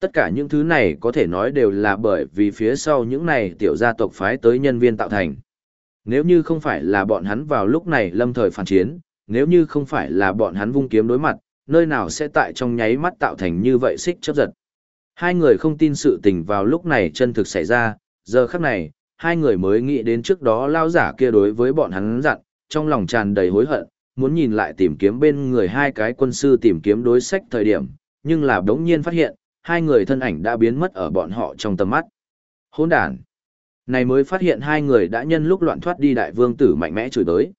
Tất cả những thứ này có thể nói đều là bởi vì phía sau những này tiểu gia tộc phái tới nhân viên tạo thành. Nếu như không phải là bọn hắn vào lúc này lâm thời phản chiến, nếu như không phải là bọn hắn vung kiếm đối mặt, nơi nào sẽ tại trong nháy mắt tạo thành như vậy xích chấp giật. Hai người không tin sự tình vào lúc này chân thực xảy ra, giờ khắc này, hai người mới nghĩ đến trước đó lao giả kia đối với bọn hắn dặn, trong lòng tràn đầy hối hận, muốn nhìn lại tìm kiếm bên người hai cái quân sư tìm kiếm đối sách thời điểm, nhưng là đống nhiên phát hiện, hai người thân ảnh đã biến mất ở bọn họ trong tầm mắt. Hỗn đàn. Này mới phát hiện hai người đã nhân lúc loạn thoát đi đại vương tử mạnh mẽ chửi tới.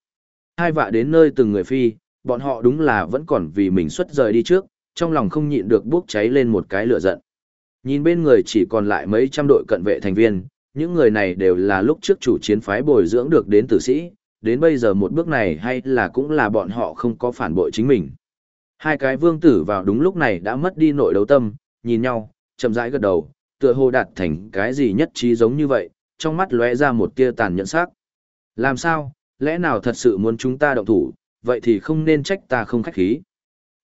Hai vạ đến nơi từng người phi, bọn họ đúng là vẫn còn vì mình xuất rời đi trước, trong lòng không nhịn được bốc cháy lên một cái lửa giận. Nhìn bên người chỉ còn lại mấy trăm đội cận vệ thành viên, những người này đều là lúc trước chủ chiến phái bồi dưỡng được đến tử sĩ, đến bây giờ một bước này hay là cũng là bọn họ không có phản bội chính mình. Hai cái vương tử vào đúng lúc này đã mất đi nội đấu tâm, nhìn nhau, chậm rãi gật đầu, tựa hồ đạt thành cái gì nhất trí giống như vậy, trong mắt lóe ra một tia tàn nhẫn sắc. Làm sao, lẽ nào thật sự muốn chúng ta động thủ, vậy thì không nên trách ta không khách khí.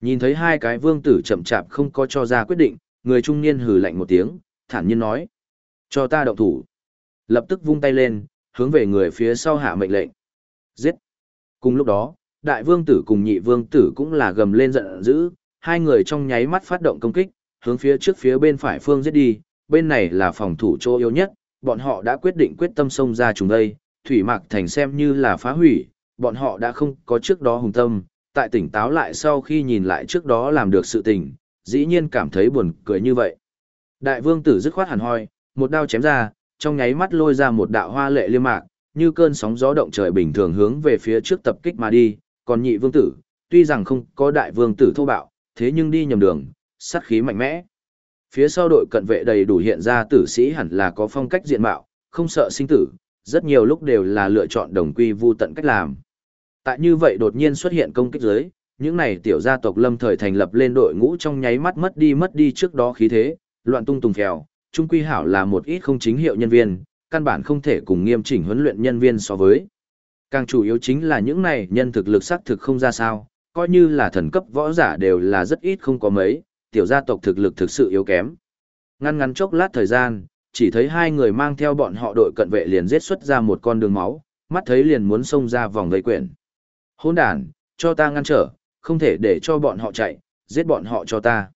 Nhìn thấy hai cái vương tử chậm chạp không có cho ra quyết định, người trung niên hừ lạnh một tiếng, thản nhiên nói. Cho ta động thủ. Lập tức vung tay lên, hướng về người phía sau hạ mệnh lệnh. Giết. Cùng lúc đó, đại vương tử cùng nhị vương tử cũng là gầm lên giận dữ, hai người trong nháy mắt phát động công kích, hướng phía trước phía bên phải phương giết đi, bên này là phòng thủ chỗ yếu nhất, bọn họ đã quyết định quyết tâm xông ra chúng đây, thủy mạc thành xem như là phá hủy, bọn họ đã không có trước đó hùng tâm, tại tỉnh táo lại sau khi nhìn lại trước đó làm được sự tình, dĩ nhiên cảm thấy buồn cười như vậy. Đại vương tử dứt khoát hẳn hoi, một đao chém ra, trong nháy mắt lôi ra một đạo hoa lệ liêm mạc, như cơn sóng gió động trời bình thường hướng về phía trước tập kích mà đi, còn nhị vương tử, tuy rằng không có đại vương tử thô bạo, thế nhưng đi nhầm đường, sát khí mạnh mẽ. Phía sau đội cận vệ đầy đủ hiện ra tử sĩ hẳn là có phong cách diện mạo, không sợ sinh tử, rất nhiều lúc đều là lựa chọn đồng quy vu tận cách làm. Tại như vậy đột nhiên xuất hiện công kích dưới, những này tiểu gia tộc lâm thời thành lập lên đội ngũ trong nháy mắt mất đi mất đi trước đó khí thế, loạn tung tùng phèo, trung quy hảo là một ít không chính hiệu nhân viên, căn bản không thể cùng nghiêm chỉnh huấn luyện nhân viên so với. Càng chủ yếu chính là những này nhân thực lực sắc thực không ra sao, coi như là thần cấp võ giả đều là rất ít không có mấy, tiểu gia tộc thực lực thực sự yếu kém. Ngăn ngắn chốc lát thời gian, chỉ thấy hai người mang theo bọn họ đội cận vệ liền giết xuất ra một con đường máu, mắt thấy liền muốn xông ra vòng vây quyển. Hỗn đàn, cho ta ngăn trở, không thể để cho bọn họ chạy, giết bọn họ cho ta.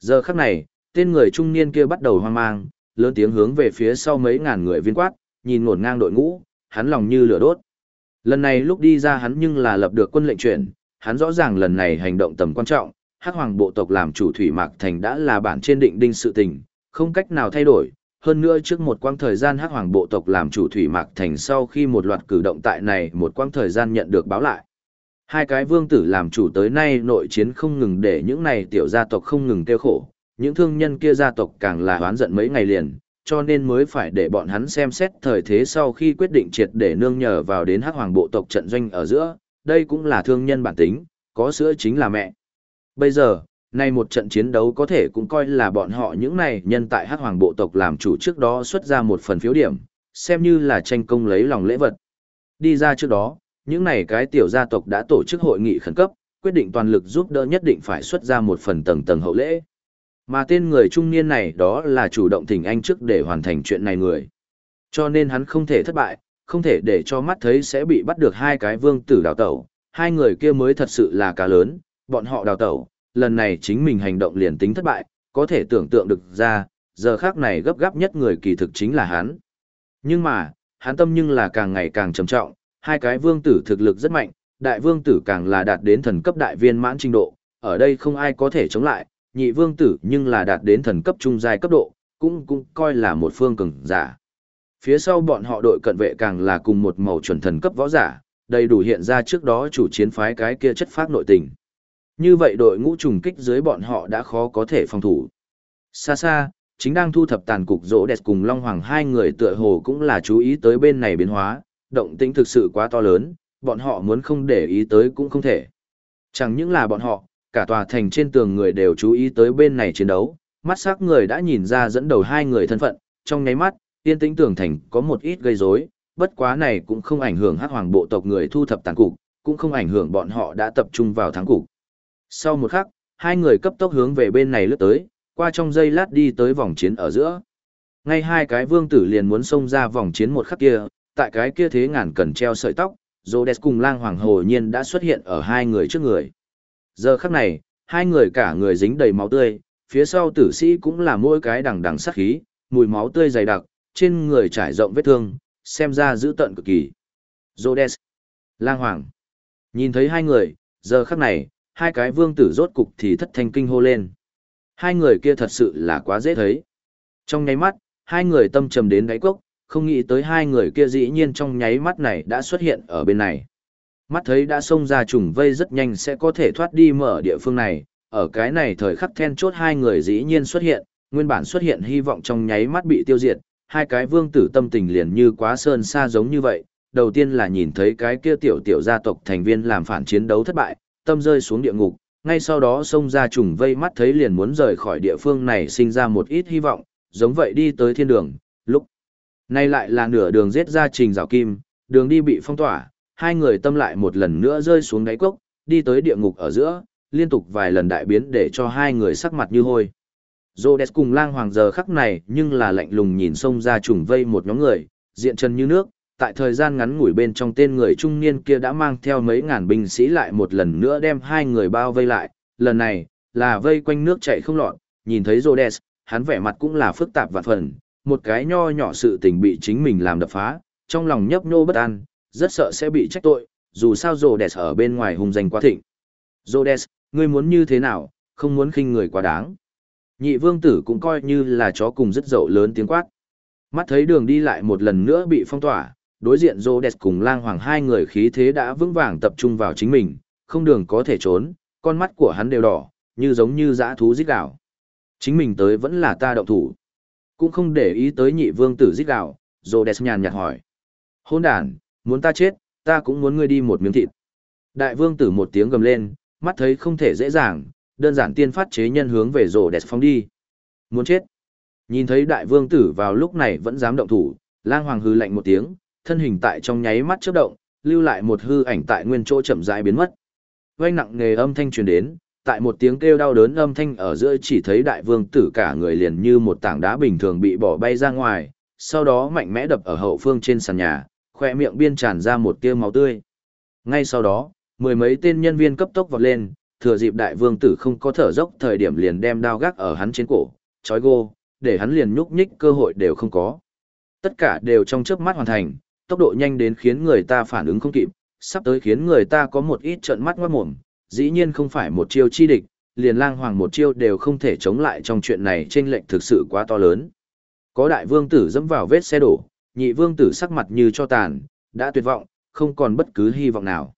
Giờ khắc này, tên người trung niên kia bắt đầu hoang mang, lớn tiếng hướng về phía sau mấy ngàn người viên quát, nhìn ngổn ngang đội ngũ, hắn lòng như lửa đốt. Lần này lúc đi ra hắn nhưng là lập được quân lệnh chuyển, hắn rõ ràng lần này hành động tầm quan trọng, hắc hoàng bộ tộc làm chủ thủy mạc thành đã là bản trên định đinh sự tình, không cách nào thay đổi. Hơn nữa trước một quãng thời gian hắc hoàng bộ tộc làm chủ thủy mạc thành sau khi một loạt cử động tại này một quãng thời gian nhận được báo lại. Hai cái vương tử làm chủ tới nay nội chiến không ngừng để những này tiểu gia tộc không ngừng tiêu khổ, những thương nhân kia gia tộc càng là oán giận mấy ngày liền, cho nên mới phải để bọn hắn xem xét thời thế sau khi quyết định triệt để nương nhờ vào đến hắc hoàng bộ tộc trận doanh ở giữa, đây cũng là thương nhân bản tính, có sữa chính là mẹ. Bây giờ, nay một trận chiến đấu có thể cũng coi là bọn họ những này nhân tại hắc hoàng bộ tộc làm chủ trước đó xuất ra một phần phiếu điểm, xem như là tranh công lấy lòng lễ vật. Đi ra trước đó, những này cái tiểu gia tộc đã tổ chức hội nghị khẩn cấp, quyết định toàn lực giúp đỡ nhất định phải xuất ra một phần tầng tầng hậu lễ. Mà tên người trung niên này đó là chủ động thỉnh anh trước để hoàn thành chuyện này người. Cho nên hắn không thể thất bại, không thể để cho mắt thấy sẽ bị bắt được hai cái vương tử đào tẩu, hai người kia mới thật sự là cá lớn, bọn họ đào tẩu, lần này chính mình hành động liền tính thất bại, có thể tưởng tượng được ra, giờ khác này gấp gáp nhất người kỳ thực chính là hắn. Nhưng mà, hắn tâm nhưng là càng ngày càng trầm trọng, hai cái vương tử thực lực rất mạnh, đại vương tử càng là đạt đến thần cấp đại viên mãn trình độ, ở đây không ai có thể chống lại, nhị vương tử nhưng là đạt đến thần cấp trung giai cấp độ, cũng cũng coi là một phương cường giả. Phía sau bọn họ đội cận vệ càng là cùng một màu chuẩn thần cấp võ giả, đầy đủ hiện ra trước đó chủ chiến phái cái kia chất phát nội tình. Như vậy đội ngũ trùng kích dưới bọn họ đã khó có thể phòng thủ. Xa xa, chính đang thu thập tàn cục rỗ đẹp cùng Long Hoàng hai người tựa hồ cũng là chú ý tới bên này biến hóa, động tĩnh thực sự quá to lớn, bọn họ muốn không để ý tới cũng không thể. Chẳng những là bọn họ, cả tòa thành trên tường người đều chú ý tới bên này chiến đấu, mắt sắc người đã nhìn ra dẫn đầu hai người thân phận, trong nháy mắt, tiên tĩnh tường thành có một ít gây rối, bất quá này cũng không ảnh hưởng hắc hoàng bộ tộc người thu thập tàn cục, cũng không ảnh hưởng bọn họ đã tập trung vào thắng cục. Sau một khắc, hai người cấp tốc hướng về bên này lướt tới, qua trong giây lát đi tới vòng chiến ở giữa. Ngay hai cái vương tử liền muốn xông ra vòng chiến một khắc kia, tại cái kia thế ngàn cần treo sợi tóc, Rhodes cùng lang hoàng hồ nhiên đã xuất hiện ở hai người trước người. Giờ khắc này, hai người cả người dính đầy máu tươi, phía sau tử sĩ cũng là mỗi cái đằng đằng sát khí, mùi máu tươi dày đặc, trên người trải rộng vết thương, xem ra dữ tợn cực kỳ. Rhodes, lang hoàng. Nhìn thấy hai người, giờ khắc này, hai cái vương tử rốt cục thì thất thanh kinh hô lên. Hai người kia thật sự là quá dễ thấy. Trong nháy mắt, hai người tâm trầm đến đáy cốc, không nghĩ tới hai người kia dĩ nhiên trong nháy mắt này đã xuất hiện ở bên này. Mắt thấy đã xông ra trùng vây rất nhanh sẽ có thể thoát đi mở địa phương này, ở cái này thời khắc then chốt hai người dĩ nhiên xuất hiện, nguyên bản xuất hiện hy vọng trong nháy mắt bị tiêu diệt, hai cái vương tử tâm tình liền như quá sơn xa giống như vậy, đầu tiên là nhìn thấy cái kia tiểu tiểu gia tộc thành viên làm phản chiến đấu thất bại, tâm rơi xuống địa ngục, ngay sau đó xông ra trùng vây mắt thấy liền muốn rời khỏi địa phương này sinh ra một ít hy vọng, giống vậy đi tới thiên đường, lúc này lại là nửa đường giết ra trình rào kim, đường đi bị phong tỏa, hai người tâm lại một lần nữa rơi xuống đáy cốc, đi tới địa ngục ở giữa, liên tục vài lần đại biến để cho hai người sắc mặt như hôi. Rhodes cùng lang hoàng giờ khắc này nhưng là lạnh lùng nhìn xông ra trùng vây một nhóm người, diện chân như nước, tại thời gian ngắn ngủi bên trong tên người trung niên kia đã mang theo mấy ngàn binh sĩ lại một lần nữa đem hai người bao vây lại, lần này, là vây quanh nước chạy không lọt, nhìn thấy Rhodes, hắn vẻ mặt cũng là phức tạp vạn phần, một cái nho nhỏ sự tình bị chính mình làm đập phá, trong lòng nhấp nhô bất an, rất sợ sẽ bị trách tội, dù sao Rhodes ở bên ngoài hùng danh quá thịnh. Rhodes, ngươi muốn như thế nào, không muốn khinh người quá đáng. Nhị vương tử cũng coi như là chó cùng rất dậu lớn tiếng quát. Mắt thấy đường đi lại một lần nữa bị phong tỏa, đối diện Rhodes cùng lang hoàng hai người khí thế đã vững vàng tập trung vào chính mình, không đường có thể trốn, con mắt của hắn đều đỏ, như giống như dã thú giết gạo. Chính mình tới vẫn là ta động thủ. Cũng không để ý tới nhị vương tử giết gạo, Rhodes nhàn nhạt hỏi. Hôn đàn, muốn ta chết, ta cũng muốn ngươi đi một miếng thịt. Đại vương tử một tiếng gầm lên, mắt thấy không thể dễ dàng, đơn giản tiên phát chế nhân hướng về Rhodes phóng đi. Muốn chết. Nhìn thấy đại vương tử vào lúc này vẫn dám động thủ, lang hoàng hư lạnh một tiếng, thân hình tại trong nháy mắt chớp động, lưu lại một hư ảnh tại nguyên chỗ chậm rãi biến mất. Vang nặng nghề âm thanh truyền đến, tại một tiếng kêu đau đớn âm thanh ở giữa chỉ thấy đại vương tử cả người liền như một tảng đá bình thường bị bỏ bay ra ngoài, sau đó mạnh mẽ đập ở hậu phương trên sàn nhà, khoe miệng biên tràn ra một tia máu tươi. Ngay sau đó, mười mấy tên nhân viên cấp tốc vọt lên, thừa dịp đại vương tử không có thở dốc thời điểm liền đem đao gác ở hắn trên cổ, chói gô, để hắn liền nhúc nhích cơ hội đều không có. Tất cả đều trong chớp mắt hoàn thành, tốc độ nhanh đến khiến người ta phản ứng không kịp, sắp tới khiến người ta có một ít trợn mắt ngoát mồm, dĩ nhiên không phải một chiêu chi địch, liền lang hoàng một chiêu đều không thể chống lại trong chuyện này trên lệnh thực sự quá to lớn. Có đại vương tử dẫm vào vết xe đổ, nhị vương tử sắc mặt như cho tàn, đã tuyệt vọng, không còn bất cứ hy vọng nào.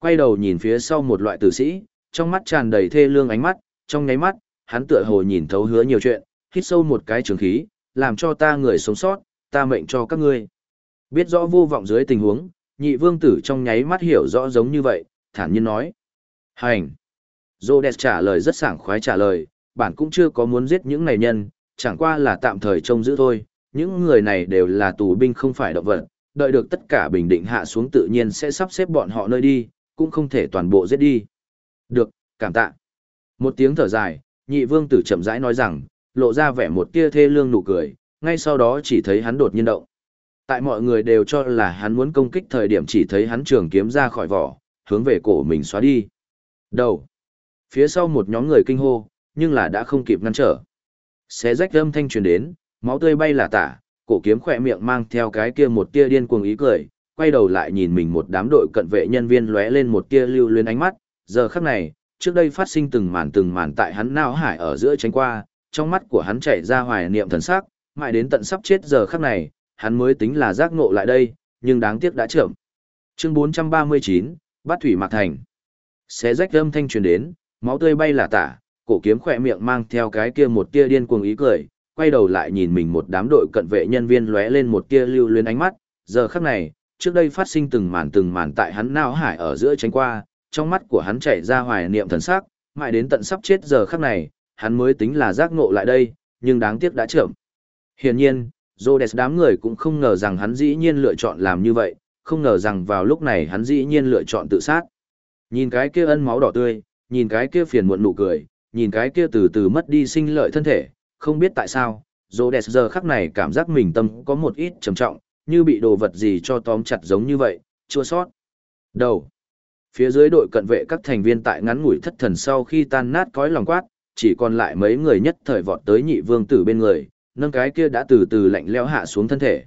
Quay đầu nhìn phía sau một loại tử sĩ, trong mắt tràn đầy thê lương ánh mắt, trong nháy mắt, hắn tựa hồ nhìn thấu hứa nhiều chuyện, hít sâu một cái trường khí, làm cho ta người sống sót, ta mệnh cho các ngươi. Biết rõ vô vọng dưới tình huống, nhị vương tử trong nháy mắt hiểu rõ giống như vậy, thản nhiên nói. Hành! Rhodes trả lời rất sảng khoái trả lời, bản cũng chưa có muốn giết những này nhân, chẳng qua là tạm thời trông giữ thôi, những người này đều là tù binh không phải động vật, đợi được tất cả bình định hạ xuống tự nhiên sẽ sắp xếp bọn họ nơi đi, cũng không thể toàn bộ giết đi. Được, cảm tạ. Một tiếng thở dài, nhị vương tử chậm rãi nói rằng, lộ ra vẻ một tia thê lương nụ cười, ngay sau đó chỉ thấy hắn đột nhiên động. Tại mọi người đều cho là hắn muốn công kích thời điểm chỉ thấy hắn trường kiếm ra khỏi vỏ, hướng về cổ mình xóa đi. Đầu. Phía sau một nhóm người kinh hô, nhưng là đã không kịp ngăn trở. Xé rách âm thanh truyền đến, máu tươi bay là tả, cổ kiếm khỏe miệng mang theo cái kia một tia điên cuồng ý cười, quay đầu lại nhìn mình một đám đội cận vệ nhân viên lóe lên một tia lưu luyến ánh mắt, giờ khắc này, trước đây phát sinh từng màn từng màn tại hắn não hải ở giữa tránh qua, trong mắt của hắn chảy ra hoài niệm thần sắc, mãi đến tận sắp chết giờ khắc này, hắn mới tính là giác ngộ lại đây, nhưng đáng tiếc đã chậm. Chương 439, Bát Thủy Mạc Thành. Xé rách âm thanh truyền đến, máu tươi bay là tả, cổ kiếm khỏe miệng mang theo cái kia một tia điên cuồng ý cười, quay đầu lại nhìn mình một đám đội cận vệ nhân viên lóe lên một tia lưu luyến ánh mắt, giờ khắc này, trước đây phát sinh từng màn từng màn tại hắn não hải ở giữa tránh qua, trong mắt của hắn chảy ra hoài niệm thần sắc, mãi đến tận sắp chết giờ khắc này, hắn mới tính là giác ngộ lại đây, nhưng đáng tiếc đã chậm. Hiển nhiên, Rhodes đám người cũng không ngờ rằng hắn dĩ nhiên lựa chọn làm như vậy, không ngờ rằng vào lúc này hắn dĩ nhiên lựa chọn tự sát. Nhìn cái kia ân máu đỏ tươi, nhìn cái kia phiền muộn nụ cười, nhìn cái kia từ từ mất đi sinh lợi thân thể, không biết tại sao, Rhodes giờ khắc này cảm giác mình tâm có một ít trầm trọng, như bị đồ vật gì cho tóm chặt giống như vậy, chua sót. Đầu. Phía dưới đội cận vệ các thành viên tại ngắn ngủi thất thần sau khi tan nát cõi lòng quát, chỉ còn lại mấy người nhất thời vọt tới nhị vương tử bên người, nâng cái kia đã từ từ lạnh lẽo hạ xuống thân thể.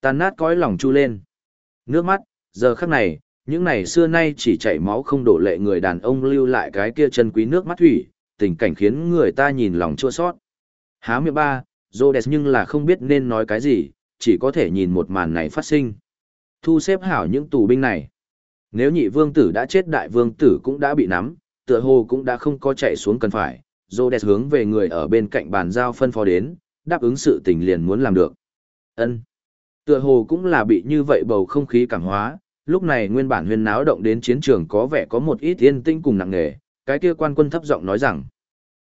tàn nát cõi lòng chu lên. Nước mắt, giờ khắc này, những này xưa nay chỉ chảy máu không đổ lệ người đàn ông lưu lại cái kia chân quý nước mắt thủy, tình cảnh khiến người ta nhìn lòng chua sót. Há miệng ba, Rhodes nhưng là không biết nên nói cái gì, chỉ có thể nhìn một màn này phát sinh. Thu xếp hảo những tù binh này. Nếu nhị vương tử đã chết đại vương tử cũng đã bị nắm, tựa hồ cũng đã không có chạy xuống cần phải, Rhodes hướng về người ở bên cạnh bàn giao phân phó đến, đáp ứng sự tình liền muốn làm được. Ân. Tựa hồ cũng là bị như vậy bầu không khí cảm hóa, lúc này nguyên bản huyên náo động đến chiến trường có vẻ có một ít yên tĩnh cùng nặng nề, cái kia quan quân thấp giọng nói rằng.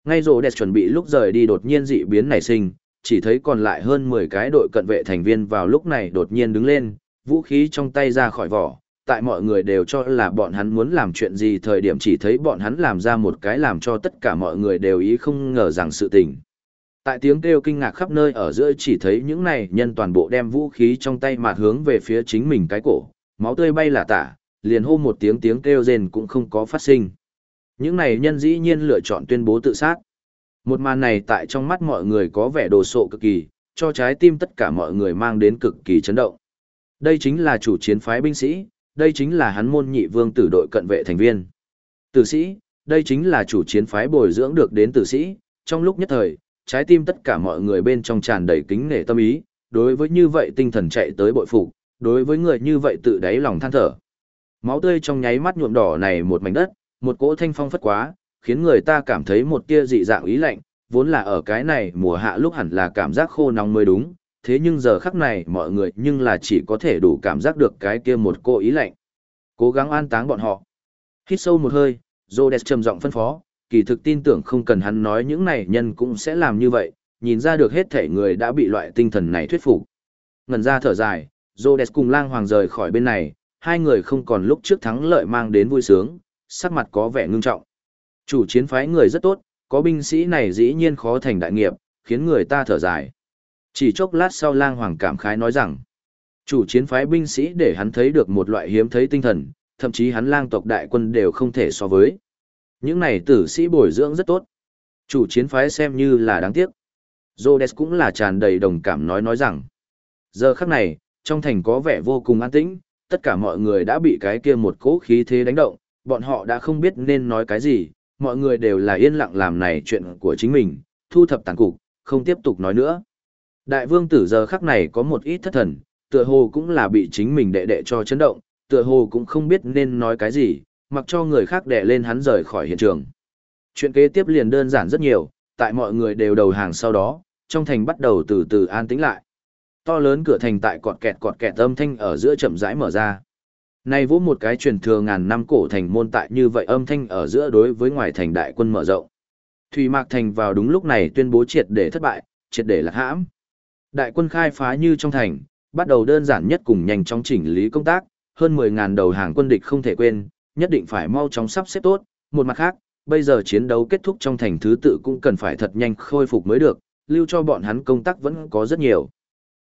Ngay rồ đẹp chuẩn bị lúc rời đi đột nhiên dị biến nảy sinh, chỉ thấy còn lại hơn 10 cái đội cận vệ thành viên vào lúc này đột nhiên đứng lên, vũ khí trong tay ra khỏi vỏ, tại mọi người đều cho là bọn hắn muốn làm chuyện gì thời điểm chỉ thấy bọn hắn làm ra một cái làm cho tất cả mọi người đều ý không ngờ rằng sự tình. Tại tiếng kêu kinh ngạc khắp nơi ở giữa chỉ thấy những này nhân toàn bộ đem vũ khí trong tay mà hướng về phía chính mình cái cổ, máu tươi bay là tả, liền hô một tiếng tiếng kêu rền cũng không có phát sinh. Những này nhân dĩ nhiên lựa chọn tuyên bố tự sát. Một màn này tại trong mắt mọi người có vẻ đồ sộ cực kỳ, cho trái tim tất cả mọi người mang đến cực kỳ chấn động. Đây chính là chủ chiến phái binh sĩ, đây chính là hắn môn nhị vương tử đội cận vệ thành viên. Tử sĩ, đây chính là chủ chiến phái bồi dưỡng được đến tử sĩ, trong lúc nhất thời, trái tim tất cả mọi người bên trong tràn đầy kính nể tâm ý, đối với như vậy tinh thần chạy tới bội phục, đối với người như vậy tự đáy lòng than thở. Máu tươi trong nháy mắt nhuộm đỏ này một mảnh đất, một cỗ thanh phong phất quá, khiến người ta cảm thấy một tia dị dạng ý lạnh, vốn là ở cái này mùa hạ lúc hẳn là cảm giác khô nóng mới đúng, thế nhưng giờ khắc này mọi người nhưng là chỉ có thể đủ cảm giác được cái kia một cô ý lạnh. Cố gắng an táng bọn họ. Hít sâu một hơi, Rhodes trầm giọng phân phó, kỳ thực tin tưởng không cần hắn nói những này nhân cũng sẽ làm như vậy, nhìn ra được hết thể người đã bị loại tinh thần này thuyết phục. Ngần ra thở dài, Rhodes cùng lang hoàng rời khỏi bên này, hai người không còn lúc trước thắng lợi mang đến vui sướng, sắc mặt có vẻ ngưng trọng. Chủ chiến phái người rất tốt, có binh sĩ này dĩ nhiên khó thành đại nghiệp, khiến người ta thở dài. Chỉ chốc lát sau lang hoàng cảm khái nói rằng, chủ chiến phái binh sĩ để hắn thấy được một loại hiếm thấy tinh thần, thậm chí hắn lang tộc đại quân đều không thể so với. Những này tử sĩ bồi dưỡng rất tốt. Chủ chiến phái xem như là đáng tiếc. Rhodes cũng là tràn đầy đồng cảm nói nói rằng, giờ khắc này, trong thành có vẻ vô cùng an tĩnh, tất cả mọi người đã bị cái kia một cỗ khí thế đánh động, bọn họ đã không biết nên nói cái gì, mọi người đều là yên lặng làm này chuyện của chính mình, thu thập tàn cục, không tiếp tục nói nữa. Đại vương tử giờ khắc này có một ít thất thần, tựa hồ cũng là bị chính mình đệ đệ cho chấn động, tựa hồ cũng không biết nên nói cái gì, mặc cho người khác đè lên hắn rời khỏi hiện trường. Chuyện kế tiếp liền đơn giản rất nhiều, tại mọi người đều đầu hàng sau đó, trong thành bắt đầu từ từ an tĩnh lại. To lớn cửa thành tại cọt kẹt cọt kẹt âm thanh ở giữa chậm rãi mở ra. nay vỗ một cái truyền thừa ngàn năm cổ thành môn tại như vậy âm thanh ở giữa đối với ngoài thành đại quân mở rộng. Thủy Mạc Thành vào đúng lúc này tuyên bố triệt để thất bại, triệt để lạc hãm. Đại quân khai phá như trong thành, bắt đầu đơn giản nhất cùng nhanh chóng chỉnh lý công tác, hơn 10.000 đầu hàng quân địch không thể quên, nhất định phải mau chóng sắp xếp tốt. Một mặt khác, bây giờ chiến đấu kết thúc trong thành thứ tự cũng cần phải thật nhanh khôi phục mới được, lưu cho bọn hắn công tác vẫn có rất nhiều.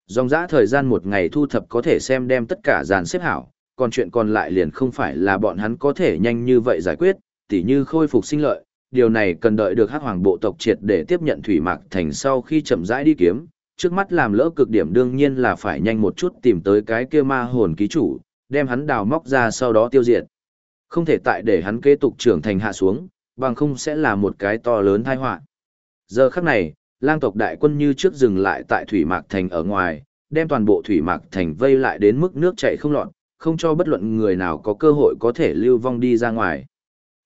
Dòng dã thời gian một ngày thu thập có thể xem đem tất cả dàn xếp hảo, còn chuyện còn lại liền không phải là bọn hắn có thể nhanh như vậy giải quyết, tỉ như khôi phục sinh lợi, điều này cần đợi được hắc hoàng bộ tộc triệt để tiếp nhận thủy mạc thành sau khi chậm rãi đi kiếm, trước mắt làm lỡ cực điểm đương nhiên là phải nhanh một chút tìm tới cái kia ma hồn ký chủ, đem hắn đào móc ra sau đó tiêu diệt. Không thể tại để hắn kế tục trưởng thành hạ xuống, bằng không sẽ là một cái to lớn tai họa. Giờ khắc này, lang tộc đại quân như trước dừng lại tại thủy mạc thành ở ngoài, đem toàn bộ thủy mạc thành vây lại đến mức nước chảy không lọt, không cho bất luận người nào có cơ hội có thể lưu vong đi ra ngoài.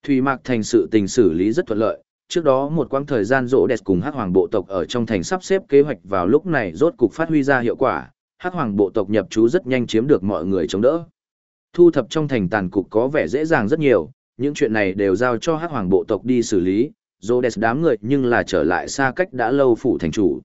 Thủy Mạc thành sự tình xử lý rất thuận lợi, trước đó một quãng thời gian rỗ đẹp cùng hắc hoàng bộ tộc ở trong thành sắp xếp kế hoạch vào lúc này rốt cục phát huy ra hiệu quả, hắc hoàng bộ tộc nhập trú rất nhanh chiếm được mọi người chống đỡ. Thu thập trong thành tàn cục có vẻ dễ dàng rất nhiều, những chuyện này đều giao cho hắc hoàng bộ tộc đi xử lý, Rhodes đám người nhưng là trở lại xa cách đã lâu phủ thành chủ.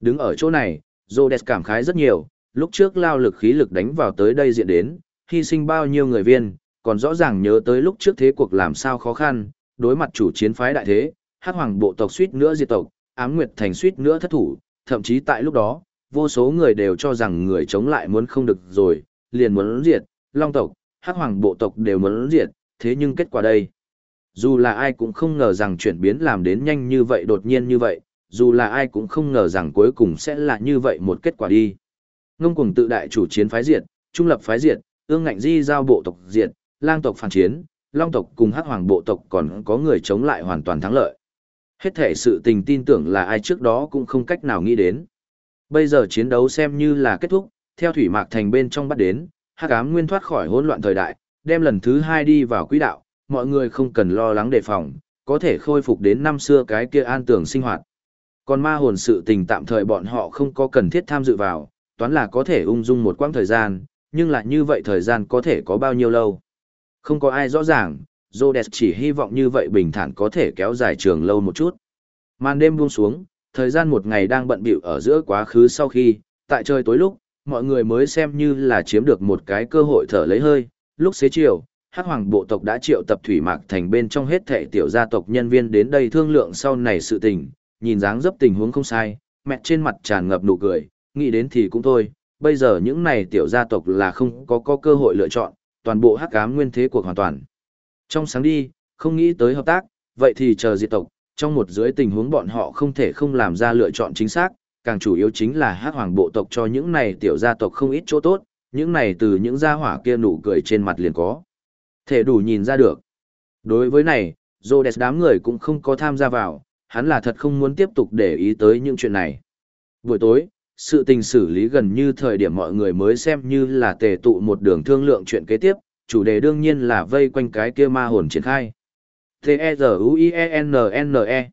Đứng ở chỗ này, Rhodes cảm khái rất nhiều, lúc trước lao lực khí lực đánh vào tới đây diện đến, hy sinh bao nhiêu người viên, còn rõ ràng nhớ tới lúc trước thế cuộc làm sao khó khăn, đối mặt chủ chiến phái đại thế, hắc hoàng bộ tộc suýt nữa diệt tộc, ám nguyệt thành suýt nữa thất thủ, thậm chí tại lúc đó, vô số người đều cho rằng người chống lại muốn không được rồi, liền muốn diệt, long tộc, hắc hoàng bộ tộc đều muốn diệt, thế nhưng kết quả đây. Dù là ai cũng không ngờ rằng chuyển biến làm đến nhanh như vậy đột nhiên như vậy, dù là ai cũng không ngờ rằng cuối cùng sẽ là như vậy một kết quả đi. Ngông cùng tự đại chủ chiến phái diệt, trung lập phái diệt, ương ngạnh di giao bộ tộc diệt, lang tộc phản chiến, long tộc cùng hắc hoàng bộ tộc còn có người chống lại hoàn toàn thắng lợi. Hết thể sự tình tin tưởng là ai trước đó cũng không cách nào nghĩ đến. Bây giờ chiến đấu xem như là kết thúc, theo thủy mạc thành bên trong bắt đến, hắc ám nguyên thoát khỏi hỗn loạn thời đại, đem lần thứ hai đi vào quỹ đạo, mọi người không cần lo lắng đề phòng, có thể khôi phục đến năm xưa cái kia an tường sinh hoạt. Còn ma hồn sự tình tạm thời bọn họ không có cần thiết tham dự vào, toán là có thể ung dung một quãng thời gian, nhưng lại như vậy thời gian có thể có bao nhiêu lâu. Không có ai rõ ràng, Rhodes chỉ hy vọng như vậy bình thản có thể kéo dài trường lâu một chút. Màn đêm buông xuống, thời gian một ngày đang bận bịu ở giữa quá khứ sau khi, tại trời tối lúc, mọi người mới xem như là chiếm được một cái cơ hội thở lấy hơi, lúc xế chiều, Hắc Hoàng bộ tộc đã triệu tập thủy mạc thành bên trong hết thảy tiểu gia tộc nhân viên đến đây thương lượng sau này sự tình, nhìn dáng dấp tình huống không sai, mẹ trên mặt tràn ngập nụ cười, nghĩ đến thì cũng thôi, bây giờ những này tiểu gia tộc là không có có cơ hội lựa chọn, toàn bộ hắc ám nguyên thế cuộc hoàn toàn. Trong sáng đi, không nghĩ tới hợp tác, vậy thì chờ diệt tộc, trong một dưới tình huống bọn họ không thể không làm ra lựa chọn chính xác, càng chủ yếu chính là hát hoàng bộ tộc cho những này tiểu gia tộc không ít chỗ tốt, những này từ những gia hỏa kia nụ cười trên mặt liền có. Thể đủ nhìn ra được. Đối với này, Rhodes đám người cũng không có tham gia vào, hắn là thật không muốn tiếp tục để ý tới những chuyện này. Buổi tối, sự tình xử lý gần như thời điểm mọi người mới xem như là tề tụ một đường thương lượng chuyện kế tiếp, chủ đề đương nhiên là vây quanh cái kia ma hồn triển khai. T-E-Z-U-I-E-N-N-E e.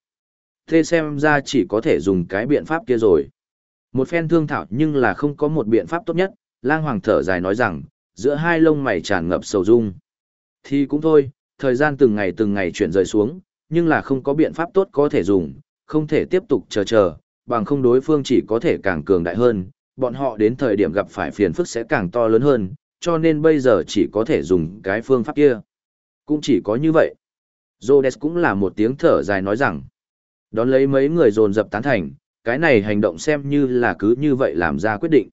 Thế xem ra chỉ có thể dùng cái biện pháp kia rồi. Một phen thương thảo nhưng là không có một biện pháp tốt nhất, lang hoàng thở dài nói rằng, giữa hai lông mày tràn ngập sầu dung. Thì cũng thôi, thời gian từng ngày từng ngày chuyển rời xuống, nhưng là không có biện pháp tốt có thể dùng, không thể tiếp tục chờ chờ, bằng không đối phương chỉ có thể càng cường đại hơn, bọn họ đến thời điểm gặp phải phiền phức sẽ càng to lớn hơn, cho nên bây giờ chỉ có thể dùng cái phương pháp kia. Cũng chỉ có như vậy. Rhodes cũng là một tiếng thở dài nói rằng, đón lấy mấy người dồn dập tán thành, cái này hành động xem như là cứ như vậy làm ra quyết định.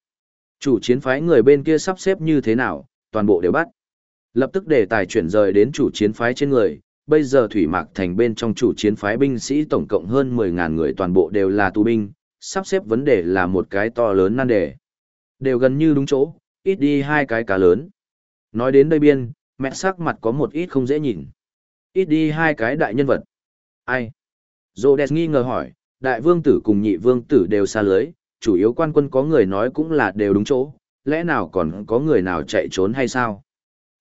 Chủ chiến phái người bên kia sắp xếp như thế nào, toàn bộ đều bắt. Lập tức đề tài chuyển rời đến chủ chiến phái trên người, bây giờ Thủy Mạc Thành bên trong chủ chiến phái binh sĩ tổng cộng hơn 10.000 người toàn bộ đều là tù binh, sắp xếp vấn đề là một cái to lớn nan đề. Đều gần như đúng chỗ, ít đi hai cái cá lớn. Nói đến đây biên, mẹ sắc mặt có một ít không dễ nhìn. Ít đi hai cái đại nhân vật. Ai? Rhodes nghi ngờ hỏi, đại vương tử cùng nhị vương tử đều xa lưới, chủ yếu quan quân có người nói cũng là đều đúng chỗ, lẽ nào còn có người nào chạy trốn hay sao?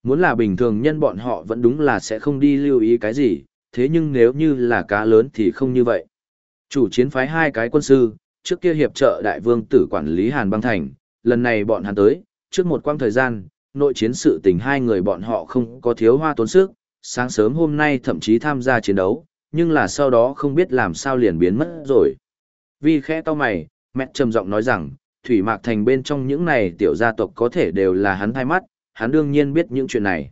Muốn là bình thường nhân bọn họ vẫn đúng là sẽ không đi lưu ý cái gì, thế nhưng nếu như là cá lớn thì không như vậy. Chủ chiến phái hai cái quân sư, trước kia hiệp trợ đại vương tử quản lý Hàn băng thành, lần này bọn hắn tới, trước một quãng thời gian, nội chiến sự tình hai người bọn họ không có thiếu hoa tốn sức, sáng sớm hôm nay thậm chí tham gia chiến đấu, nhưng là sau đó không biết làm sao liền biến mất rồi. Vì khẽ to mày, mẹ trầm giọng nói rằng, Thủy Mạc Thành bên trong những này tiểu gia tộc có thể đều là hắn thay mắt, hắn đương nhiên biết những chuyện này.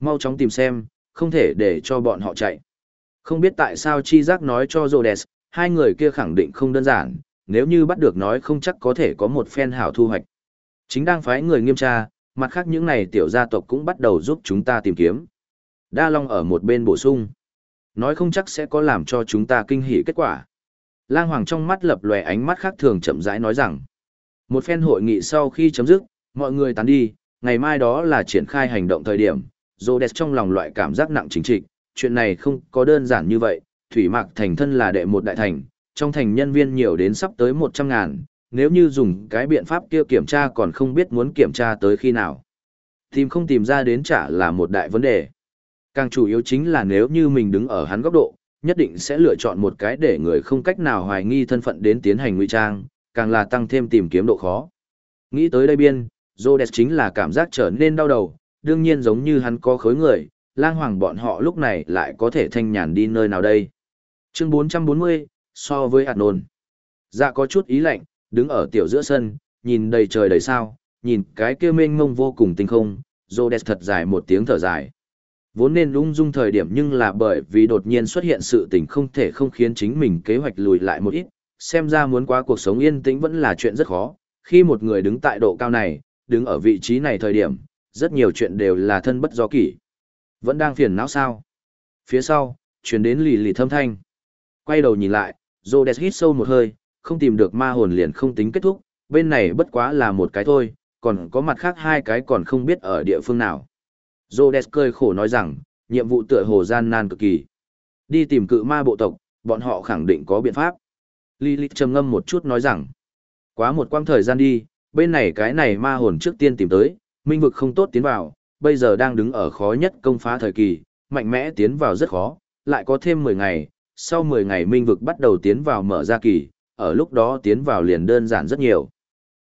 Mau chóng tìm xem, không thể để cho bọn họ chạy. Không biết tại sao chi giác nói cho Rhodes, hai người kia khẳng định không đơn giản, nếu như bắt được nói không chắc có thể có một phen hảo thu hoạch. Chính đang phái người nghiêm tra, mặt khác những này tiểu gia tộc cũng bắt đầu giúp chúng ta tìm kiếm. Đa Long ở một bên bổ sung. Nói không chắc sẽ có làm cho chúng ta kinh hỉ kết quả. Lang Hoàng trong mắt lập lòe ánh mắt khác thường chậm rãi nói rằng. Một phen hội nghị sau khi chấm dứt, mọi người tán đi, ngày mai đó là triển khai hành động thời điểm. Rhodes trong lòng loại cảm giác nặng chính trị, chuyện này không có đơn giản như vậy. Thủy Mạc thành thân là đệ một đại thành, trong thành nhân viên nhiều đến sắp tới 100 ngàn, nếu như dùng cái biện pháp kia kiểm tra còn không biết muốn kiểm tra tới khi nào. Tìm không tìm ra đến trả là một đại vấn đề. Càng chủ yếu chính là nếu như mình đứng ở hắn góc độ, nhất định sẽ lựa chọn một cái để người không cách nào hoài nghi thân phận đến tiến hành ngụy trang, càng là tăng thêm tìm kiếm độ khó. Nghĩ tới đây biên, Rhodes chính là cảm giác trở nên đau đầu, đương nhiên giống như hắn có khối người, lang hoàng bọn họ lúc này lại có thể thanh nhàn đi nơi nào đây. Chương 440, so với hạt nôn. Dạ có chút ý lạnh, đứng ở tiểu giữa sân, nhìn đầy trời đầy sao, nhìn cái kia mênh mông vô cùng tinh không, Rhodes thật dài một tiếng thở dài. Vốn nên lung dung thời điểm nhưng là bởi vì đột nhiên xuất hiện sự tình không thể không khiến chính mình kế hoạch lùi lại một ít, xem ra muốn qua cuộc sống yên tĩnh vẫn là chuyện rất khó, khi một người đứng tại độ cao này, đứng ở vị trí này thời điểm, rất nhiều chuyện đều là thân bất do kỷ. Vẫn đang phiền não sao? Phía sau, chuyển đến lì lì thâm thanh. Quay đầu nhìn lại, Rhodes hít sâu một hơi, không tìm được ma hồn liền không tính kết thúc, bên này bất quá là một cái thôi, còn có mặt khác hai cái còn không biết ở địa phương nào. Rhodes cười khổ nói rằng, nhiệm vụ tựa hồ gian nan cực kỳ. Đi tìm cự ma bộ tộc, bọn họ khẳng định có biện pháp. Lilith trầm ngâm một chút nói rằng, quá một quãng thời gian đi, bên này cái này ma hồn trước tiên tìm tới, minh vực không tốt tiến vào, bây giờ đang đứng ở khó nhất công phá thời kỳ, mạnh mẽ tiến vào rất khó, lại có thêm 10 ngày, sau 10 ngày minh vực bắt đầu tiến vào mở ra kỳ, ở lúc đó tiến vào liền đơn giản rất nhiều.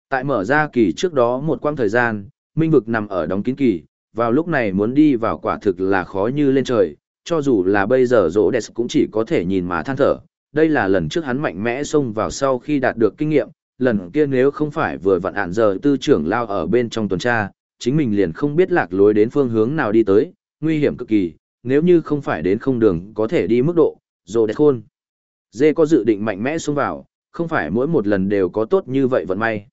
Tại mở ra kỳ trước đó một quãng thời gian, minh vực nằm ở đóng kín kỳ, vào lúc này muốn đi vào quả thực là khó như lên trời, cho dù là bây giờ rỗ đẹp cũng chỉ có thể nhìn mà than thở. Đây là lần trước hắn mạnh mẽ xông vào sau khi đạt được kinh nghiệm, lần kia nếu không phải vừa vặn ạn giờ tư trưởng lao ở bên trong tuần tra, chính mình liền không biết lạc lối đến phương hướng nào đi tới, nguy hiểm cực kỳ, nếu như không phải đến không đường có thể đi mức độ, rỗ đẹp khôn. Dê có dự định mạnh mẽ xông vào, không phải mỗi một lần đều có tốt như vậy vận may.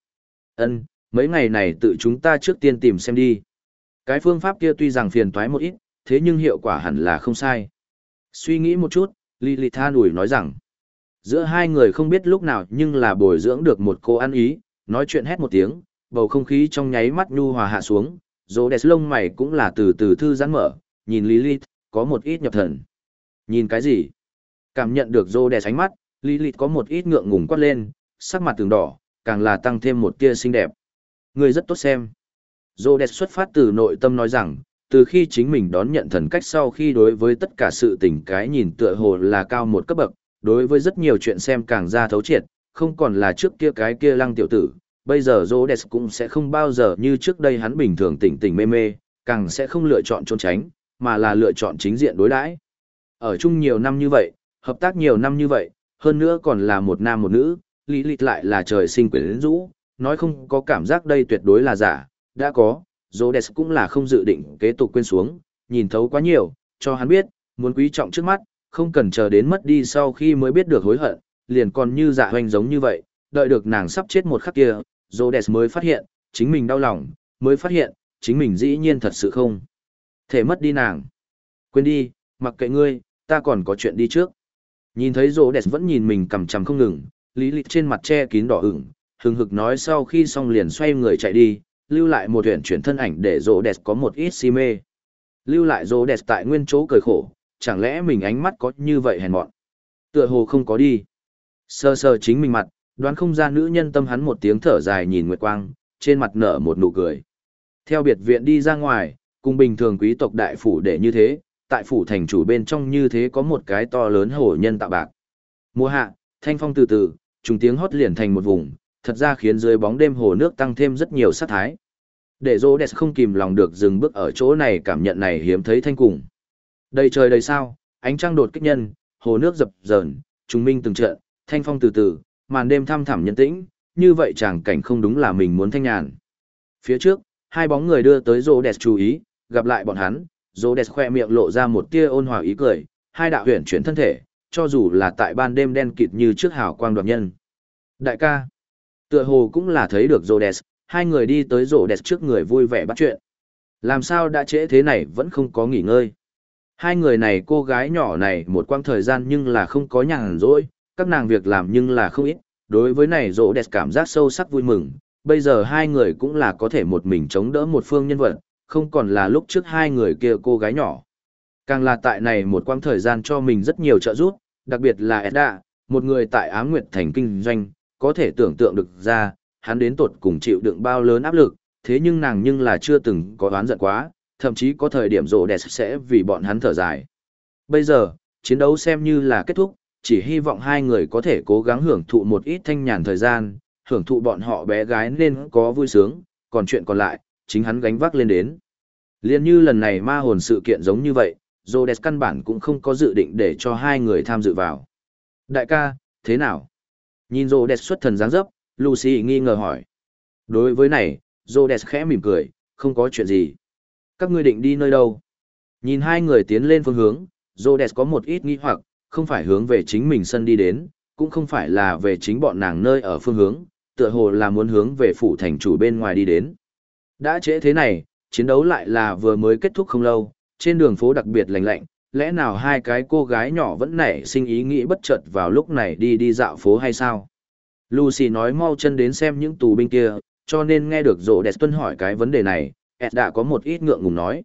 Ân, mấy ngày này tự chúng ta trước tiên tìm xem đi. Cái phương pháp kia tuy rằng phiền toái một ít, thế nhưng hiệu quả hẳn là không sai. Suy nghĩ một chút, Lilith than ủi nói rằng, giữa hai người không biết lúc nào nhưng là bồi dưỡng được một cô ăn ý, nói chuyện hét một tiếng, bầu không khí trong nháy mắt nhu hòa hạ xuống, dỗ đẹp lông mày cũng là từ từ thư giãn mở, nhìn Lilith, có một ít nhập thần. Nhìn cái gì? Cảm nhận được dỗ đẹp ánh mắt, Lilith có một ít ngượng ngùng quát lên, sắc mặt tường đỏ, càng là tăng thêm một tia xinh đẹp. Người rất tốt xem. Rhodes xuất phát từ nội tâm nói rằng, từ khi chính mình đón nhận thần cách sau khi đối với tất cả sự tình cái nhìn tựa hồ là cao một cấp bậc, đối với rất nhiều chuyện xem càng ra thấu triệt, không còn là trước kia cái kia lăng tiểu tử, bây giờ Rhodes cũng sẽ không bao giờ như trước đây hắn bình thường tỉnh tỉnh mê mê, càng sẽ không lựa chọn trốn tránh, mà là lựa chọn chính diện đối đãi. Ở chung nhiều năm như vậy, hợp tác nhiều năm như vậy, hơn nữa còn là một nam một nữ, lý lịch lại là trời sinh quyến rũ, nói không có cảm giác đây tuyệt đối là giả, đã có, Rhodes cũng là không dự định kế tục quên xuống, nhìn thấu quá nhiều, cho hắn biết, muốn quý trọng trước mắt, không cần chờ đến mất đi sau khi mới biết được hối hận, liền còn như dạ hoành giống như vậy, đợi được nàng sắp chết một khắc kia, Rhodes mới phát hiện, chính mình đau lòng, mới phát hiện, chính mình dĩ nhiên thật sự không thể mất đi nàng. Quên đi, mặc kệ ngươi, ta còn có chuyện đi trước. Nhìn thấy Rhodes vẫn nhìn mình cầm chằm không ngừng, lý lịch trên mặt che kín đỏ ửng, hừng hực nói sau khi xong liền xoay người chạy đi, lưu lại một huyện chuyển thân ảnh để rô đẹp có một ít si mê. Lưu lại rô đẹp tại nguyên chỗ cười khổ, chẳng lẽ mình ánh mắt có như vậy hèn mọn. Tựa hồ không có đi. Sơ sơ chính mình mặt, đoán không ra nữ nhân tâm hắn một tiếng thở dài nhìn Nguyệt Quang, trên mặt nở một nụ cười. Theo biệt viện đi ra ngoài, cùng bình thường quý tộc đại phủ để như thế, tại phủ thành chủ bên trong như thế có một cái to lớn hổ nhân tạo bạc. Mùa hạ, thanh phong từ từ, trùng tiếng hót liền thành một vùng, thật ra khiến dưới bóng đêm hồ nước tăng thêm rất nhiều sát thái. Để rô đẹp không kìm lòng được dừng bước ở chỗ này cảm nhận này hiếm thấy thanh cùng. Đầy trời đầy sao, ánh trăng đột kích nhân, hồ nước dập dờn, trùng minh từng trận, thanh phong từ từ, màn đêm thăm thẳm nhân tĩnh, như vậy chẳng cảnh không đúng là mình muốn thanh nhàn. Phía trước, hai bóng người đưa tới rô đẹp chú ý, gặp lại bọn hắn, rô đẹp khoe miệng lộ ra một tia ôn hòa ý cười, hai đạo huyền chuyển thân thể, cho dù là tại ban đêm đen kịt như trước hào quang đoạt nhân. Đại ca, Tựa hồ cũng là thấy được Rhodes, hai người đi tới Rhodes trước người vui vẻ bắt chuyện. Làm sao đã trễ thế này vẫn không có nghỉ ngơi. Hai người này cô gái nhỏ này một quãng thời gian nhưng là không có nhàn rỗi, các nàng việc làm nhưng là không ít. Đối với này Rhodes cảm giác sâu sắc vui mừng, bây giờ hai người cũng là có thể một mình chống đỡ một phương nhân vật, không còn là lúc trước hai người kia cô gái nhỏ. Càng là tại này một quãng thời gian cho mình rất nhiều trợ giúp, đặc biệt là Edda, một người tại Á Nguyệt Thành kinh doanh, có thể tưởng tượng được ra, hắn đến tột cùng chịu đựng bao lớn áp lực, thế nhưng nàng nhưng là chưa từng có oán giận quá, thậm chí có thời điểm rộ đẹp sẽ vì bọn hắn thở dài. Bây giờ, chiến đấu xem như là kết thúc, chỉ hy vọng hai người có thể cố gắng hưởng thụ một ít thanh nhàn thời gian, hưởng thụ bọn họ bé gái nên có vui sướng, còn chuyện còn lại, chính hắn gánh vác lên đến. Liên như lần này ma hồn sự kiện giống như vậy, Rhodes căn bản cũng không có dự định để cho hai người tham dự vào. Đại ca, thế nào? Nhìn rô đẹp xuất thần dáng dấp, Lucy nghi ngờ hỏi. Đối với này, rô đẹp khẽ mỉm cười, không có chuyện gì. Các ngươi định đi nơi đâu? Nhìn hai người tiến lên phương hướng, Rhodes có một ít nghi hoặc, không phải hướng về chính mình sân đi đến, cũng không phải là về chính bọn nàng nơi ở phương hướng, tựa hồ là muốn hướng về phủ thành chủ bên ngoài đi đến. Đã trễ thế này, chiến đấu lại là vừa mới kết thúc không lâu, trên đường phố đặc biệt lạnh lạnh, lẽ nào hai cái cô gái nhỏ vẫn nảy sinh ý nghĩ bất chợt vào lúc này đi đi dạo phố hay sao? Lucy nói mau chân đến xem những tù binh kia, cho nên nghe được rộ đẹp tuân hỏi cái vấn đề này, Ed đã có một ít ngượng ngùng nói.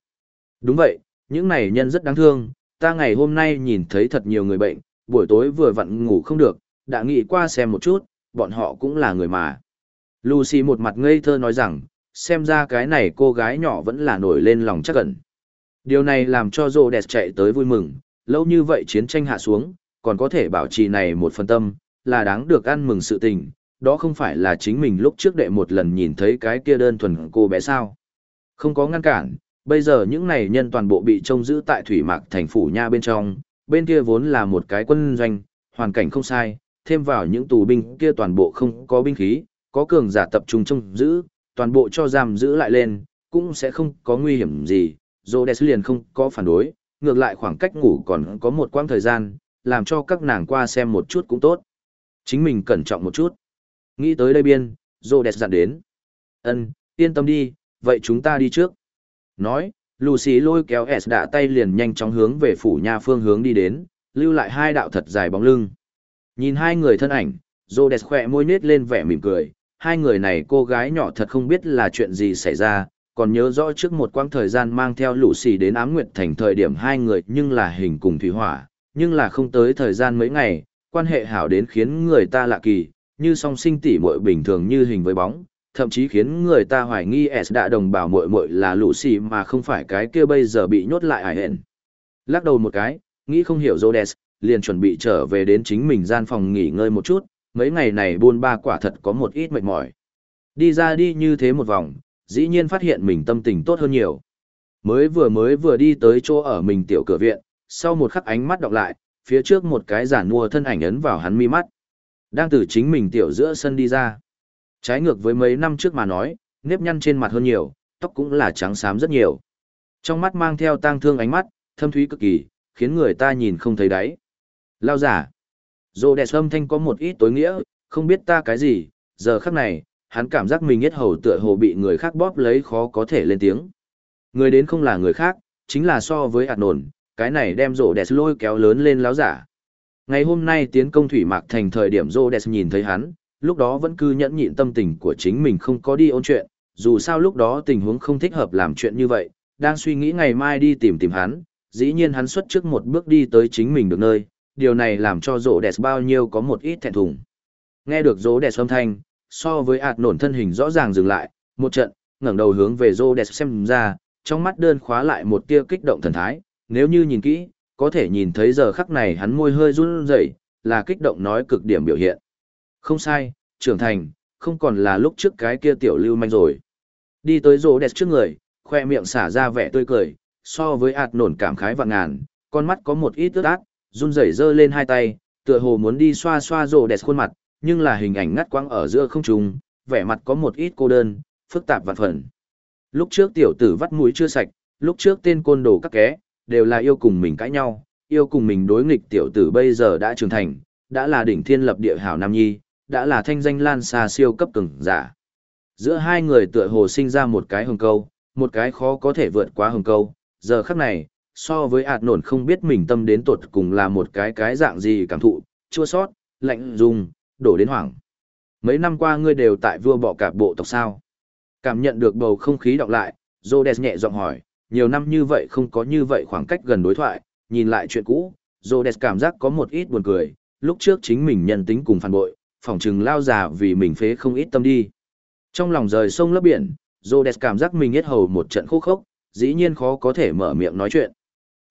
Đúng vậy, những này nhân rất đáng thương, ta ngày hôm nay nhìn thấy thật nhiều người bệnh, buổi tối vừa vặn ngủ không được, đã nghĩ qua xem một chút, bọn họ cũng là người mà. Lucy một mặt ngây thơ nói rằng, xem ra cái này cô gái nhỏ vẫn là nổi lên lòng chắc ẩn. Điều này làm cho Rô đẹp chạy tới vui mừng, lâu như vậy chiến tranh hạ xuống, còn có thể bảo trì này một phần tâm, là đáng được ăn mừng sự tình, đó không phải là chính mình lúc trước đệ một lần nhìn thấy cái kia đơn thuần cô bé sao. Không có ngăn cản, bây giờ những này nhân toàn bộ bị trông giữ tại thủy mạc thành phủ nha bên trong, bên kia vốn là một cái quân doanh, hoàn cảnh không sai, thêm vào những tù binh kia toàn bộ không có binh khí, có cường giả tập trung trông giữ, toàn bộ cho giam giữ lại lên, cũng sẽ không có nguy hiểm gì, Rhodes liền không có phản đối, ngược lại khoảng cách ngủ còn có một quãng thời gian, làm cho các nàng qua xem một chút cũng tốt. Chính mình cẩn trọng một chút. Nghĩ tới đây biên, Rhodes dặn đến. Ân, yên tâm đi, vậy chúng ta đi trước. Nói, Lucy lôi kéo S đạ tay liền nhanh chóng hướng về phủ nha phương hướng đi đến, lưu lại hai đạo thật dài bóng lưng. Nhìn hai người thân ảnh, Rhodes khỏe môi nết lên vẻ mỉm cười, hai người này cô gái nhỏ thật không biết là chuyện gì xảy ra, còn nhớ rõ trước một quãng thời gian mang theo lũ xì đến ám nguyệt thành thời điểm hai người nhưng là hình cùng thủy hỏa, nhưng là không tới thời gian mấy ngày, quan hệ hảo đến khiến người ta lạ kỳ, như song sinh tỷ muội bình thường như hình với bóng, thậm chí khiến người ta hoài nghi S đã đồng bào muội muội là lũ xì mà không phải cái kia bây giờ bị nhốt lại ải hẹn. Lắc đầu một cái, nghĩ không hiểu Rhodes, liền chuẩn bị trở về đến chính mình gian phòng nghỉ ngơi một chút, mấy ngày này buôn ba quả thật có một ít mệt mỏi. Đi ra đi như thế một vòng, dĩ nhiên phát hiện mình tâm tình tốt hơn nhiều. Mới vừa mới vừa đi tới chỗ ở mình tiểu cửa viện, sau một khắc ánh mắt đọc lại, phía trước một cái giản mua thân ảnh ấn vào hắn mi mắt. Đang từ chính mình tiểu giữa sân đi ra. Trái ngược với mấy năm trước mà nói, nếp nhăn trên mặt hơn nhiều, tóc cũng là trắng xám rất nhiều. Trong mắt mang theo tang thương ánh mắt, thâm thúy cực kỳ, khiến người ta nhìn không thấy đáy. Lao giả. Dô đẹp âm thanh có một ít tối nghĩa, không biết ta cái gì, giờ khắc này, hắn cảm giác mình yết hầu tựa hồ bị người khác bóp lấy khó có thể lên tiếng. Người đến không là người khác, chính là so với hạt nổn, cái này đem rổ đẹp lôi kéo lớn lên láo giả. Ngày hôm nay tiến công thủy mạc thành thời điểm rổ đẹp nhìn thấy hắn, lúc đó vẫn cứ nhẫn nhịn tâm tình của chính mình không có đi ôn chuyện, dù sao lúc đó tình huống không thích hợp làm chuyện như vậy, đang suy nghĩ ngày mai đi tìm tìm hắn, dĩ nhiên hắn xuất trước một bước đi tới chính mình được nơi, điều này làm cho rổ đẹp bao nhiêu có một ít thẹn thùng. Nghe được rổ đẹp âm thanh, so với ạt nổn thân hình rõ ràng dừng lại, một trận, ngẩng đầu hướng về rổ đẹp xem ra, trong mắt đơn khóa lại một tia kích động thần thái, nếu như nhìn kỹ, có thể nhìn thấy giờ khắc này hắn môi hơi run rẩy, là kích động nói cực điểm biểu hiện. Không sai, trưởng thành, không còn là lúc trước cái kia tiểu lưu manh rồi. Đi tới rổ đẹp trước người, khoe miệng xả ra vẻ tươi cười, so với ạt nổn cảm khái vạn ngàn, con mắt có một ít ướt át, run rẩy giơ lên hai tay, tựa hồ muốn đi xoa xoa rổ đẹp khuôn mặt, nhưng là hình ảnh ngắt quãng ở giữa không trung, vẻ mặt có một ít cô đơn, phức tạp vạn phần. Lúc trước tiểu tử vắt mũi chưa sạch, lúc trước tên côn đồ các ké, đều là yêu cùng mình cãi nhau, yêu cùng mình đối nghịch tiểu tử bây giờ đã trưởng thành, đã là đỉnh thiên lập địa hảo nam nhi, đã là thanh danh lan xa siêu cấp cường giả. Giữa hai người tựa hồ sinh ra một cái hồng câu, một cái khó có thể vượt qua hồng câu, giờ khắc này, so với ạt nổn không biết mình tâm đến tột cùng là một cái cái dạng gì cảm thụ, chua sót, lạnh dùng, đổ đến hoảng. Mấy năm qua ngươi đều tại vua bọ cạp bộ tộc sao? Cảm nhận được bầu không khí đọc lại, Rhodes nhẹ giọng hỏi, nhiều năm như vậy không có như vậy khoảng cách gần đối thoại, nhìn lại chuyện cũ, Rhodes cảm giác có một ít buồn cười, lúc trước chính mình nhân tính cùng phản bội, phỏng chừng lao già vì mình phế không ít tâm đi. Trong lòng rời sông lấp biển, Rhodes cảm giác mình hết hầu một trận khô khốc, dĩ nhiên khó có thể mở miệng nói chuyện.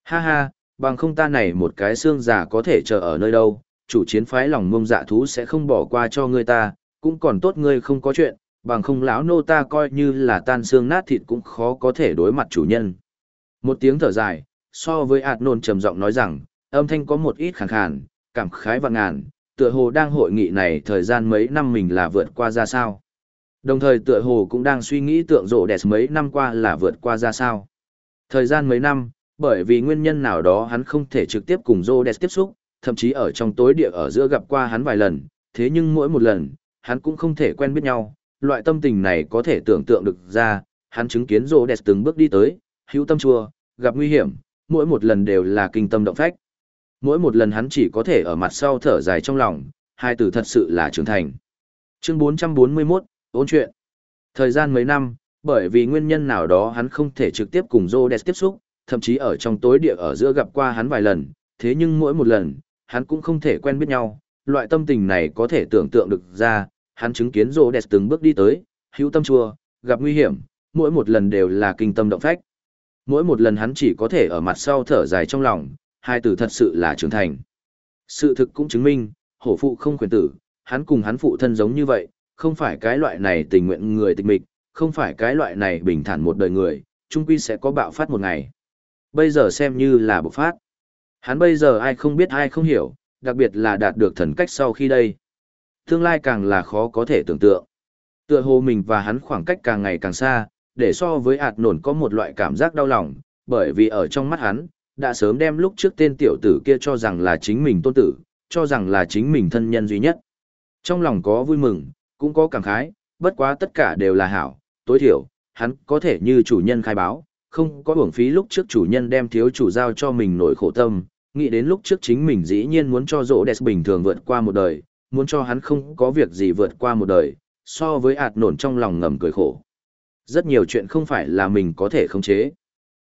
Ha ha, bằng không ta này một cái xương già có thể chờ ở nơi đâu, chủ chiến phái lòng ngông dạ thú sẽ không bỏ qua cho ngươi ta, cũng còn tốt ngươi không có chuyện, bằng không lão nô ta coi như là tan xương nát thịt cũng khó có thể đối mặt chủ nhân. Một tiếng thở dài, so với ạt nôn trầm giọng nói rằng, âm thanh có một ít khàn khàn, cảm khái và ngàn, tựa hồ đang hội nghị này thời gian mấy năm mình là vượt qua ra sao. Đồng thời tựa hồ cũng đang suy nghĩ tượng rộ đẹp mấy năm qua là vượt qua ra sao. Thời gian mấy năm, Bởi vì nguyên nhân nào đó hắn không thể trực tiếp cùng Rhodes tiếp xúc, thậm chí ở trong tối địa ở giữa gặp qua hắn vài lần, thế nhưng mỗi một lần, hắn cũng không thể quen biết nhau, loại tâm tình này có thể tưởng tượng được ra, hắn chứng kiến Rhodes từng bước đi tới, hữu tâm chua, gặp nguy hiểm, mỗi một lần đều là kinh tâm động phách. Mỗi một lần hắn chỉ có thể ở mặt sau thở dài trong lòng, hai từ thật sự là trưởng thành. Chương 441, ôn chuyện. Thời gian mấy năm, bởi vì nguyên nhân nào đó hắn không thể trực tiếp cùng Rhodes tiếp xúc, thậm chí ở trong tối địa ở giữa gặp qua hắn vài lần, thế nhưng mỗi một lần, hắn cũng không thể quen biết nhau, loại tâm tình này có thể tưởng tượng được ra, hắn chứng kiến Rhodes từng bước đi tới, hữu tâm chua, gặp nguy hiểm, mỗi một lần đều là kinh tâm động phách. Mỗi một lần hắn chỉ có thể ở mặt sau thở dài trong lòng, hai từ thật sự là trưởng thành. Sự thực cũng chứng minh, hổ phụ không quyền tử, hắn cùng hắn phụ thân giống như vậy, không phải cái loại này tình nguyện người tịch mịch, không phải cái loại này bình thản một đời người, chung quy sẽ có bạo phát một ngày. Bây giờ xem như là bộc phát. Hắn bây giờ ai không biết ai không hiểu, đặc biệt là đạt được thần cách sau khi đây. Tương lai càng là khó có thể tưởng tượng. Tựa hồ mình và hắn khoảng cách càng ngày càng xa, để so với ạt nổn có một loại cảm giác đau lòng, bởi vì ở trong mắt hắn, đã sớm đem lúc trước tên tiểu tử kia cho rằng là chính mình tôn tử, cho rằng là chính mình thân nhân duy nhất. Trong lòng có vui mừng, cũng có cảm khái, bất quá tất cả đều là hảo, tối thiểu, hắn có thể như chủ nhân khai báo, không có uổng phí lúc trước chủ nhân đem thiếu chủ giao cho mình nổi khổ tâm, nghĩ đến lúc trước chính mình dĩ nhiên muốn cho rỗ đẹp bình thường vượt qua một đời, muốn cho hắn không có việc gì vượt qua một đời, so với ạt nổn trong lòng ngầm cười khổ. Rất nhiều chuyện không phải là mình có thể khống chế.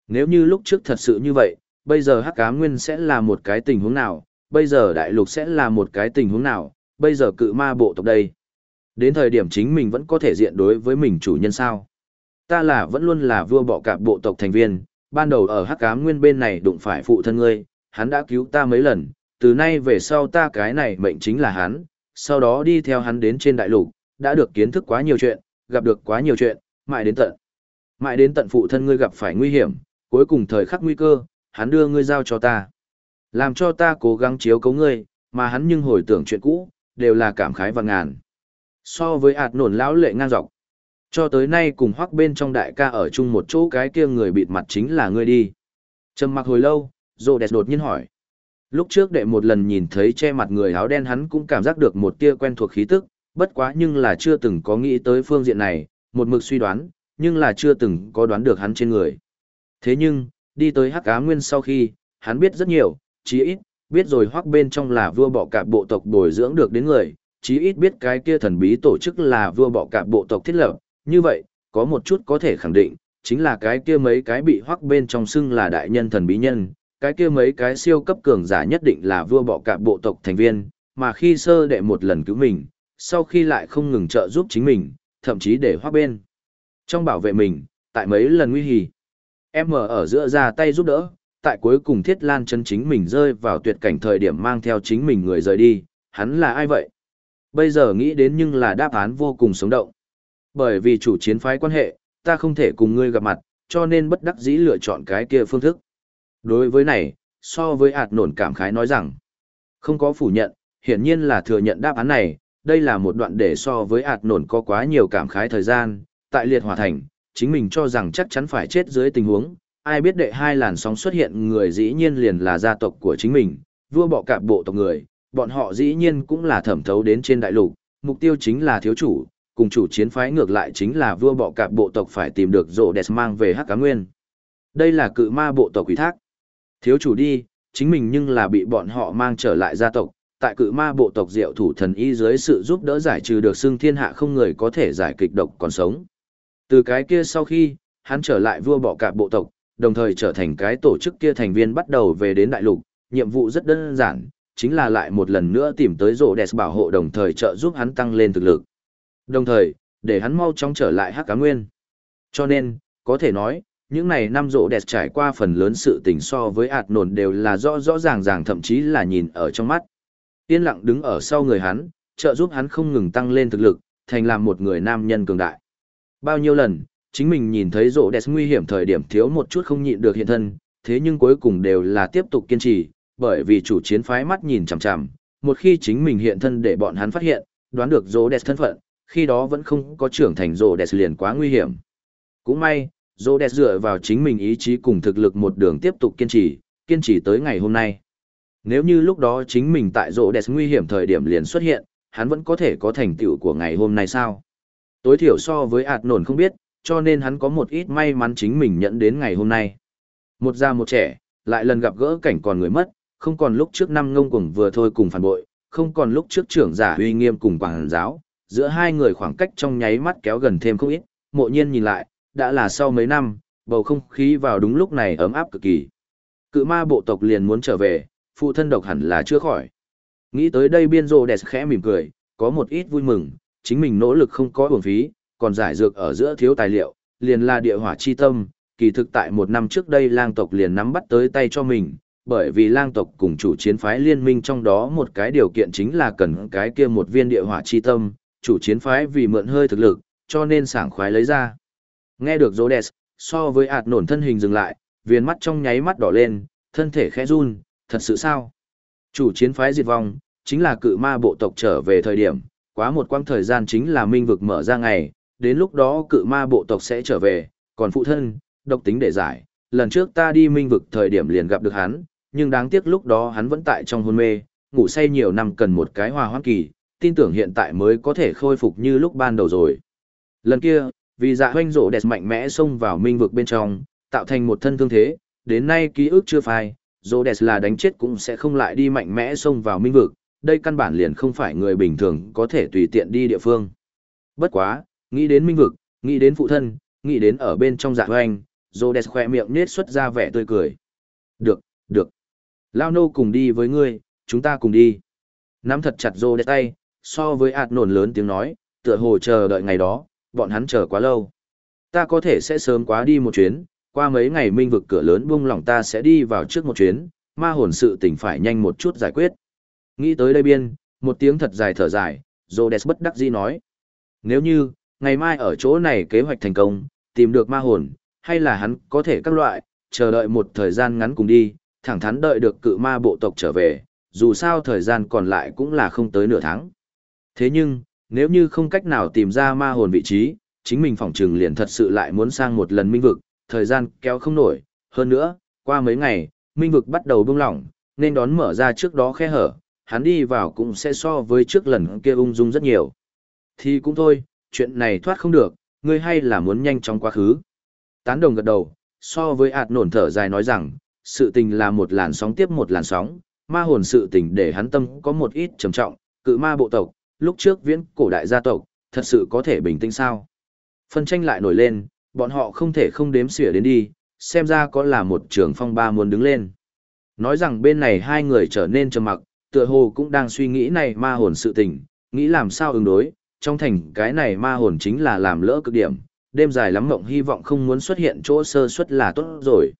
Nếu như lúc trước thật sự như vậy, bây giờ hắc ám nguyên sẽ là một cái tình huống nào, bây giờ đại lục sẽ là một cái tình huống nào, bây giờ cự ma bộ tộc đây. Đến thời điểm chính mình vẫn có thể diện đối với mình chủ nhân sao. Ta là vẫn luôn là vua bọ cạp bộ tộc thành viên, ban đầu ở hắc ám nguyên bên này đụng phải phụ thân ngươi, hắn đã cứu ta mấy lần, từ nay về sau ta cái này mệnh chính là hắn, sau đó đi theo hắn đến trên đại lục, đã được kiến thức quá nhiều chuyện, gặp được quá nhiều chuyện, mãi đến tận. Mãi đến tận phụ thân ngươi gặp phải nguy hiểm, cuối cùng thời khắc nguy cơ, hắn đưa ngươi giao cho ta. Làm cho ta cố gắng chiếu cấu ngươi, mà hắn nhưng hồi tưởng chuyện cũ, đều là cảm khái và ngàn. So với ạt nổn lão lệ ngang dọc. Cho tới nay cùng hoắc bên trong đại ca ở chung một chỗ cái kia người bịt mặt chính là ngươi đi. Trầm mặc hồi lâu, Rô Đẹp đột nhiên hỏi. Lúc trước đệ một lần nhìn thấy che mặt người áo đen hắn cũng cảm giác được một tia quen thuộc khí tức, bất quá nhưng là chưa từng có nghĩ tới phương diện này, một mực suy đoán, nhưng là chưa từng có đoán được hắn trên người. Thế nhưng, đi tới hắc Á nguyên sau khi, hắn biết rất nhiều, chí ít, biết rồi hoắc bên trong là vua bọ cạp bộ tộc bồi dưỡng được đến người, chí ít biết cái kia thần bí tổ chức là vua bọ cạp bộ tộc thiết lập, như vậy, có một chút có thể khẳng định, chính là cái kia mấy cái bị hoắc bên trong xưng là đại nhân thần bí nhân, cái kia mấy cái siêu cấp cường giả nhất định là vua bọ cạp bộ tộc thành viên, mà khi sơ đệ một lần cứu mình, sau khi lại không ngừng trợ giúp chính mình, thậm chí để hoác bên. Trong bảo vệ mình, tại mấy lần nguy hì, em mở ở giữa ra tay giúp đỡ, tại cuối cùng thiết lan chân chính mình rơi vào tuyệt cảnh thời điểm mang theo chính mình người rời đi, hắn là ai vậy? Bây giờ nghĩ đến nhưng là đáp án vô cùng sống động. Bởi vì chủ chiến phái quan hệ, ta không thể cùng ngươi gặp mặt, cho nên bất đắc dĩ lựa chọn cái kia phương thức. Đối với này, so với ạt nổn cảm khái nói rằng, không có phủ nhận, hiển nhiên là thừa nhận đáp án này, đây là một đoạn để so với ạt nổn có quá nhiều cảm khái thời gian, tại liệt hòa thành, chính mình cho rằng chắc chắn phải chết dưới tình huống, ai biết đệ hai làn sóng xuất hiện người dĩ nhiên liền là gia tộc của chính mình, vua bọ cạp bộ tộc người, bọn họ dĩ nhiên cũng là thẩm thấu đến trên đại lục, mục tiêu chính là thiếu chủ, cùng chủ chiến phái ngược lại chính là vua bọ cạp bộ tộc phải tìm được rộ đẹp mang về hắc cá nguyên. Đây là cự ma bộ tộc quỷ thác. Thiếu chủ đi, chính mình nhưng là bị bọn họ mang trở lại gia tộc, tại cự ma bộ tộc diệu thủ thần y dưới sự giúp đỡ giải trừ được xương thiên hạ không người có thể giải kịch độc còn sống. Từ cái kia sau khi, hắn trở lại vua bỏ cả bộ tộc, đồng thời trở thành cái tổ chức kia thành viên bắt đầu về đến đại lục, nhiệm vụ rất đơn giản, chính là lại một lần nữa tìm tới rổ đẹp bảo hộ đồng thời trợ giúp hắn tăng lên thực lực. Đồng thời, để hắn mau chóng trở lại hắc cá nguyên. Cho nên, có thể nói, những này năm rộ đẹp trải qua phần lớn sự tình so với ạt nổn đều là rõ rõ ràng ràng thậm chí là nhìn ở trong mắt. Yên lặng đứng ở sau người hắn, trợ giúp hắn không ngừng tăng lên thực lực, thành làm một người nam nhân cường đại. Bao nhiêu lần, chính mình nhìn thấy rộ đẹp nguy hiểm thời điểm thiếu một chút không nhịn được hiện thân, thế nhưng cuối cùng đều là tiếp tục kiên trì, bởi vì chủ chiến phái mắt nhìn chằm chằm, một khi chính mình hiện thân để bọn hắn phát hiện, đoán được rộ đẹp thân phận, khi đó vẫn không có trưởng thành rộ đẹp liền quá nguy hiểm. Cũng may, Rhodes dựa vào chính mình ý chí cùng thực lực một đường tiếp tục kiên trì, kiên trì tới ngày hôm nay. Nếu như lúc đó chính mình tại Rhodes nguy hiểm thời điểm liền xuất hiện, hắn vẫn có thể có thành tựu của ngày hôm nay sao? Tối thiểu so với ạt nổn không biết, cho nên hắn có một ít may mắn chính mình nhận đến ngày hôm nay. Một già một trẻ, lại lần gặp gỡ cảnh còn người mất, không còn lúc trước năm ngông cuồng vừa thôi cùng phản bội, không còn lúc trước trưởng giả uy nghiêm cùng quảng giáo, giữa hai người khoảng cách trong nháy mắt kéo gần thêm không ít, mộ nhiên nhìn lại, đã là sau mấy năm, bầu không khí vào đúng lúc này ấm áp cực kỳ. Cự ma bộ tộc liền muốn trở về, phụ thân độc hẳn là chưa khỏi. Nghĩ tới đây biên rồ đẹp khẽ mỉm cười, có một ít vui mừng, chính mình nỗ lực không có uổng phí, còn giải dược ở giữa thiếu tài liệu, liền là địa hỏa chi tâm, kỳ thực tại một năm trước đây lang tộc liền nắm bắt tới tay cho mình, bởi vì lang tộc cùng chủ chiến phái liên minh trong đó một cái điều kiện chính là cần cái kia một viên địa hỏa chi tâm, chủ chiến phái vì mượn hơi thực lực, cho nên sảng khoái lấy ra. Nghe được Rhodes, so với ạt nổn thân hình dừng lại, viền mắt trong nháy mắt đỏ lên, thân thể khẽ run, thật sự sao? Chủ chiến phái diệt vong, chính là cự ma bộ tộc trở về thời điểm, quá một quãng thời gian chính là minh vực mở ra ngày, đến lúc đó cự ma bộ tộc sẽ trở về, còn phụ thân, độc tính để giải, lần trước ta đi minh vực thời điểm liền gặp được hắn, nhưng đáng tiếc lúc đó hắn vẫn tại trong hôn mê, ngủ say nhiều năm cần một cái hòa hoãn kỳ, tin tưởng hiện tại mới có thể khôi phục như lúc ban đầu rồi. Lần kia, vì dạ hoanh rộ đẹp mạnh mẽ xông vào minh vực bên trong, tạo thành một thân thương thế, đến nay ký ức chưa phai, rộ đẹp là đánh chết cũng sẽ không lại đi mạnh mẽ xông vào minh vực, đây căn bản liền không phải người bình thường có thể tùy tiện đi địa phương. Bất quá, nghĩ đến minh vực, nghĩ đến phụ thân, nghĩ đến ở bên trong dạ hoanh, rộ đẹp khỏe miệng nết xuất ra vẻ tươi cười. Được, được. Lao nô cùng đi với ngươi, chúng ta cùng đi. Nắm thật chặt rô đẹp tay, so với ạt nổn lớn tiếng nói, tựa hồ chờ đợi ngày đó, bọn hắn chờ quá lâu. Ta có thể sẽ sớm quá đi một chuyến, qua mấy ngày minh vực cửa lớn buông lỏng ta sẽ đi vào trước một chuyến, ma hồn sự tỉnh phải nhanh một chút giải quyết. Nghĩ tới đây biên, một tiếng thật dài thở dài, Rhodes bất đắc dĩ nói. Nếu như, ngày mai ở chỗ này kế hoạch thành công, tìm được ma hồn, hay là hắn có thể các loại, chờ đợi một thời gian ngắn cùng đi, thẳng thắn đợi được cự ma bộ tộc trở về, dù sao thời gian còn lại cũng là không tới nửa tháng. Thế nhưng, nếu như không cách nào tìm ra ma hồn vị trí, chính mình phỏng trừng liền thật sự lại muốn sang một lần minh vực, thời gian kéo không nổi. Hơn nữa, qua mấy ngày, minh vực bắt đầu bông lỏng, nên đón mở ra trước đó khe hở, hắn đi vào cũng sẽ so với trước lần kia ung dung rất nhiều. Thì cũng thôi, chuyện này thoát không được, ngươi hay là muốn nhanh chóng quá khứ. Tán đồng gật đầu, so với ạt nổn thở dài nói rằng, sự tình là một làn sóng tiếp một làn sóng, ma hồn sự tình để hắn tâm có một ít trầm trọng, cự ma bộ tộc, lúc trước viễn cổ đại gia tộc, thật sự có thể bình tĩnh sao? Phân tranh lại nổi lên, bọn họ không thể không đếm xỉa đến đi, xem ra có là một trường phong ba muốn đứng lên. Nói rằng bên này hai người trở nên trầm mặc, tựa hồ cũng đang suy nghĩ này ma hồn sự tình, nghĩ làm sao ứng đối, trong thành cái này ma hồn chính là làm lỡ cực điểm, đêm dài lắm mộng hy vọng không muốn xuất hiện chỗ sơ suất là tốt rồi.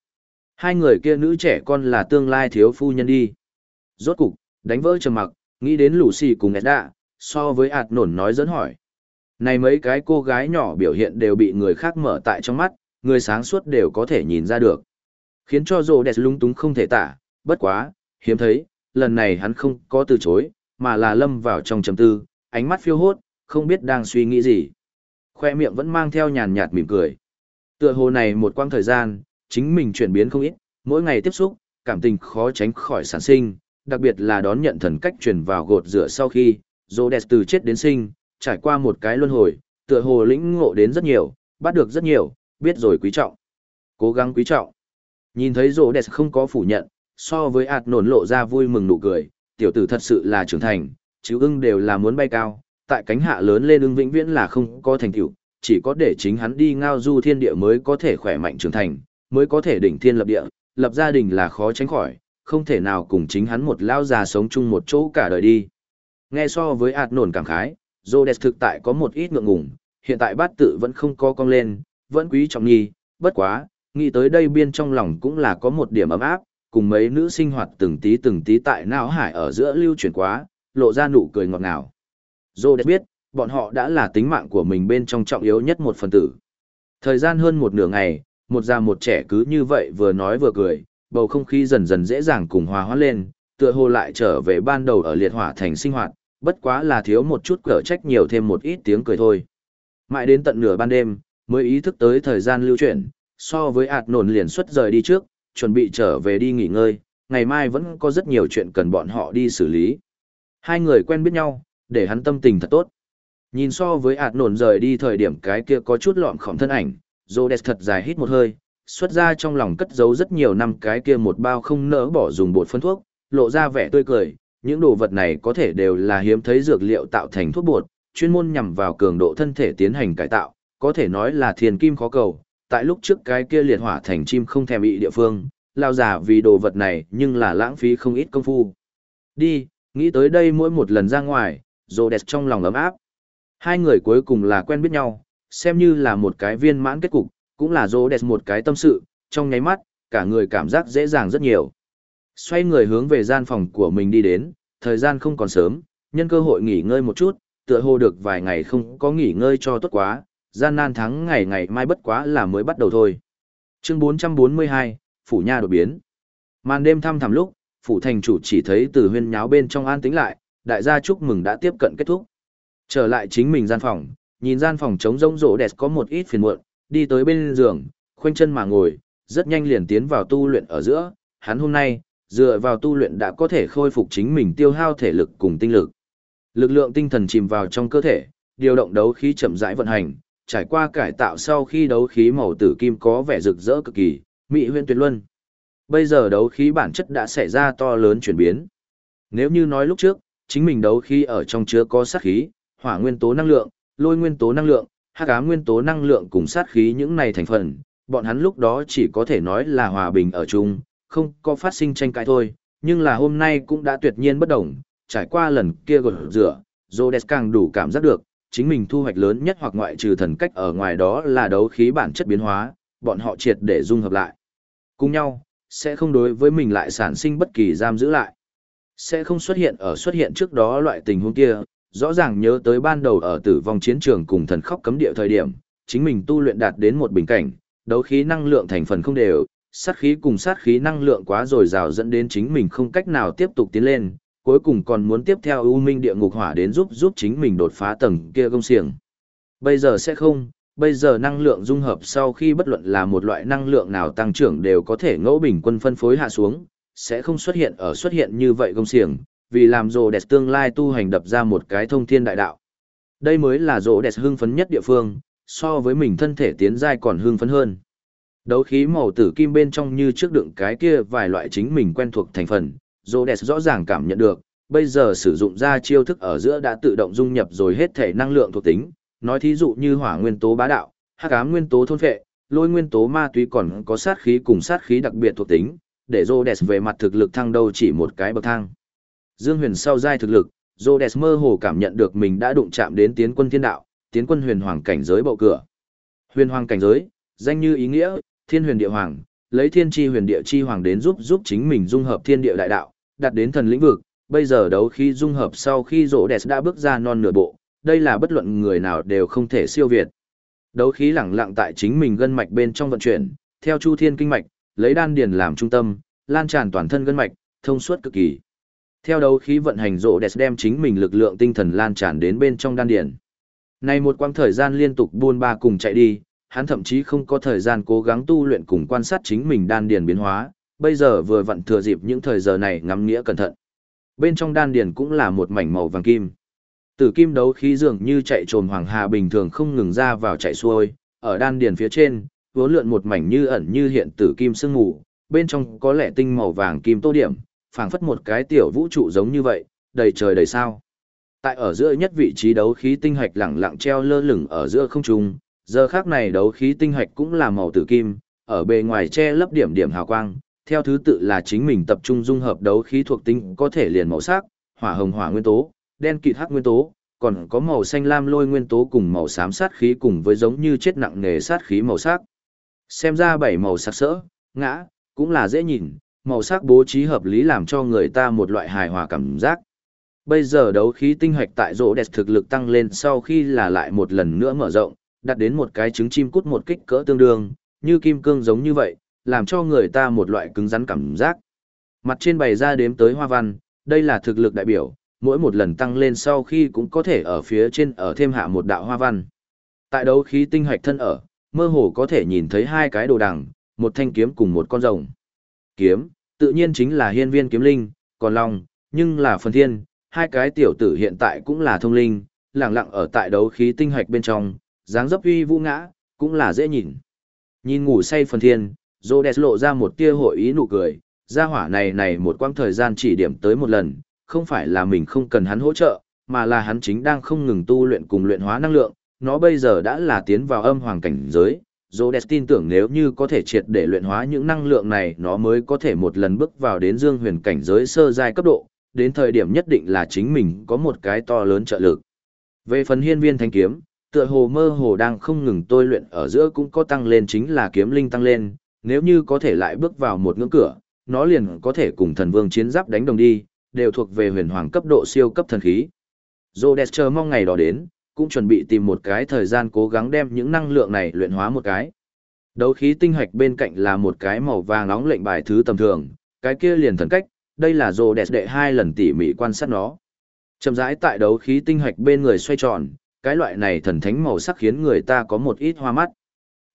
Hai người kia nữ trẻ con là tương lai thiếu phu nhân đi. Rốt cục, đánh vỡ trầm mặc, nghĩ đến lũ xì cùng Edda, so với ạt nổn nói dẫn hỏi. Này mấy cái cô gái nhỏ biểu hiện đều bị người khác mở tại trong mắt, người sáng suốt đều có thể nhìn ra được. Khiến cho rồ đẹp lung túng không thể tả, bất quá, hiếm thấy, lần này hắn không có từ chối, mà là lâm vào trong trầm tư, ánh mắt phiêu hốt, không biết đang suy nghĩ gì. Khoe miệng vẫn mang theo nhàn nhạt mỉm cười. Tựa hồ này một quãng thời gian, chính mình chuyển biến không ít, mỗi ngày tiếp xúc, cảm tình khó tránh khỏi sản sinh, đặc biệt là đón nhận thần cách truyền vào gột rửa sau khi, Rhodes từ chết đến sinh, trải qua một cái luân hồi, tựa hồ lĩnh ngộ đến rất nhiều, bắt được rất nhiều, biết rồi quý trọng. Cố gắng quý trọng. Nhìn thấy Rhodes không có phủ nhận, so với ạt nổn lộ ra vui mừng nụ cười, tiểu tử thật sự là trưởng thành, chứ ưng đều là muốn bay cao, tại cánh hạ lớn lên ưng vĩnh viễn là không có thành tựu, chỉ có để chính hắn đi ngao du thiên địa mới có thể khỏe mạnh trưởng thành, mới có thể đỉnh thiên lập địa, lập gia đình là khó tránh khỏi, không thể nào cùng chính hắn một lao già sống chung một chỗ cả đời đi. Nghe so với ạt nổn cảm khái, Rhodes thực tại có một ít ngượng ngùng, hiện tại bát tự vẫn không co cong lên, vẫn quý trọng nghi. bất quá, nghĩ tới đây biên trong lòng cũng là có một điểm ấm áp, cùng mấy nữ sinh hoạt từng tí từng tí tại não hải ở giữa lưu chuyển quá, lộ ra nụ cười ngọt ngào. Rhodes biết, bọn họ đã là tính mạng của mình bên trong trọng yếu nhất một phần tử. Thời gian hơn một nửa ngày, một già một trẻ cứ như vậy vừa nói vừa cười, bầu không khí dần dần dễ dàng cùng hòa hóa lên, tựa hồ lại trở về ban đầu ở liệt hỏa thành sinh hoạt, bất quá là thiếu một chút cỡ trách nhiều thêm một ít tiếng cười thôi. Mãi đến tận nửa ban đêm, mới ý thức tới thời gian lưu chuyển, so với ạt nổn liền xuất rời đi trước, chuẩn bị trở về đi nghỉ ngơi, ngày mai vẫn có rất nhiều chuyện cần bọn họ đi xử lý. Hai người quen biết nhau, để hắn tâm tình thật tốt. Nhìn so với ạt nổn rời đi thời điểm cái kia có chút lọm khỏng thân ảnh, Rhodes thật dài hít một hơi, xuất ra trong lòng cất giấu rất nhiều năm cái kia một bao không nỡ bỏ dùng bột phân thuốc, lộ ra vẻ tươi cười, những đồ vật này có thể đều là hiếm thấy dược liệu tạo thành thuốc bột, chuyên môn nhằm vào cường độ thân thể tiến hành cải tạo, có thể nói là thiền kim khó cầu, tại lúc trước cái kia liệt hỏa thành chim không thèm bị địa phương, lao giả vì đồ vật này nhưng là lãng phí không ít công phu. Đi, nghĩ tới đây mỗi một lần ra ngoài, Rhodes trong lòng ấm áp. Hai người cuối cùng là quen biết nhau, xem như là một cái viên mãn kết cục, cũng là Rhodes một cái tâm sự, trong nháy mắt, cả người cảm giác dễ dàng rất nhiều. Xoay người hướng về gian phòng của mình đi đến, thời gian không còn sớm, nhân cơ hội nghỉ ngơi một chút, tựa hồ được vài ngày không có nghỉ ngơi cho tốt quá, gian nan thắng ngày ngày mai bất quá là mới bắt đầu thôi. Chương 442, Phủ Nha đột biến. Màn đêm thăm thẳm lúc, Phủ Thành chủ chỉ thấy từ huyên nháo bên trong an tĩnh lại, đại gia chúc mừng đã tiếp cận kết thúc. Trở lại chính mình gian phòng, nhìn gian phòng trống rỗng rỗ đẹp có một ít phiền muộn, đi tới bên giường, khoanh chân mà ngồi, rất nhanh liền tiến vào tu luyện ở giữa, hắn hôm nay, dựa vào tu luyện đã có thể khôi phục chính mình tiêu hao thể lực cùng tinh lực. Lực lượng tinh thần chìm vào trong cơ thể, điều động đấu khí chậm rãi vận hành, trải qua cải tạo sau khi đấu khí màu tử kim có vẻ rực rỡ cực kỳ, mỹ huyên tuyệt luân. Bây giờ đấu khí bản chất đã xảy ra to lớn chuyển biến. Nếu như nói lúc trước, chính mình đấu khí ở trong chứa có sát khí, hỏa nguyên tố năng lượng, lôi nguyên tố năng lượng, hắc ám nguyên tố năng lượng cùng sát khí những này thành phần, bọn hắn lúc đó chỉ có thể nói là hòa bình ở chung, không có phát sinh tranh cãi thôi, nhưng là hôm nay cũng đã tuyệt nhiên bất đồng, trải qua lần kia gột rửa, Rhodes càng đủ cảm giác được, chính mình thu hoạch lớn nhất hoặc ngoại trừ thần cách ở ngoài đó là đấu khí bản chất biến hóa, bọn họ triệt để dung hợp lại. Cùng nhau, sẽ không đối với mình lại sản sinh bất kỳ giam giữ lại. Sẽ không xuất hiện ở xuất hiện trước đó loại tình huống kia, rõ ràng nhớ tới ban đầu ở tử vong chiến trường cùng thần khóc cấm địa thời điểm, chính mình tu luyện đạt đến một bình cảnh, đấu khí năng lượng thành phần không đều, sát khí cùng sát khí năng lượng quá dồi dào dẫn đến chính mình không cách nào tiếp tục tiến lên, cuối cùng còn muốn tiếp theo ưu minh địa ngục hỏa đến giúp giúp chính mình đột phá tầng kia công xiềng. Bây giờ sẽ không, bây giờ năng lượng dung hợp sau khi bất luận là một loại năng lượng nào tăng trưởng đều có thể ngẫu bình quân phân phối hạ xuống, sẽ không xuất hiện ở xuất hiện như vậy công xiềng, vì làm rồ đẹp tương lai tu hành đập ra một cái thông thiên đại đạo. Đây mới là rồ đẹp hưng phấn nhất địa phương, so với mình thân thể tiến giai còn hưng phấn hơn. Đấu khí màu tử kim bên trong như trước đựng cái kia vài loại chính mình quen thuộc thành phần, Rhodes rõ ràng cảm nhận được, bây giờ sử dụng ra chiêu thức ở giữa đã tự động dung nhập rồi hết thể năng lượng thuộc tính, nói thí dụ như hỏa nguyên tố bá đạo, hắc ám nguyên tố thôn phệ, lôi nguyên tố ma túy còn có sát khí cùng sát khí đặc biệt thuộc tính, để Rhodes về mặt thực lực thăng đâu chỉ một cái bậc thang. Dương Huyền sau giai thực lực, Rhodes mơ hồ cảm nhận được mình đã đụng chạm đến tiến quân thiên đạo, tiến quân huyền hoàng cảnh giới bậu cửa. Huyền hoàng cảnh giới, danh như ý nghĩa, thiên huyền địa hoàng, lấy thiên tri huyền địa chi hoàng đến giúp giúp chính mình dung hợp thiên địa đại đạo, đặt đến thần lĩnh vực, bây giờ đấu khi dung hợp sau khi rỗ đẹp đã bước ra non nửa bộ, đây là bất luận người nào đều không thể siêu việt. Đấu khí lẳng lặng tại chính mình gân mạch bên trong vận chuyển, theo chu thiên kinh mạch, lấy đan điền làm trung tâm, lan tràn toàn thân gân mạch, thông suốt cực kỳ. Theo đấu khí vận hành rỗ đẹp đem chính mình lực lượng tinh thần lan tràn đến bên trong đan điền. Này một quãng thời gian liên tục buôn ba cùng chạy đi, hắn thậm chí không có thời gian cố gắng tu luyện cùng quan sát chính mình đan điền biến hóa, bây giờ vừa vặn thừa dịp những thời giờ này ngắm nghĩa cẩn thận. Bên trong đan điền cũng là một mảnh màu vàng kim. Tử kim đấu khí dường như chạy trồm hoàng hà bình thường không ngừng ra vào chạy xuôi, ở đan điền phía trên, vốn lượn một mảnh như ẩn như hiện tử kim sương mù, bên trong có lẽ tinh màu vàng kim tô điểm, phảng phất một cái tiểu vũ trụ giống như vậy, đầy trời đầy sao. Tại ở giữa nhất vị trí đấu khí tinh hạch lẳng lặng treo lơ lửng ở giữa không trung, giờ khác này đấu khí tinh hạch cũng là màu tử kim, ở bề ngoài che lấp điểm điểm hào quang, theo thứ tự là chính mình tập trung dung hợp đấu khí thuộc tính có thể liền màu sắc, hỏa hồng hỏa nguyên tố, đen kịt hắc nguyên tố, còn có màu xanh lam lôi nguyên tố cùng màu xám sát khí cùng với giống như chết nặng nề sát khí màu sắc. Xem ra bảy màu sắc sỡ, ngã, cũng là dễ nhìn, màu sắc bố trí hợp lý làm cho người ta một loại hài hòa cảm giác. Bây giờ đấu khí tinh hoạch tại rỗ đẹp thực lực tăng lên sau khi là lại một lần nữa mở rộng, đặt đến một cái trứng chim cút một kích cỡ tương đương, như kim cương giống như vậy, làm cho người ta một loại cứng rắn cảm giác. Mặt trên bày ra đếm tới hoa văn, đây là thực lực đại biểu, mỗi một lần tăng lên sau khi cũng có thể ở phía trên ở thêm hạ một đạo hoa văn. Tại đấu khí tinh hoạch thân ở, mơ hồ có thể nhìn thấy hai cái đồ đằng, một thanh kiếm cùng một con rồng. Kiếm, tự nhiên chính là hiên viên kiếm linh, còn long, nhưng là phần thiên, hai cái tiểu tử hiện tại cũng là thông linh, lặng lặng ở tại đấu khí tinh hạch bên trong, dáng dấp uy vũ ngã, cũng là dễ nhìn. Nhìn ngủ say phần thiên, Rhodes lộ ra một tia hội ý nụ cười, gia hỏa này này một quãng thời gian chỉ điểm tới một lần, không phải là mình không cần hắn hỗ trợ, mà là hắn chính đang không ngừng tu luyện cùng luyện hóa năng lượng, nó bây giờ đã là tiến vào âm hoàng cảnh giới. Rhodes tin tưởng nếu như có thể triệt để luyện hóa những năng lượng này nó mới có thể một lần bước vào đến dương huyền cảnh giới sơ giai cấp độ, đến thời điểm nhất định là chính mình có một cái to lớn trợ lực. Về phần hiên viên thanh kiếm, tựa hồ mơ hồ đang không ngừng tôi luyện ở giữa cũng có tăng lên chính là kiếm linh tăng lên, nếu như có thể lại bước vào một ngưỡng cửa, nó liền có thể cùng thần vương chiến giáp đánh đồng đi, đều thuộc về huyền hoàng cấp độ siêu cấp thần khí. Rhodes chờ mong ngày đó đến, cũng chuẩn bị tìm một cái thời gian cố gắng đem những năng lượng này luyện hóa một cái. Đấu khí tinh hạch bên cạnh là một cái màu vàng nóng lệnh bài thứ tầm thường, cái kia liền thần cách, đây là Rhodes đệ hai lần tỉ mỉ quan sát nó. Chậm rãi tại đấu khí tinh hạch bên người xoay tròn, cái loại này thần thánh màu sắc khiến người ta có một ít hoa mắt.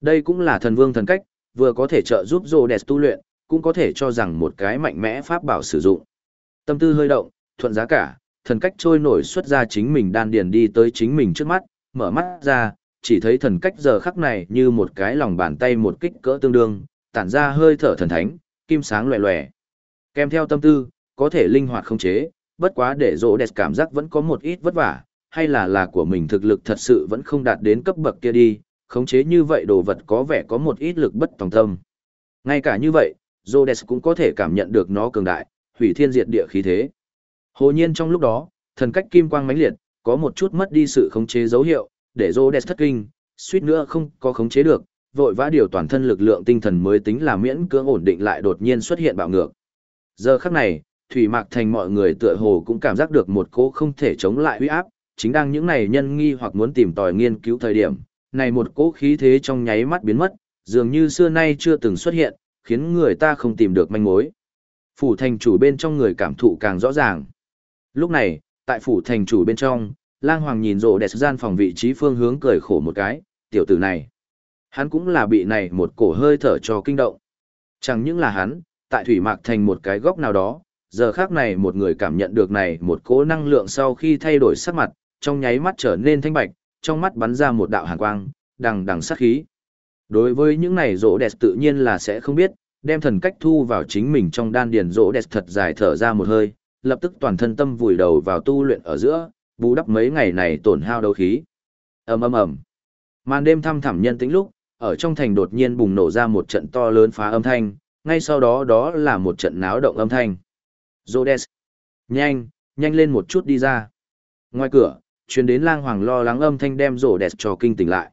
Đây cũng là thần vương thần cách, vừa có thể trợ giúp Rhodes tu luyện, cũng có thể cho rằng một cái mạnh mẽ pháp bảo sử dụng. Tâm tư hơi động, thuận giá cả, thần cách trôi nổi xuất ra chính mình đan điền đi tới chính mình trước mắt, mở mắt ra, chỉ thấy thần cách giờ khắc này như một cái lòng bàn tay một kích cỡ tương đương, tản ra hơi thở thần thánh, kim sáng loè loè. Kèm theo tâm tư, có thể linh hoạt không chế, bất quá để rỗ đẹp cảm giác vẫn có một ít vất vả, hay là là của mình thực lực thật sự vẫn không đạt đến cấp bậc kia đi, khống chế như vậy đồ vật có vẻ có một ít lực bất tòng tâm. Ngay cả như vậy, Rhodes cũng có thể cảm nhận được nó cường đại, hủy thiên diệt địa khí thế. Hồ nhiên trong lúc đó, thần cách kim quang mãnh liệt, có một chút mất đi sự khống chế dấu hiệu, để Rhodes thất kinh, suýt nữa không có khống chế được, vội vã điều toàn thân lực lượng tinh thần mới tính là miễn cưỡng ổn định lại đột nhiên xuất hiện bạo ngược. Giờ khắc này, Thủy Mạc Thành mọi người tựa hồ cũng cảm giác được một cỗ không thể chống lại uy áp, chính đang những này nhân nghi hoặc muốn tìm tòi nghiên cứu thời điểm, này một cỗ khí thế trong nháy mắt biến mất, dường như xưa nay chưa từng xuất hiện, khiến người ta không tìm được manh mối. Phủ thành chủ bên trong người cảm thụ càng rõ ràng. Lúc này, tại phủ thành chủ bên trong, lang hoàng nhìn rộ đẹp gian phòng vị trí phương hướng cười khổ một cái, tiểu tử này. Hắn cũng là bị này một cổ hơi thở cho kinh động. Chẳng những là hắn, tại thủy mạc thành một cái góc nào đó, giờ khác này một người cảm nhận được này một cỗ năng lượng sau khi thay đổi sắc mặt, trong nháy mắt trở nên thanh bạch, trong mắt bắn ra một đạo hàn quang, đằng đằng sát khí. Đối với những này rỗ đẹp tự nhiên là sẽ không biết, đem thần cách thu vào chính mình trong đan điền rỗ đẹp thật dài thở ra một hơi, lập tức toàn thân tâm vùi đầu vào tu luyện ở giữa, bù đắp mấy ngày này tổn hao đấu khí. ầm ầm ầm. Màn đêm thăm thẳm nhân tĩnh lúc, ở trong thành đột nhiên bùng nổ ra một trận to lớn phá âm thanh, ngay sau đó đó là một trận náo động âm thanh. Rhodes, nhanh, nhanh lên một chút đi ra. Ngoài cửa, truyền đến lang hoàng lo lắng âm thanh đem Rhodes cho kinh tỉnh lại.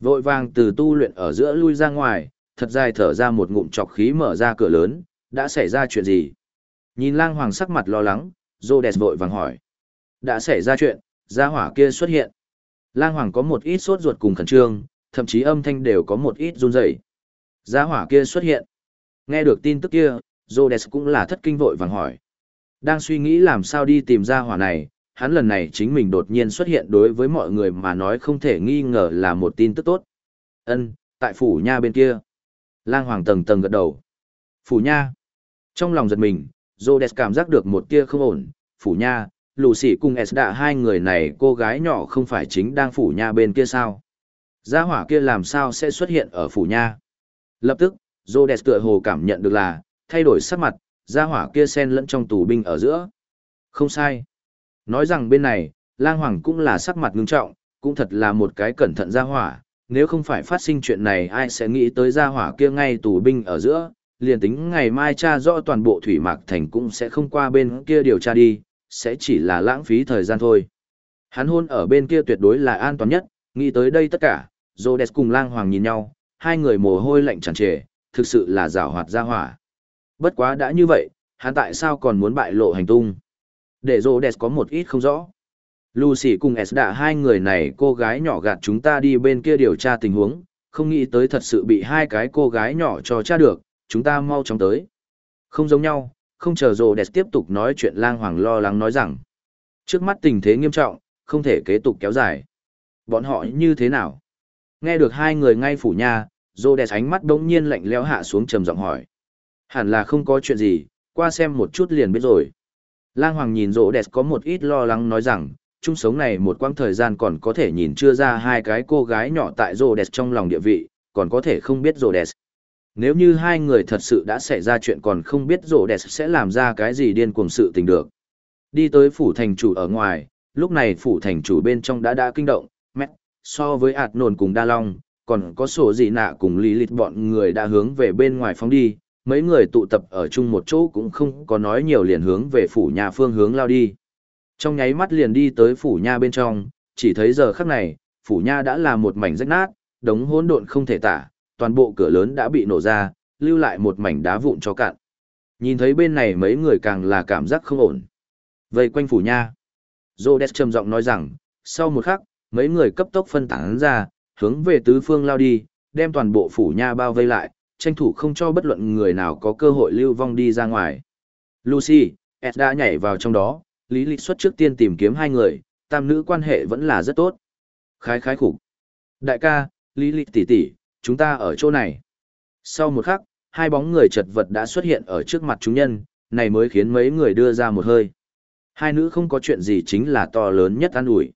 Vội vàng từ tu luyện ở giữa lui ra ngoài, thật dài thở ra một ngụm chọc khí mở ra cửa lớn, đã xảy ra chuyện gì? Nhìn lang hoàng sắc mặt lo lắng, rổ đẹp vội vàng hỏi. Đã xảy ra chuyện, gia hỏa kia xuất hiện. Lang hoàng có một ít sốt ruột cùng khẩn trương, thậm chí âm thanh đều có một ít run rẩy. Gia hỏa kia xuất hiện. Nghe được tin tức kia, Rhodes cũng là thất kinh vội vàng hỏi. Đang suy nghĩ làm sao đi tìm gia hỏa này, hắn lần này chính mình đột nhiên xuất hiện đối với mọi người mà nói không thể nghi ngờ là một tin tức tốt. Ân, tại phủ nha bên kia. Lang Hoàng tầng tầng gật đầu. Phủ nha. Trong lòng giật mình, Rhodes cảm giác được một tia không ổn. Phủ nha, Lucy xỉ cùng Esda hai người này cô gái nhỏ không phải chính đang phủ nha bên kia sao. Gia hỏa kia làm sao sẽ xuất hiện ở phủ nha. Lập tức, Rhodes tựa hồ cảm nhận được là, thay đổi sắc mặt, gia hỏa kia xen lẫn trong tù binh ở giữa. Không sai. Nói rằng bên này, lang hoàng cũng là sắc mặt ngưng trọng, cũng thật là một cái cẩn thận gia hỏa, nếu không phải phát sinh chuyện này ai sẽ nghĩ tới gia hỏa kia ngay tù binh ở giữa, liền tính ngày mai tra rõ toàn bộ thủy mạc thành cũng sẽ không qua bên kia điều tra đi, sẽ chỉ là lãng phí thời gian thôi. Hắn hôn ở bên kia tuyệt đối là an toàn nhất, nghĩ tới đây tất cả, Rhodes cùng lang hoàng nhìn nhau, hai người mồ hôi lạnh tràn trề, thực sự là rào hoạt gia hỏa. Bất quá đã như vậy, hắn tại sao còn muốn bại lộ hành tung? Để Rô Rhodes có một ít không rõ. Lucy cùng Esda hai người này cô gái nhỏ gạt chúng ta đi bên kia điều tra tình huống, không nghĩ tới thật sự bị hai cái cô gái nhỏ cho tra được, chúng ta mau chóng tới. Không giống nhau, không chờ Rhodes tiếp tục nói chuyện lang hoàng lo lắng nói rằng. Trước mắt tình thế nghiêm trọng, không thể kế tục kéo dài. Bọn họ như thế nào? Nghe được hai người ngay phủ nha, rô đẹp ánh mắt đống nhiên lạnh lẽo hạ xuống trầm giọng hỏi. Hẳn là không có chuyện gì, qua xem một chút liền biết rồi. Lang Hoàng nhìn rỗ đẹp có một ít lo lắng nói rằng, chung sống này một quãng thời gian còn có thể nhìn chưa ra hai cái cô gái nhỏ tại rỗ đẹp trong lòng địa vị, còn có thể không biết rỗ đẹp. Nếu như hai người thật sự đã xảy ra chuyện còn không biết rỗ đẹp sẽ làm ra cái gì điên cuồng sự tình được. Đi tới phủ thành chủ ở ngoài, lúc này phủ thành chủ bên trong đã đã kinh động, mẹ, so với ạt nồn cùng đa long, còn có sổ gì nạ cùng lý lịch bọn người đã hướng về bên ngoài phóng đi, mấy người tụ tập ở chung một chỗ cũng không có nói nhiều liền hướng về phủ nhà phương hướng lao đi. Trong nháy mắt liền đi tới phủ nhà bên trong, chỉ thấy giờ khắc này, phủ nhà đã là một mảnh rách nát, đống hỗn độn không thể tả, toàn bộ cửa lớn đã bị nổ ra, lưu lại một mảnh đá vụn cho cạn. Nhìn thấy bên này mấy người càng là cảm giác không ổn. Vây quanh phủ nha. Rhodes trầm giọng nói rằng, sau một khắc, mấy người cấp tốc phân tán ra, hướng về tứ phương lao đi, đem toàn bộ phủ nha bao vây lại, tranh thủ không cho bất luận người nào có cơ hội lưu vong đi ra ngoài. Lucy, Ed đã nhảy vào trong đó, lý lịch xuất trước tiên tìm kiếm hai người, tam nữ quan hệ vẫn là rất tốt. Khái khái khủng. Đại ca, lý lịch tỷ tỷ, chúng ta ở chỗ này. Sau một khắc, hai bóng người chật vật đã xuất hiện ở trước mặt chúng nhân, này mới khiến mấy người đưa ra một hơi. Hai nữ không có chuyện gì chính là to lớn nhất an ủi.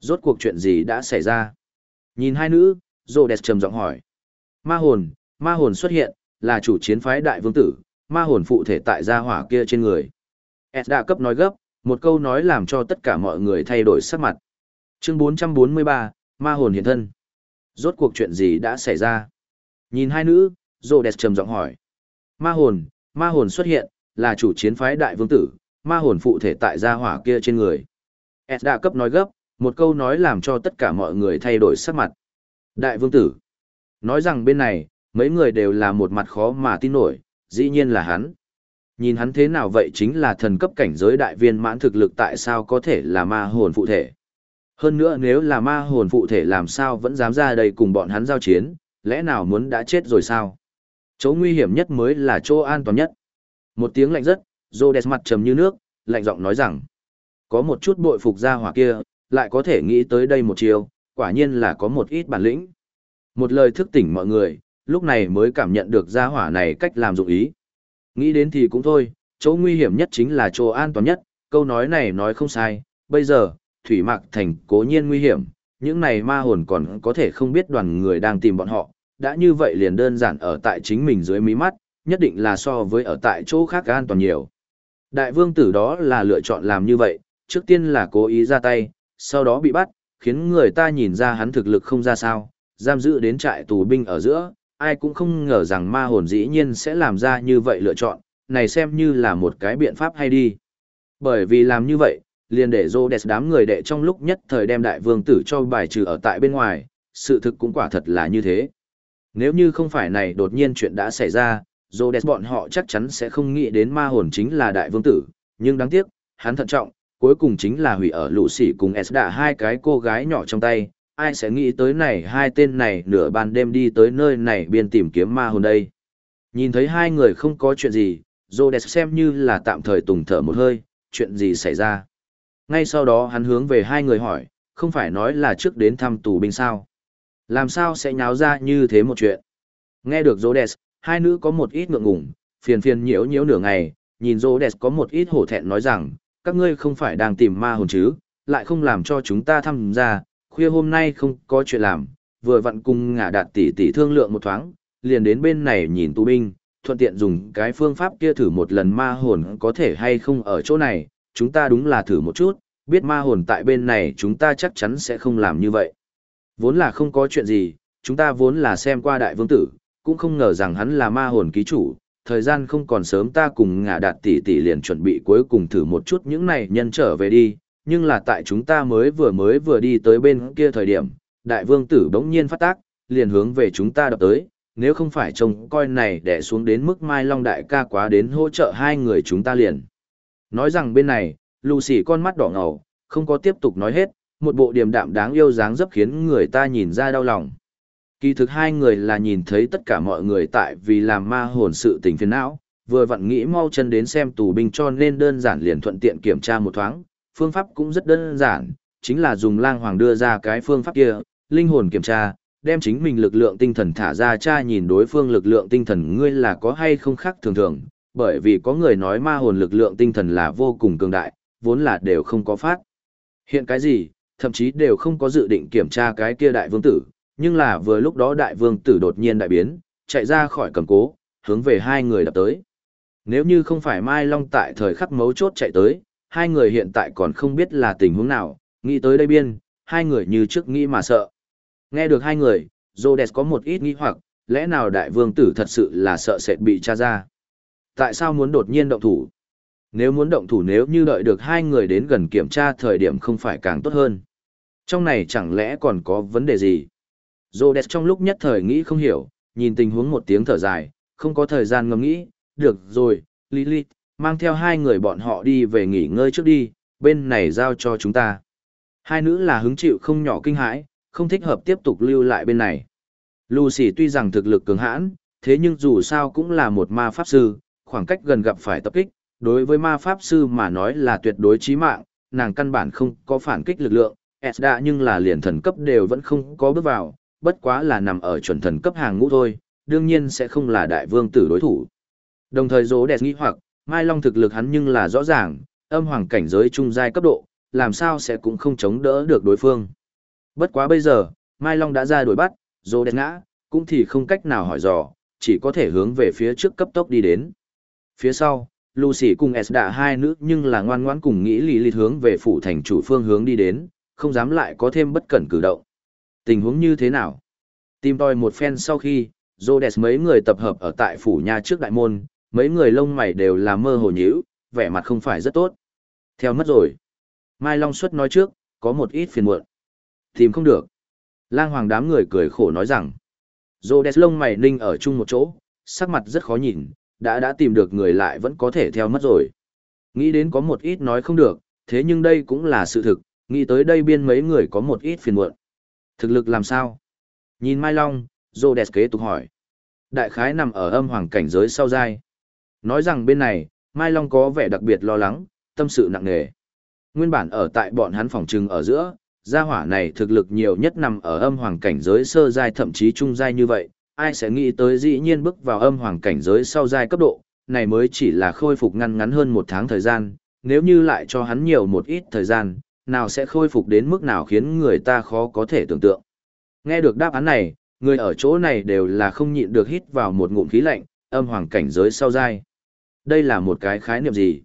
Rốt cuộc chuyện gì đã xảy ra? Nhìn hai nữ, Rô Đẹp trầm giọng hỏi. Ma hồn, ma hồn xuất hiện, là chủ chiến phái đại vương tử, ma hồn phụ thể tại gia hỏa kia trên người. S đã cấp nói gấp, một câu nói làm cho tất cả mọi người thay đổi sắc mặt. Chương 443, ma hồn hiện thân. Rốt cuộc chuyện gì đã xảy ra? Nhìn hai nữ, Rô Đẹp trầm giọng hỏi. Ma hồn, ma hồn xuất hiện, là chủ chiến phái đại vương tử, ma hồn phụ thể tại gia hỏa kia trên người. S đã cấp nói gấp, một câu nói làm cho tất cả mọi người thay đổi sắc mặt. Đại vương tử. Nói rằng bên này, mấy người đều là một mặt khó mà tin nổi, dĩ nhiên là hắn. Nhìn hắn thế nào vậy chính là thần cấp cảnh giới đại viên mãn thực lực tại sao có thể là ma hồn phụ thể. Hơn nữa nếu là ma hồn phụ thể làm sao vẫn dám ra đây cùng bọn hắn giao chiến, lẽ nào muốn đã chết rồi sao? Chỗ nguy hiểm nhất mới là chỗ an toàn nhất. Một tiếng lạnh rất, Rhodes mặt trầm như nước, lạnh giọng nói rằng, có một chút bội phục ra hỏa kia, lại có thể nghĩ tới đây một chiều, quả nhiên là có một ít bản lĩnh. Một lời thức tỉnh mọi người, lúc này mới cảm nhận được gia hỏa này cách làm dụng ý. Nghĩ đến thì cũng thôi, chỗ nguy hiểm nhất chính là chỗ an toàn nhất, câu nói này nói không sai, bây giờ, Thủy Mạc Thành cố nhiên nguy hiểm, những này ma hồn còn có thể không biết đoàn người đang tìm bọn họ, đã như vậy liền đơn giản ở tại chính mình dưới mí mắt, nhất định là so với ở tại chỗ khác an toàn nhiều. Đại vương tử đó là lựa chọn làm như vậy, trước tiên là cố ý ra tay, sau đó bị bắt, khiến người ta nhìn ra hắn thực lực không ra sao, giam giữ đến trại tù binh ở giữa, ai cũng không ngờ rằng ma hồn dĩ nhiên sẽ làm ra như vậy lựa chọn, này xem như là một cái biện pháp hay đi. Bởi vì làm như vậy, liền để Rhodes đám người đệ trong lúc nhất thời đem đại vương tử cho bài trừ ở tại bên ngoài, sự thực cũng quả thật là như thế. Nếu như không phải này đột nhiên chuyện đã xảy ra, Rhodes bọn họ chắc chắn sẽ không nghĩ đến ma hồn chính là đại vương tử, nhưng đáng tiếc, hắn thận trọng, cuối cùng chính là hủy ở lũ sỉ cùng Esda hai cái cô gái nhỏ trong tay, ai sẽ nghĩ tới này hai tên này nửa ban đêm đi tới nơi này biên tìm kiếm ma hồn đây. Nhìn thấy hai người không có chuyện gì, Rhodes xem như là tạm thời tùng thở một hơi, chuyện gì xảy ra. Ngay sau đó hắn hướng về hai người hỏi, không phải nói là trước đến thăm tù binh sao. Làm sao sẽ nháo ra như thế một chuyện. Nghe được Rhodes, hai nữ có một ít ngượng ngùng, phiền phiền nhiễu nhiễu nửa ngày, nhìn Rhodes có một ít hổ thẹn nói rằng, các ngươi không phải đang tìm ma hồn chứ, lại không làm cho chúng ta thăm ra, khuya hôm nay không có chuyện làm, vừa vặn cùng ngả đạt tỷ tỷ thương lượng một thoáng, liền đến bên này nhìn tù binh, thuận tiện dùng cái phương pháp kia thử một lần ma hồn có thể hay không ở chỗ này, chúng ta đúng là thử một chút, biết ma hồn tại bên này chúng ta chắc chắn sẽ không làm như vậy. Vốn là không có chuyện gì, chúng ta vốn là xem qua đại vương tử, cũng không ngờ rằng hắn là ma hồn ký chủ, thời gian không còn sớm ta cùng ngả đạt tỷ tỷ liền chuẩn bị cuối cùng thử một chút những này nhân trở về đi, nhưng là tại chúng ta mới vừa mới vừa đi tới bên kia thời điểm, đại vương tử bỗng nhiên phát tác, liền hướng về chúng ta đập tới, nếu không phải trông coi này đè xuống đến mức Mai Long đại ca quá đến hỗ trợ hai người chúng ta liền. Nói rằng bên này, Lucy con mắt đỏ ngầu, không có tiếp tục nói hết, một bộ điềm đạm đáng yêu dáng dấp khiến người ta nhìn ra đau lòng. Kỳ thực hai người là nhìn thấy tất cả mọi người tại vì làm ma hồn sự tình phiền não, vừa vặn nghĩ mau chân đến xem tù binh cho nên đơn giản liền thuận tiện kiểm tra một thoáng, phương pháp cũng rất đơn giản, chính là dùng lang hoàng đưa ra cái phương pháp kia, linh hồn kiểm tra, đem chính mình lực lượng tinh thần thả ra tra nhìn đối phương lực lượng tinh thần ngươi là có hay không khác thường thường, bởi vì có người nói ma hồn lực lượng tinh thần là vô cùng cường đại, vốn là đều không có phát. Hiện cái gì, thậm chí đều không có dự định kiểm tra cái kia đại vương tử, nhưng là vừa lúc đó đại vương tử đột nhiên đại biến, chạy ra khỏi cầm cố, hướng về hai người đập tới. Nếu như không phải Mai Long tại thời khắc mấu chốt chạy tới, hai người hiện tại còn không biết là tình huống nào, nghĩ tới đây biên, hai người như trước nghĩ mà sợ. Nghe được hai người, Rhodes có một ít nghĩ hoặc, lẽ nào đại vương tử thật sự là sợ sệt bị tra ra? Tại sao muốn đột nhiên động thủ? Nếu muốn động thủ nếu như đợi được hai người đến gần kiểm tra thời điểm không phải càng tốt hơn. Trong này chẳng lẽ còn có vấn đề gì? Rhodes trong lúc nhất thời nghĩ không hiểu, nhìn tình huống một tiếng thở dài, không có thời gian ngẫm nghĩ, được rồi, Lilith, mang theo hai người bọn họ đi về nghỉ ngơi trước đi, bên này giao cho chúng ta. Hai nữ là hứng chịu không nhỏ kinh hãi, không thích hợp tiếp tục lưu lại bên này. Lucy tuy rằng thực lực cường hãn, thế nhưng dù sao cũng là một ma pháp sư, khoảng cách gần gặp phải tập kích, đối với ma pháp sư mà nói là tuyệt đối chí mạng, nàng căn bản không có phản kích lực lượng, Esda nhưng là liền thần cấp đều vẫn không có bước vào, bất quá là nằm ở chuẩn thần cấp hàng ngũ thôi, đương nhiên sẽ không là đại vương tử đối thủ. Đồng thời dỗ đẹp nghĩ hoặc, Mai Long thực lực hắn nhưng là rõ ràng, âm hoàng cảnh giới trung giai cấp độ, làm sao sẽ cũng không chống đỡ được đối phương. Bất quá bây giờ, Mai Long đã ra đuổi bắt, dỗ đẹp ngã, cũng thì không cách nào hỏi dò, chỉ có thể hướng về phía trước cấp tốc đi đến. Phía sau, Lucy cùng đã hai nữ nhưng là ngoan ngoãn cùng nghĩ lì lịt hướng về phủ thành chủ phương hướng đi đến, không dám lại có thêm bất cẩn cử động. Tình huống như thế nào? Tìm tòi một phen sau khi, Rhodes mấy người tập hợp ở tại phủ nhà trước đại môn, mấy người lông mày đều là mơ hồ nhíu, vẻ mặt không phải rất tốt. Theo mất rồi. Mai Long Xuất nói trước, có một ít phiền muộn. Tìm không được. Lang Hoàng đám người cười khổ nói rằng. Rhodes lông mày ninh ở chung một chỗ, sắc mặt rất khó nhìn, đã đã tìm được người lại vẫn có thể theo mất rồi. Nghĩ đến có một ít nói không được, thế nhưng đây cũng là sự thực, nghĩ tới đây biên mấy người có một ít phiền muộn. Thực lực làm sao? Nhìn Mai Long, Rhodes kế tục hỏi. Đại khái nằm ở âm hoàng cảnh giới sau dai. Nói rằng bên này, Mai Long có vẻ đặc biệt lo lắng, tâm sự nặng nề. Nguyên bản ở tại bọn hắn phòng trừng ở giữa, gia hỏa này thực lực nhiều nhất nằm ở âm hoàng cảnh giới sơ giai thậm chí trung giai như vậy, ai sẽ nghĩ tới dĩ nhiên bước vào âm hoàng cảnh giới sau giai cấp độ, này mới chỉ là khôi phục ngăn ngắn hơn một tháng thời gian, nếu như lại cho hắn nhiều một ít thời gian, nào sẽ khôi phục đến mức nào khiến người ta khó có thể tưởng tượng. Nghe được đáp án này, người ở chỗ này đều là không nhịn được hít vào một ngụm khí lạnh, âm hoàng cảnh giới sau giai. Đây là một cái khái niệm gì?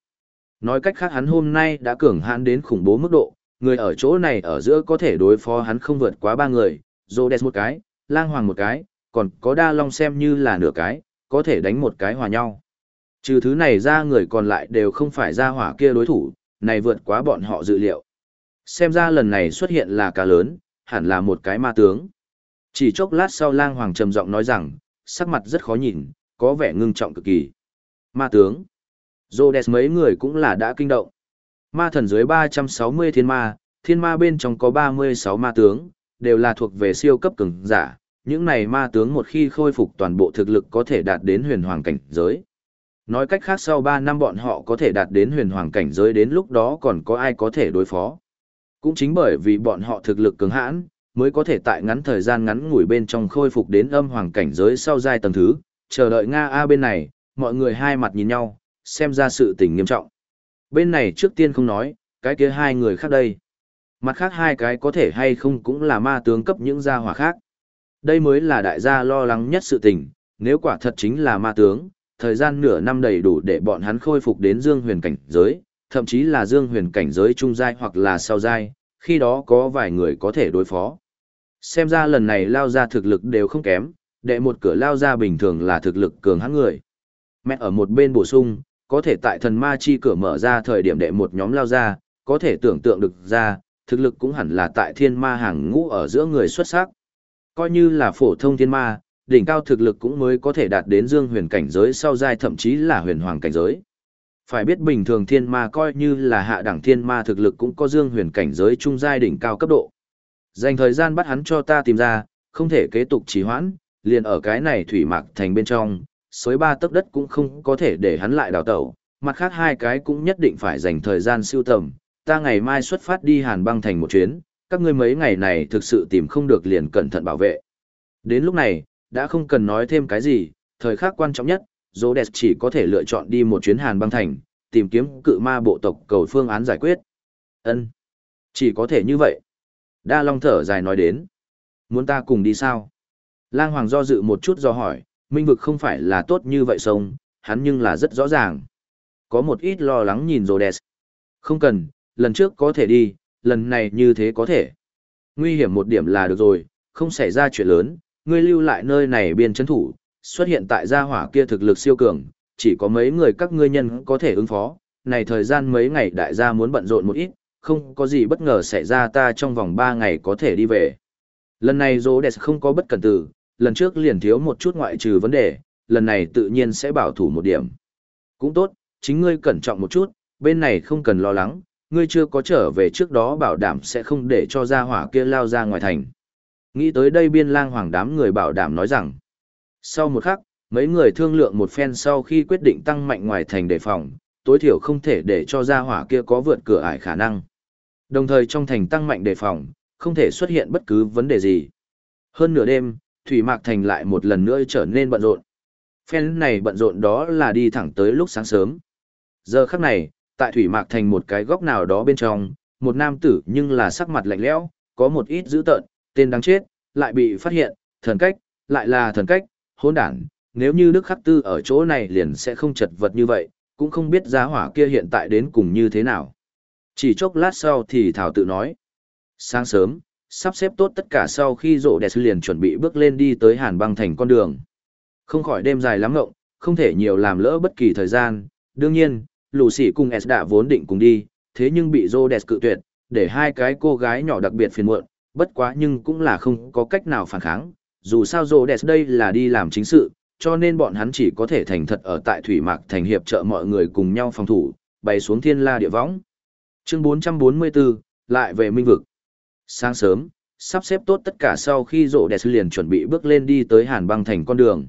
Nói cách khác hắn hôm nay đã cường hãn đến khủng bố mức độ, người ở chỗ này ở giữa có thể đối phó hắn không vượt quá ba người, Rhodes một cái, Lang Hoàng một cái, còn có Đa Long xem như là nửa cái, có thể đánh một cái hòa nhau. Trừ thứ này ra người còn lại đều không phải ra hỏa kia đối thủ, này vượt quá bọn họ dự liệu. Xem ra lần này xuất hiện là cá lớn, hẳn là một cái ma tướng. Chỉ chốc lát sau lang hoàng trầm giọng nói rằng, sắc mặt rất khó nhìn, có vẻ ngưng trọng cực kỳ. Ma tướng. Rhodes mấy người cũng là đã kinh động. Ma thần dưới 360 thiên ma, thiên ma bên trong có 36 ma tướng, đều là thuộc về siêu cấp cường giả. Những này ma tướng một khi khôi phục toàn bộ thực lực có thể đạt đến huyền hoàng cảnh giới. Nói cách khác sau 3 năm bọn họ có thể đạt đến huyền hoàng cảnh giới đến lúc đó còn có ai có thể đối phó. Cũng chính bởi vì bọn họ thực lực cường hãn, mới có thể tại ngắn thời gian ngắn ngủi bên trong khôi phục đến âm hoàng cảnh giới sau giai tầng thứ, chờ đợi Nga A bên này, mọi người hai mặt nhìn nhau, xem ra sự tình nghiêm trọng. Bên này trước tiên không nói, cái kia hai người khác đây. Mặt khác hai cái có thể hay không cũng là ma tướng cấp những gia hỏa khác. Đây mới là đại gia lo lắng nhất sự tình, nếu quả thật chính là ma tướng, thời gian nửa năm đầy đủ để bọn hắn khôi phục đến dương huyền cảnh giới, thậm chí là dương huyền cảnh giới trung giai hoặc là sau giai, khi đó có vài người có thể đối phó. Xem ra lần này lao ra thực lực đều không kém, đệ một cửa lao ra bình thường là thực lực cường hãn người. Mẹ ở một bên bổ sung, có thể tại thần ma chi cửa mở ra thời điểm đệ một nhóm lao ra, có thể tưởng tượng được ra, thực lực cũng hẳn là tại thiên ma hàng ngũ ở giữa người xuất sắc. Coi như là phổ thông thiên ma, đỉnh cao thực lực cũng mới có thể đạt đến dương huyền cảnh giới sau giai thậm chí là huyền hoàng cảnh giới. Phải biết bình thường thiên ma coi như là hạ đẳng thiên ma thực lực cũng có dương huyền cảnh giới trung giai đỉnh cao cấp độ. Dành thời gian bắt hắn cho ta tìm ra, không thể kế tục trì hoãn, liền ở cái này thủy mạc thành bên trong, xối ba tấc đất cũng không có thể để hắn lại đào tẩu, mặt khác hai cái cũng nhất định phải dành thời gian siêu tầm, ta ngày mai xuất phát đi hàn băng thành một chuyến, các ngươi mấy ngày này thực sự tìm không được liền cẩn thận bảo vệ. Đến lúc này, đã không cần nói thêm cái gì, thời khắc quan trọng nhất, Rhodes chỉ có thể lựa chọn đi một chuyến Hàn băng thành, tìm kiếm cự ma bộ tộc cầu phương án giải quyết. Ân, Chỉ có thể như vậy. Đa Long thở dài nói đến. Muốn ta cùng đi sao? Lang Hoàng do dự một chút do hỏi, minh vực không phải là tốt như vậy sông, hắn nhưng là rất rõ ràng. Có một ít lo lắng nhìn Rhodes. Không cần, lần trước có thể đi, lần này như thế có thể. Nguy hiểm một điểm là được rồi, không xảy ra chuyện lớn, ngươi lưu lại nơi này biên chấn thủ, xuất hiện tại gia hỏa kia thực lực siêu cường, chỉ có mấy người các ngươi nhân có thể ứng phó, này thời gian mấy ngày đại gia muốn bận rộn một ít, không có gì bất ngờ xảy ra ta trong vòng 3 ngày có thể đi về. Lần này Rhodes không có bất cẩn tử, lần trước liền thiếu một chút ngoại trừ vấn đề, lần này tự nhiên sẽ bảo thủ một điểm. Cũng tốt, chính ngươi cẩn trọng một chút, bên này không cần lo lắng, ngươi chưa có trở về trước đó bảo đảm sẽ không để cho gia hỏa kia lao ra ngoài thành. Nghĩ tới đây biên lang hoàng đám người bảo đảm nói rằng, sau một khắc, mấy người thương lượng một phen sau khi quyết định tăng mạnh ngoài thành đề phòng, tối thiểu không thể để cho gia hỏa kia có vượt cửa ải khả năng. Đồng thời trong thành tăng mạnh đề phòng, không thể xuất hiện bất cứ vấn đề gì. Hơn nửa đêm, Thủy Mạc Thành lại một lần nữa trở nên bận rộn. Phen này bận rộn đó là đi thẳng tới lúc sáng sớm. Giờ khắc này, tại Thủy Mạc Thành một cái góc nào đó bên trong, một nam tử nhưng là sắc mặt lạnh lẽo, có một ít dữ tợn, tên đáng chết, lại bị phát hiện, thần cách, lại là thần cách, hỗn đản, nếu như Đức Khắc Tư ở chỗ này liền sẽ không chật vật như vậy, cũng không biết giá hỏa kia hiện tại đến cùng như thế nào. Chỉ chốc lát sau thì Thảo tự nói. Sáng sớm, sắp xếp tốt tất cả sau khi rộ đẹp liền chuẩn bị bước lên đi tới Hàn băng thành con đường. Không khỏi đêm dài lắm ngộng, không thể nhiều làm lỡ bất kỳ thời gian. Đương nhiên, lù xỉ cùng S đã vốn định cùng đi, thế nhưng bị rô đẹp cự tuyệt, để hai cái cô gái nhỏ đặc biệt phiền muộn, bất quá nhưng cũng là không có cách nào phản kháng. Dù sao rô đẹp đây là đi làm chính sự, cho nên bọn hắn chỉ có thể thành thật ở tại thủy mạc thành hiệp trợ mọi người cùng nhau phòng thủ, bày xuống thiên la địa võng. Chương 444, lại về minh vực. Sáng sớm, sắp xếp tốt tất cả sau khi rộ đẹp liền chuẩn bị bước lên đi tới hàn băng thành con đường.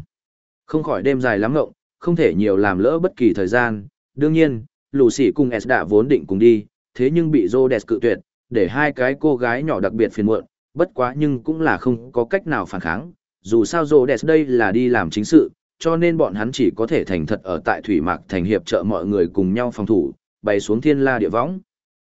Không khỏi đêm dài lắm ngộng, không thể nhiều làm lỡ bất kỳ thời gian. Đương nhiên, lù xỉ cùng S đã vốn định cùng đi, thế nhưng bị rô đẹp cự tuyệt, để hai cái cô gái nhỏ đặc biệt phiền muộn, bất quá nhưng cũng là không có cách nào phản kháng. Dù sao rô đẹp đây là đi làm chính sự, cho nên bọn hắn chỉ có thể thành thật ở tại thủy mạc thành hiệp trợ mọi người cùng nhau phòng thủ, bày xuống thiên la địa võng.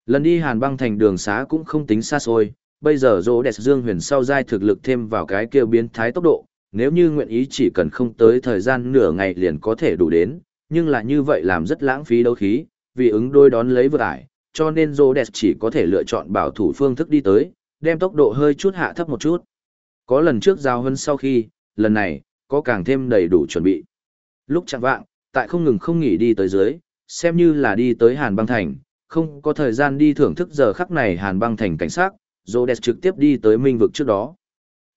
Lần đi hàn băng thành đường xá cũng không tính xa xôi, bây giờ rô đẹp dương huyền sau giai thực lực thêm vào cái kêu biến thái tốc độ, nếu như nguyện ý chỉ cần không tới thời gian nửa ngày liền có thể đủ đến, nhưng là như vậy làm rất lãng phí đấu khí, vì ứng đôi đón lấy vừa ải, cho nên rô đẹp chỉ có thể lựa chọn bảo thủ phương thức đi tới, đem tốc độ hơi chút hạ thấp một chút. Có lần trước giao hơn sau khi, lần này, có càng thêm đầy đủ chuẩn bị. Lúc chẳng vạng, tại không ngừng không nghỉ đi tới dưới, xem như là đi tới Hàn băng thành, không có thời gian đi thưởng thức giờ khắc này Hàn băng thành cảnh sát, Rhodes trực tiếp đi tới minh vực trước đó.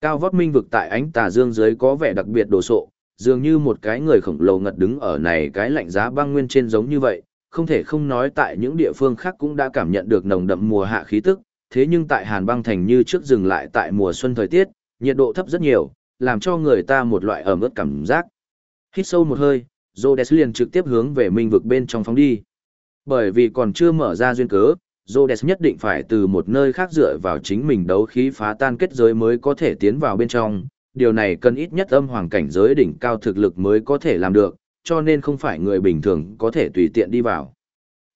Cao vót minh vực tại ánh tà dương dưới có vẻ đặc biệt đồ sộ, dường như một cái người khổng lồ ngật đứng ở này cái lạnh giá băng nguyên trên giống như vậy, không thể không nói tại những địa phương khác cũng đã cảm nhận được nồng đậm mùa hạ khí tức, thế nhưng tại Hàn băng thành như trước dừng lại tại mùa xuân thời tiết, nhiệt độ thấp rất nhiều, làm cho người ta một loại ẩm ướt cảm giác. Hít sâu một hơi, Rhodes liền trực tiếp hướng về minh vực bên trong phóng đi. Bởi vì còn chưa mở ra duyên cớ, Rhodes nhất định phải từ một nơi khác dựa vào chính mình đấu khí phá tan kết giới mới có thể tiến vào bên trong. Điều này cần ít nhất âm hoàng cảnh giới đỉnh cao thực lực mới có thể làm được, cho nên không phải người bình thường có thể tùy tiện đi vào.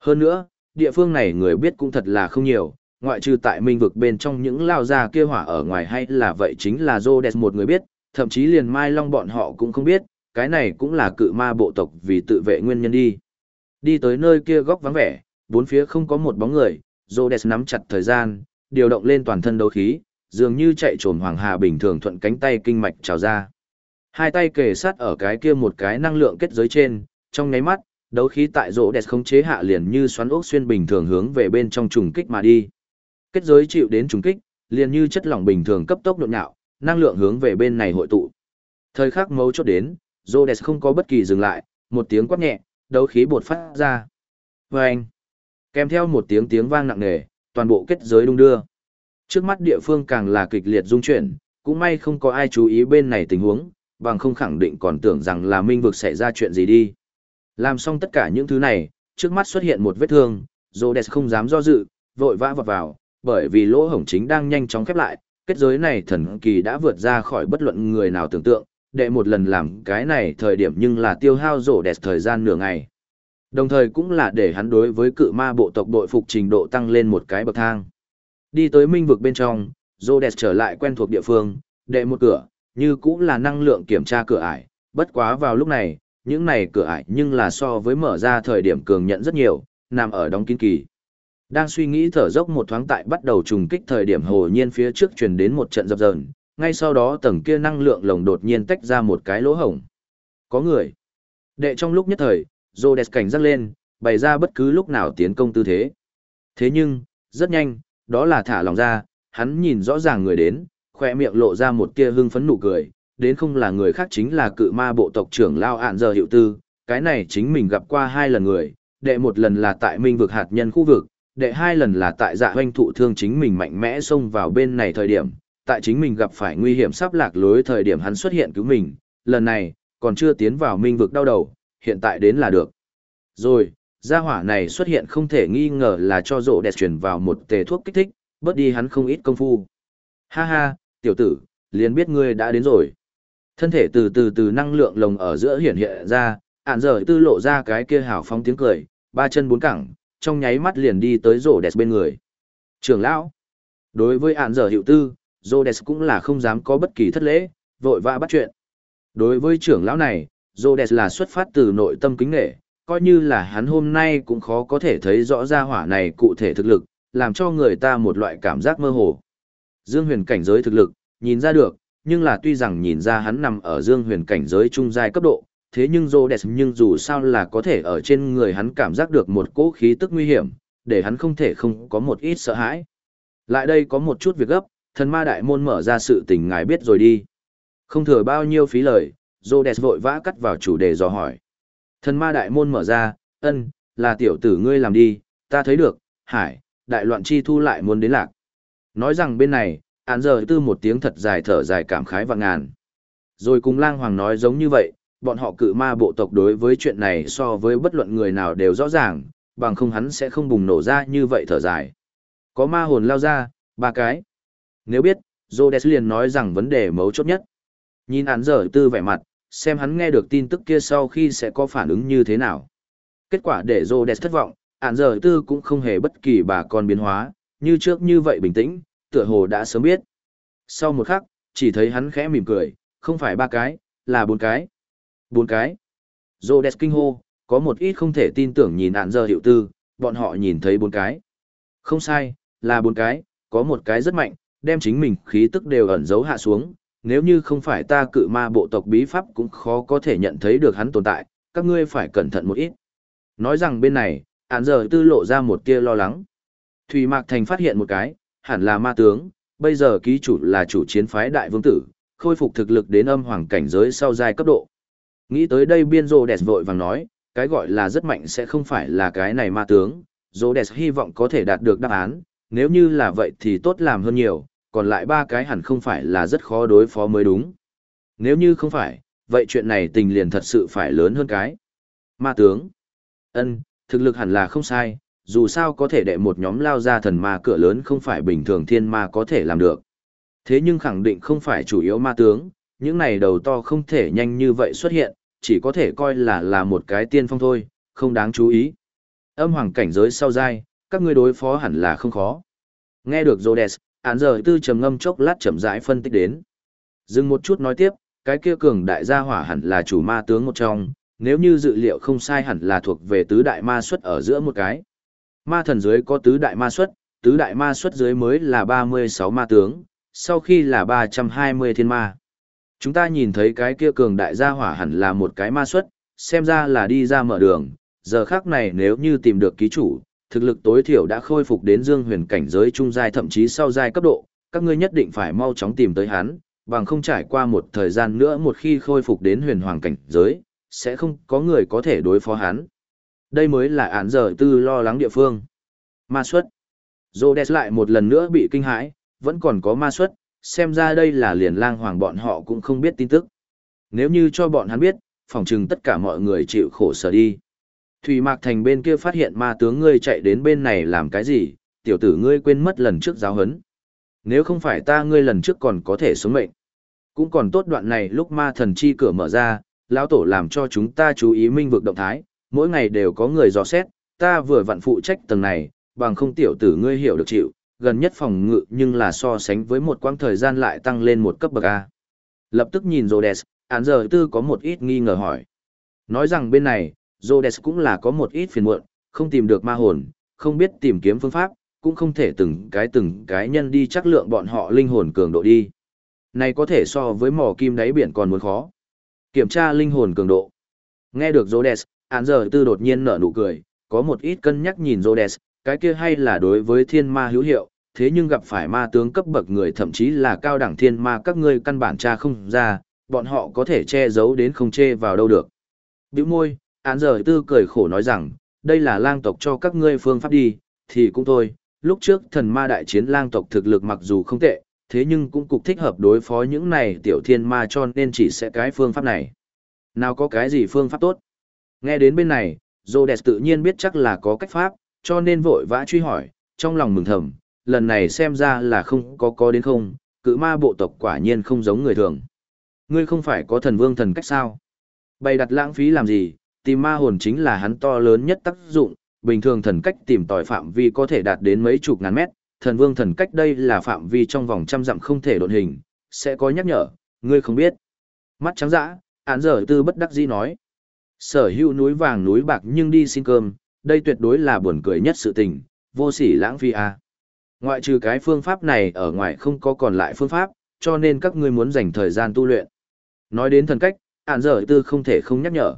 Hơn nữa, địa phương này người biết cũng thật là không nhiều, ngoại trừ tại minh vực bên trong những lao gia kia hỏa ở ngoài hay là vậy chính là Rhodes một người biết, thậm chí liền Mai Long bọn họ cũng không biết, cái này cũng là cự ma bộ tộc vì tự vệ nguyên nhân đi. Đi tới nơi kia góc vắng vẻ, bốn phía không có một bóng người, Rhodes nắm chặt thời gian, điều động lên toàn thân đấu khí, dường như chạy trồm hoàng hà bình thường thuận cánh tay kinh mạch trào ra. Hai tay kề sát ở cái kia một cái năng lượng kết giới trên, trong nháy mắt, đấu khí tại Rhodes không chế hạ liền như xoắn ốc xuyên bình thường hướng về bên trong trùng kích mà đi. Kết giới chịu đến trùng kích, liền như chất lỏng bình thường cấp tốc nhộn nhạo, năng lượng hướng về bên này hội tụ. Thời khắc mấu chốt đến, Rhodes không có bất kỳ dừng lại, một tiếng quát nhẹ, đấu khí bột phát ra. Vâng! Kèm theo một tiếng tiếng vang nặng nề, toàn bộ kết giới đung đưa. Trước mắt địa phương càng là kịch liệt rung chuyển, cũng may không có ai chú ý bên này tình huống, bằng không khẳng định còn tưởng rằng là minh vực xảy ra chuyện gì đi. Làm xong tất cả những thứ này, trước mắt xuất hiện một vết thương, Rhodes không dám do dự, vội vã vọt vào, bởi vì lỗ hổng chính đang nhanh chóng khép lại, kết giới này thần kỳ đã vượt ra khỏi bất luận người nào tưởng tượng, đệ một lần làm cái này thời điểm nhưng là tiêu hao rổ đẹp thời gian nửa ngày. Đồng thời cũng là để hắn đối với cự ma bộ tộc đội phục trình độ tăng lên một cái bậc thang. Đi tới minh vực bên trong, rổ đẹp trở lại quen thuộc địa phương, đệ một cửa, như cũng là năng lượng kiểm tra cửa ải, bất quá vào lúc này, những này cửa ải nhưng là so với mở ra thời điểm cường nhận rất nhiều, nằm ở đóng kín kỳ. Đang suy nghĩ thở dốc một thoáng tại bắt đầu trùng kích thời điểm hồ nhiên phía trước truyền đến một trận dập dờn, ngay sau đó tầng kia năng lượng lồng đột nhiên tách ra một cái lỗ hổng. Có người. Đệ trong lúc nhất thời, Rhodes cảnh giác lên, bày ra bất cứ lúc nào tiến công tư thế. Thế nhưng, rất nhanh, đó là thả lòng ra, hắn nhìn rõ ràng người đến, khoe miệng lộ ra một tia hưng phấn nụ cười, đến không là người khác chính là cự ma bộ tộc trưởng Lao Ản giờ hiệu tư, cái này chính mình gặp qua hai lần người, đệ một lần là tại minh vực hạt nhân khu vực, đệ hai lần là tại dạ hoanh thụ thương chính mình mạnh mẽ xông vào bên này thời điểm, tại chính mình gặp phải nguy hiểm sắp lạc lối thời điểm hắn xuất hiện cứu mình, lần này, còn chưa tiến vào minh vực đau đầu, hiện tại đến là được. Rồi, gia hỏa này xuất hiện không thể nghi ngờ là cho rộ đẹp chuyển vào một tề thuốc kích thích, bớt đi hắn không ít công phu. Ha ha, tiểu tử, liền biết ngươi đã đến rồi. Thân thể từ từ từ năng lượng lồng ở giữa hiện hiện ra, ản giờ tư lộ ra cái kia hào phóng tiếng cười, ba chân bốn cẳng, trong nháy mắt liền đi tới rổ đẹp bên người. Trưởng lão, đối với ản giờ hiệu tư, Jodes cũng là không dám có bất kỳ thất lễ, vội vã bắt chuyện. Đối với trưởng lão này, Jodes là xuất phát từ nội tâm kính nghệ, coi như là hắn hôm nay cũng khó có thể thấy rõ ra hỏa này cụ thể thực lực, làm cho người ta một loại cảm giác mơ hồ. Dương huyền cảnh giới thực lực, nhìn ra được, nhưng là tuy rằng nhìn ra hắn nằm ở dương huyền cảnh giới trung giai cấp độ, thế nhưng Rhodes nhưng dù sao là có thể ở trên người hắn cảm giác được một cỗ khí tức nguy hiểm, để hắn không thể không có một ít sợ hãi. Lại đây có một chút việc gấp, thần ma đại môn mở ra sự tình ngài biết rồi đi. Không thừa bao nhiêu phí lời, Rhodes vội vã cắt vào chủ đề dò hỏi. Thần ma đại môn mở ra, ân, là tiểu tử ngươi làm đi, ta thấy được, hải, đại loạn chi thu lại muốn đến lạc. Nói rằng bên này, án giờ tư một tiếng thật dài thở dài cảm khái và ngàn. Rồi cùng lang hoàng nói giống như vậy, bọn họ cự ma bộ tộc đối với chuyện này so với bất luận người nào đều rõ ràng, bằng không hắn sẽ không bùng nổ ra như vậy thở dài. Có ma hồn lao ra, ba cái. Nếu biết, Rhodes liền nói rằng vấn đề mấu chốt nhất. Nhìn án giờ tư vẻ mặt, xem hắn nghe được tin tức kia sau khi sẽ có phản ứng như thế nào. Kết quả để Rhodes thất vọng, án giờ tư cũng không hề bất kỳ bà con biến hóa, như trước như vậy bình tĩnh, tựa hồ đã sớm biết. Sau một khắc, chỉ thấy hắn khẽ mỉm cười, không phải ba cái, là bốn cái. Bốn cái. Rhodes kinh hô, có một ít không thể tin tưởng nhìn án giờ hiệu tư, bọn họ nhìn thấy bốn cái. Không sai, là bốn cái, có một cái rất mạnh, đem chính mình khí tức đều ẩn giấu hạ xuống, nếu như không phải ta cự ma bộ tộc bí pháp cũng khó có thể nhận thấy được hắn tồn tại, các ngươi phải cẩn thận một ít. Nói rằng bên này, án giờ tư lộ ra một tia lo lắng. Thủy Mạc Thành phát hiện một cái, hẳn là ma tướng, bây giờ ký chủ là chủ chiến phái đại vương tử, khôi phục thực lực đến âm hoàng cảnh giới sau giai cấp độ. Nghĩ tới đây biên rồ đẹp vội vàng nói, cái gọi là rất mạnh sẽ không phải là cái này ma tướng, rồ đẹp hy vọng có thể đạt được đáp án, nếu như là vậy thì tốt làm hơn nhiều, còn lại ba cái hẳn không phải là rất khó đối phó mới đúng. Nếu như không phải, vậy chuyện này tình liền thật sự phải lớn hơn cái. Ma tướng. ân thực lực hẳn là không sai, dù sao có thể đệ một nhóm lao ra thần ma cửa lớn không phải bình thường thiên ma có thể làm được. Thế nhưng khẳng định không phải chủ yếu ma tướng, những này đầu to không thể nhanh như vậy xuất hiện, chỉ có thể coi là là một cái tiên phong thôi, không đáng chú ý. Âm hoàng cảnh giới sau dai, các ngươi đối phó hẳn là không khó. Nghe được Rhodes, án giờ tư trầm ngâm chốc lát chậm rãi phân tích đến. Dừng một chút nói tiếp, cái kia cường đại gia hỏa hẳn là chủ ma tướng một trong, nếu như dự liệu không sai hẳn là thuộc về tứ đại ma xuất ở giữa một cái. Ma thần dưới có tứ đại ma xuất, tứ đại ma xuất dưới mới là 36 ma tướng, sau khi là 320 thiên ma. Chúng ta nhìn thấy cái kia cường đại gia hỏa hẳn là một cái ma xuất, xem ra là đi ra mở đường, giờ khác này nếu như tìm được ký chủ, thực lực tối thiểu đã khôi phục đến dương huyền cảnh giới trung giai thậm chí sau giai cấp độ, các ngươi nhất định phải mau chóng tìm tới hắn, bằng không trải qua một thời gian nữa một khi khôi phục đến huyền hoàng cảnh giới, sẽ không có người có thể đối phó hắn. Đây mới là án giờ tư lo lắng địa phương. Ma xuất. Rhodes lại một lần nữa bị kinh hãi, vẫn còn có ma xuất, xem ra đây là liền lang hoàng bọn họ cũng không biết tin tức. Nếu như cho bọn hắn biết, phòng chừng tất cả mọi người chịu khổ sở đi. Thủy Mạc Thành bên kia phát hiện ma tướng ngươi chạy đến bên này làm cái gì, tiểu tử ngươi quên mất lần trước giáo hấn. Nếu không phải ta ngươi lần trước còn có thể sống mệnh. Cũng còn tốt đoạn này lúc ma thần chi cửa mở ra, lão tổ làm cho chúng ta chú ý minh vực động thái, mỗi ngày đều có người dò xét, ta vừa vặn phụ trách tầng này, bằng không tiểu tử ngươi hiểu được chịu, gần nhất phòng ngự nhưng là so sánh với một quãng thời gian lại tăng lên một cấp bậc A. Lập tức nhìn Rhodes, án giờ tư có một ít nghi ngờ hỏi. Nói rằng bên này, Rhodes cũng là có một ít phiền muộn, không tìm được ma hồn, không biết tìm kiếm phương pháp, cũng không thể từng cái từng cái nhân đi chắc lượng bọn họ linh hồn cường độ đi. Này có thể so với mỏ kim đáy biển còn muốn khó. Kiểm tra linh hồn cường độ. Nghe được Rhodes, án giờ tư đột nhiên nở nụ cười, có một ít cân nhắc nhìn Rhodes, cái kia hay là đối với thiên ma hữu hiệu, thế nhưng gặp phải ma tướng cấp bậc người thậm chí là cao đẳng thiên ma các ngươi căn bản tra không ra, bọn họ có thể che giấu đến không chê vào đâu được. Biểu môi, án giờ tư cười khổ nói rằng, đây là lang tộc cho các ngươi phương pháp đi, thì cũng thôi, lúc trước thần ma đại chiến lang tộc thực lực mặc dù không tệ, thế nhưng cũng cục thích hợp đối phó những này tiểu thiên ma cho nên chỉ sẽ cái phương pháp này. Nào có cái gì phương pháp tốt? Nghe đến bên này, Rhodes tự nhiên biết chắc là có cách pháp, cho nên vội vã truy hỏi, trong lòng mừng thầm, lần này xem ra là không có có đến không, cự ma bộ tộc quả nhiên không giống người thường. Ngươi không phải có thần vương thần cách sao? Bày đặt lãng phí làm gì, tìm ma hồn chính là hắn to lớn nhất tác dụng, bình thường thần cách tìm tòi phạm vi có thể đạt đến mấy chục ngàn mét, thần vương thần cách đây là phạm vi trong vòng trăm dặm không thể độn hình, sẽ có nhắc nhở, ngươi không biết. Mắt trắng dã, án giờ tư bất đắc dĩ nói. Sở hữu núi vàng núi bạc nhưng đi xin cơm, đây tuyệt đối là buồn cười nhất sự tình, vô sỉ lãng phí à. Ngoại trừ cái phương pháp này ở ngoài không có còn lại phương pháp, cho nên các ngươi muốn dành thời gian tu luyện. Nói đến thần cách, án giờ tư không thể không nhắc nhở.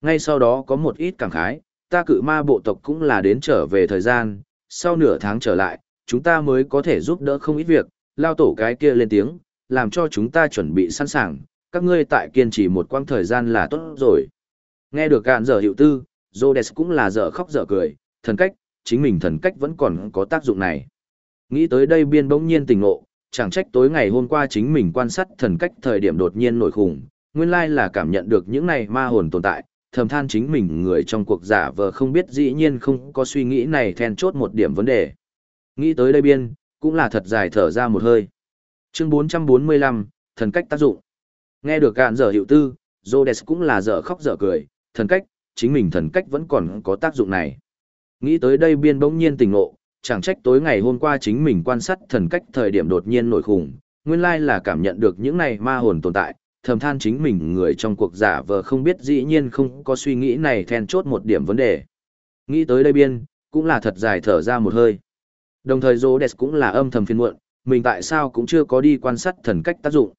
Ngay sau đó có một ít cảm khái, ta cự ma bộ tộc cũng là đến trở về thời gian, sau nửa tháng trở lại, chúng ta mới có thể giúp đỡ không ít việc, lao tổ cái kia lên tiếng, làm cho chúng ta chuẩn bị sẵn sàng, các ngươi tại kiên trì một quãng thời gian là tốt rồi. Nghe được cạn giờ hiệu tư, Rhodes cũng là dở khóc dở cười, thần cách, chính mình thần cách vẫn còn có tác dụng này. Nghĩ tới đây biên bỗng nhiên tỉnh ngộ, chẳng trách tối ngày hôm qua chính mình quan sát thần cách thời điểm đột nhiên nổi khủng, nguyên lai là cảm nhận được những này ma hồn tồn tại, thầm than chính mình người trong cuộc giả vờ không biết dĩ nhiên không có suy nghĩ này then chốt một điểm vấn đề. Nghĩ tới đây biên, cũng là thật dài thở ra một hơi. Chương 445, thần cách tác dụng. Nghe được cạn dở hiệu tư, Rhodes cũng là dở khóc dở cười, thần cách, chính mình thần cách vẫn còn có tác dụng này. Nghĩ tới đây biên bỗng nhiên tỉnh ngộ, chẳng trách tối ngày hôm qua chính mình quan sát thần cách thời điểm đột nhiên nổi khủng, nguyên lai là cảm nhận được những này ma hồn tồn tại, thầm than chính mình người trong cuộc giả vờ không biết dĩ nhiên không có suy nghĩ này then chốt một điểm vấn đề. Nghĩ tới đây biên, cũng là thật dài thở ra một hơi. Đồng thời Rhodes cũng là âm thầm phiền muộn, mình tại sao cũng chưa có đi quan sát thần cách tác dụng.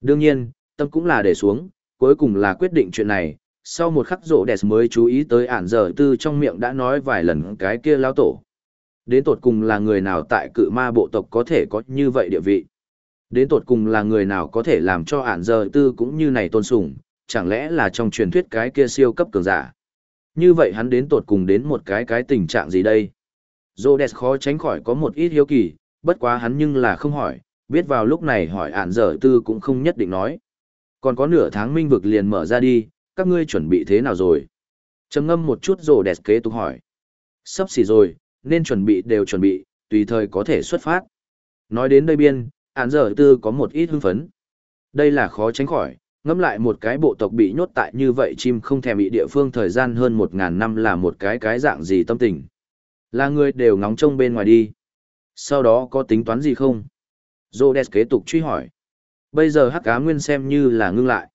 Đương nhiên, tâm cũng là để xuống, cuối cùng là quyết định chuyện này, sau một khắc Rhodes mới chú ý tới ản giờ tư trong miệng đã nói vài lần cái kia lao tổ. Đến tột cùng là người nào tại cự ma bộ tộc có thể có như vậy địa vị. Đến tột cùng là người nào có thể làm cho ản giờ tư cũng như này tôn sùng, chẳng lẽ là trong truyền thuyết cái kia siêu cấp cường giả. Như vậy hắn đến tột cùng đến một cái cái tình trạng gì đây? Rhodes khó tránh khỏi có một ít hiếu kỳ, bất quá hắn nhưng là không hỏi, biết vào lúc này hỏi ản dở tư cũng không nhất định nói. Còn có nửa tháng minh vực liền mở ra đi, các ngươi chuẩn bị thế nào rồi? trầm ngâm một chút Rhodes kế tục hỏi. Sắp xỉ rồi, nên chuẩn bị đều chuẩn bị, tùy thời có thể xuất phát. Nói đến đây biên, Án giờ tư có một ít hưng phấn. Đây là khó tránh khỏi, ngẫm lại một cái bộ tộc bị nhốt tại như vậy chim không thèm bị địa phương thời gian hơn một ngàn năm là một cái cái dạng gì tâm tình. Là người đều ngóng trông bên ngoài đi. Sau đó có tính toán gì không? Zodes kế tục truy hỏi. Bây giờ hắc cá nguyên xem như là ngưng lại.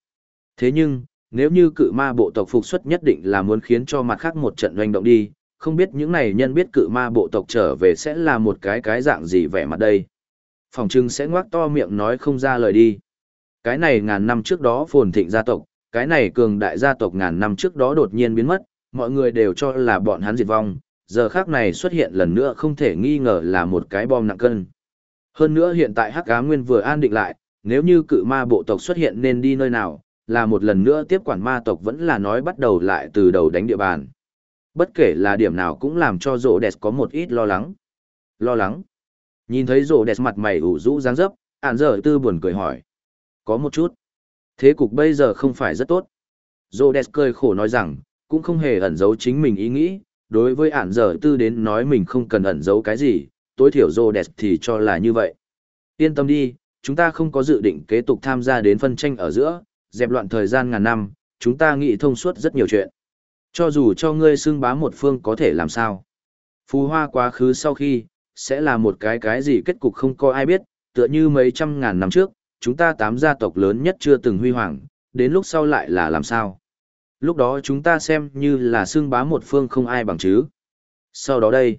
Thế nhưng, nếu như cự ma bộ tộc phục xuất nhất định là muốn khiến cho mặt khác một trận doanh động đi, không biết những này nhân biết cự ma bộ tộc trở về sẽ là một cái cái dạng gì vẻ mặt đây. Phòng trưng sẽ ngoác to miệng nói không ra lời đi. Cái này ngàn năm trước đó phồn thịnh gia tộc, cái này cường đại gia tộc ngàn năm trước đó đột nhiên biến mất, mọi người đều cho là bọn hắn diệt vong, giờ khác này xuất hiện lần nữa không thể nghi ngờ là một cái bom nặng cân. Hơn nữa hiện tại Hắc Ám Nguyên vừa an định lại, nếu như cự ma bộ tộc xuất hiện nên đi nơi nào, là một lần nữa tiếp quản ma tộc vẫn là nói bắt đầu lại từ đầu đánh địa bàn. Bất kể là điểm nào cũng làm cho Rộ đẹp có một ít lo lắng. Lo lắng. Nhìn thấy rổ đẹp mặt mày ủ rũ dáng dấp, ản Dở tư buồn cười hỏi. Có một chút. Thế cục bây giờ không phải rất tốt. Rổ đẹp cười khổ nói rằng, cũng không hề ẩn giấu chính mình ý nghĩ, đối với ản Dở tư đến nói mình không cần ẩn giấu cái gì, tối thiểu rổ đẹp thì cho là như vậy. Yên tâm đi, chúng ta không có dự định kế tục tham gia đến phân tranh ở giữa, dẹp loạn thời gian ngàn năm, chúng ta nghĩ thông suốt rất nhiều chuyện. Cho dù cho ngươi xưng bá một phương có thể làm sao. Phù hoa quá khứ sau khi, sẽ là một cái cái gì kết cục không có ai biết, tựa như mấy trăm ngàn năm trước, chúng ta tám gia tộc lớn nhất chưa từng huy hoàng, đến lúc sau lại là làm sao. Lúc đó chúng ta xem như là xương bá một phương không ai bằng chứ. Sau đó đây,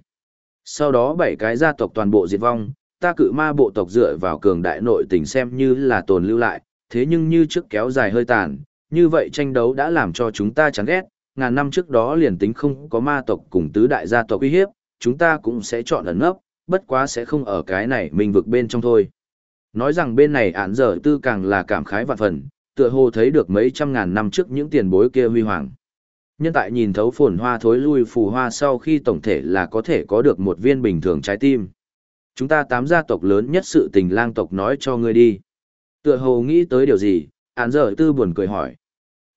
sau đó bảy cái gia tộc toàn bộ diệt vong, ta cự ma bộ tộc dựa vào cường đại nội tình xem như là tồn lưu lại, thế nhưng như trước kéo dài hơi tàn, như vậy tranh đấu đã làm cho chúng ta chán ghét, ngàn năm trước đó liền tính không có ma tộc cùng tứ đại gia tộc uy hiếp, chúng ta cũng sẽ chọn ẩn nấp, bất quá sẽ không ở cái này mình vực bên trong thôi. Nói rằng bên này án giờ tư càng là cảm khái vạn phần, tựa hồ thấy được mấy trăm ngàn năm trước những tiền bối kia huy hoàng. Nhân tại nhìn thấu phồn hoa thối lui phù hoa sau khi tổng thể là có thể có được một viên bình thường trái tim. Chúng ta tám gia tộc lớn nhất sự tình lang tộc nói cho ngươi đi. Tựa hồ nghĩ tới điều gì, án giờ tư buồn cười hỏi.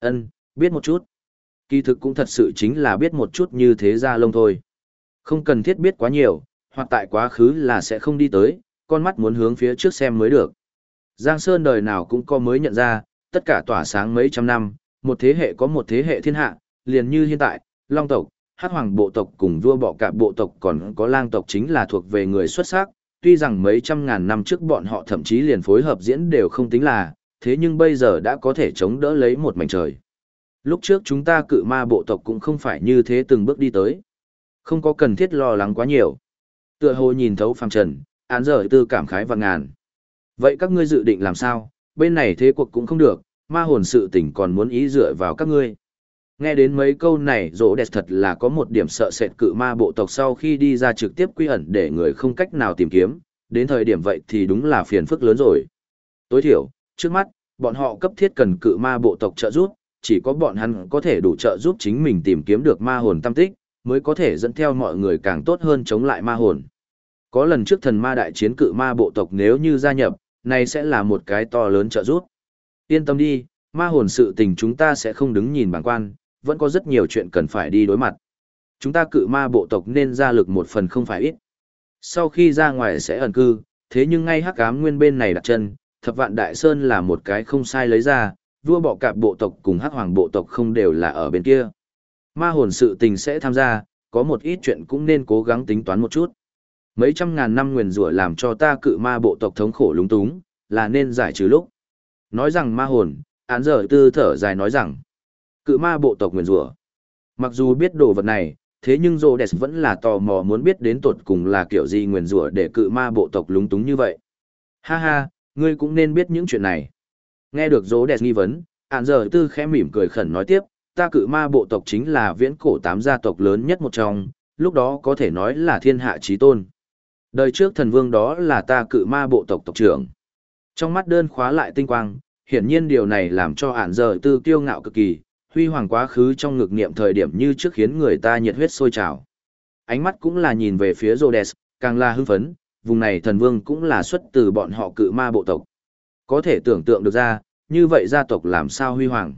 ân biết một chút. Kỳ thực cũng thật sự chính là biết một chút như thế ra lông thôi. Không cần thiết biết quá nhiều, hoặc tại quá khứ là sẽ không đi tới, con mắt muốn hướng phía trước xem mới được. Giang Sơn đời nào cũng có mới nhận ra, tất cả tỏa sáng mấy trăm năm, một thế hệ có một thế hệ thiên hạ, liền như hiện tại, Long tộc, Hát Hoàng bộ tộc cùng vua bọ cạp bộ tộc còn có lang tộc chính là thuộc về người xuất sắc, tuy rằng mấy trăm ngàn năm trước bọn họ thậm chí liền phối hợp diễn đều không tính là, thế nhưng bây giờ đã có thể chống đỡ lấy một mảnh trời. Lúc trước chúng ta cự ma bộ tộc cũng không phải như thế từng bước đi tới. Không có cần thiết lo lắng quá nhiều. Tựa hồ nhìn thấu phàm trần, án giờ tư cảm khái và ngàn. Vậy các ngươi dự định làm sao? Bên này thế cuộc cũng không được, ma hồn sự tình còn muốn ý dựa vào các ngươi. Nghe đến mấy câu này rỗ đẹp thật là có một điểm sợ sệt cự ma bộ tộc sau khi đi ra trực tiếp quy ẩn để người không cách nào tìm kiếm, đến thời điểm vậy thì đúng là phiền phức lớn rồi. Tối thiểu, trước mắt, bọn họ cấp thiết cần cự ma bộ tộc trợ giúp, chỉ có bọn hắn có thể đủ trợ giúp chính mình tìm kiếm được ma hồn tam tích, mới có thể dẫn theo mọi người càng tốt hơn chống lại ma hồn. Có lần trước thần ma đại chiến cự ma bộ tộc nếu như gia nhập, này sẽ là một cái to lớn trợ giúp. Yên tâm đi, ma hồn sự tình chúng ta sẽ không đứng nhìn bản quan, vẫn có rất nhiều chuyện cần phải đi đối mặt. Chúng ta cự ma bộ tộc nên ra lực một phần không phải ít. Sau khi ra ngoài sẽ ẩn cư, thế nhưng ngay hắc ám nguyên bên này đặt chân, thập vạn đại sơn là một cái không sai lấy ra, vua bọ cạp bộ tộc cùng hắc hoàng bộ tộc không đều là ở bên kia. Ma hồn sự tình sẽ tham gia, có một ít chuyện cũng nên cố gắng tính toán một chút. Mấy trăm ngàn năm nguyền rủa làm cho ta cự ma bộ tộc thống khổ lúng túng, là nên giải trừ lúc. Nói rằng ma hồn, án giờ tư thở dài nói rằng, cự ma bộ tộc nguyền rủa Mặc dù biết đồ vật này, thế nhưng Rô Rhodes vẫn là tò mò muốn biết đến tột cùng là kiểu gì nguyền rủa để cự ma bộ tộc lúng túng như vậy. Ha ha, ngươi cũng nên biết những chuyện này. Nghe được Rô Rhodes nghi vấn, án giờ tư khẽ mỉm cười khẩn nói tiếp, ta cự ma bộ tộc chính là viễn cổ tám gia tộc lớn nhất một trong, lúc đó có thể nói là thiên hạ trí tôn. Đời trước thần vương đó là ta cự ma bộ tộc tộc trưởng. Trong mắt đơn khóa lại tinh quang, hiển nhiên điều này làm cho ản giờ tư kiêu ngạo cực kỳ, huy hoàng quá khứ trong ngực niệm thời điểm như trước khiến người ta nhiệt huyết sôi trào. Ánh mắt cũng là nhìn về phía Rhodes, càng là hưng phấn, vùng này thần vương cũng là xuất từ bọn họ cự ma bộ tộc. Có thể tưởng tượng được ra, như vậy gia tộc làm sao huy hoàng.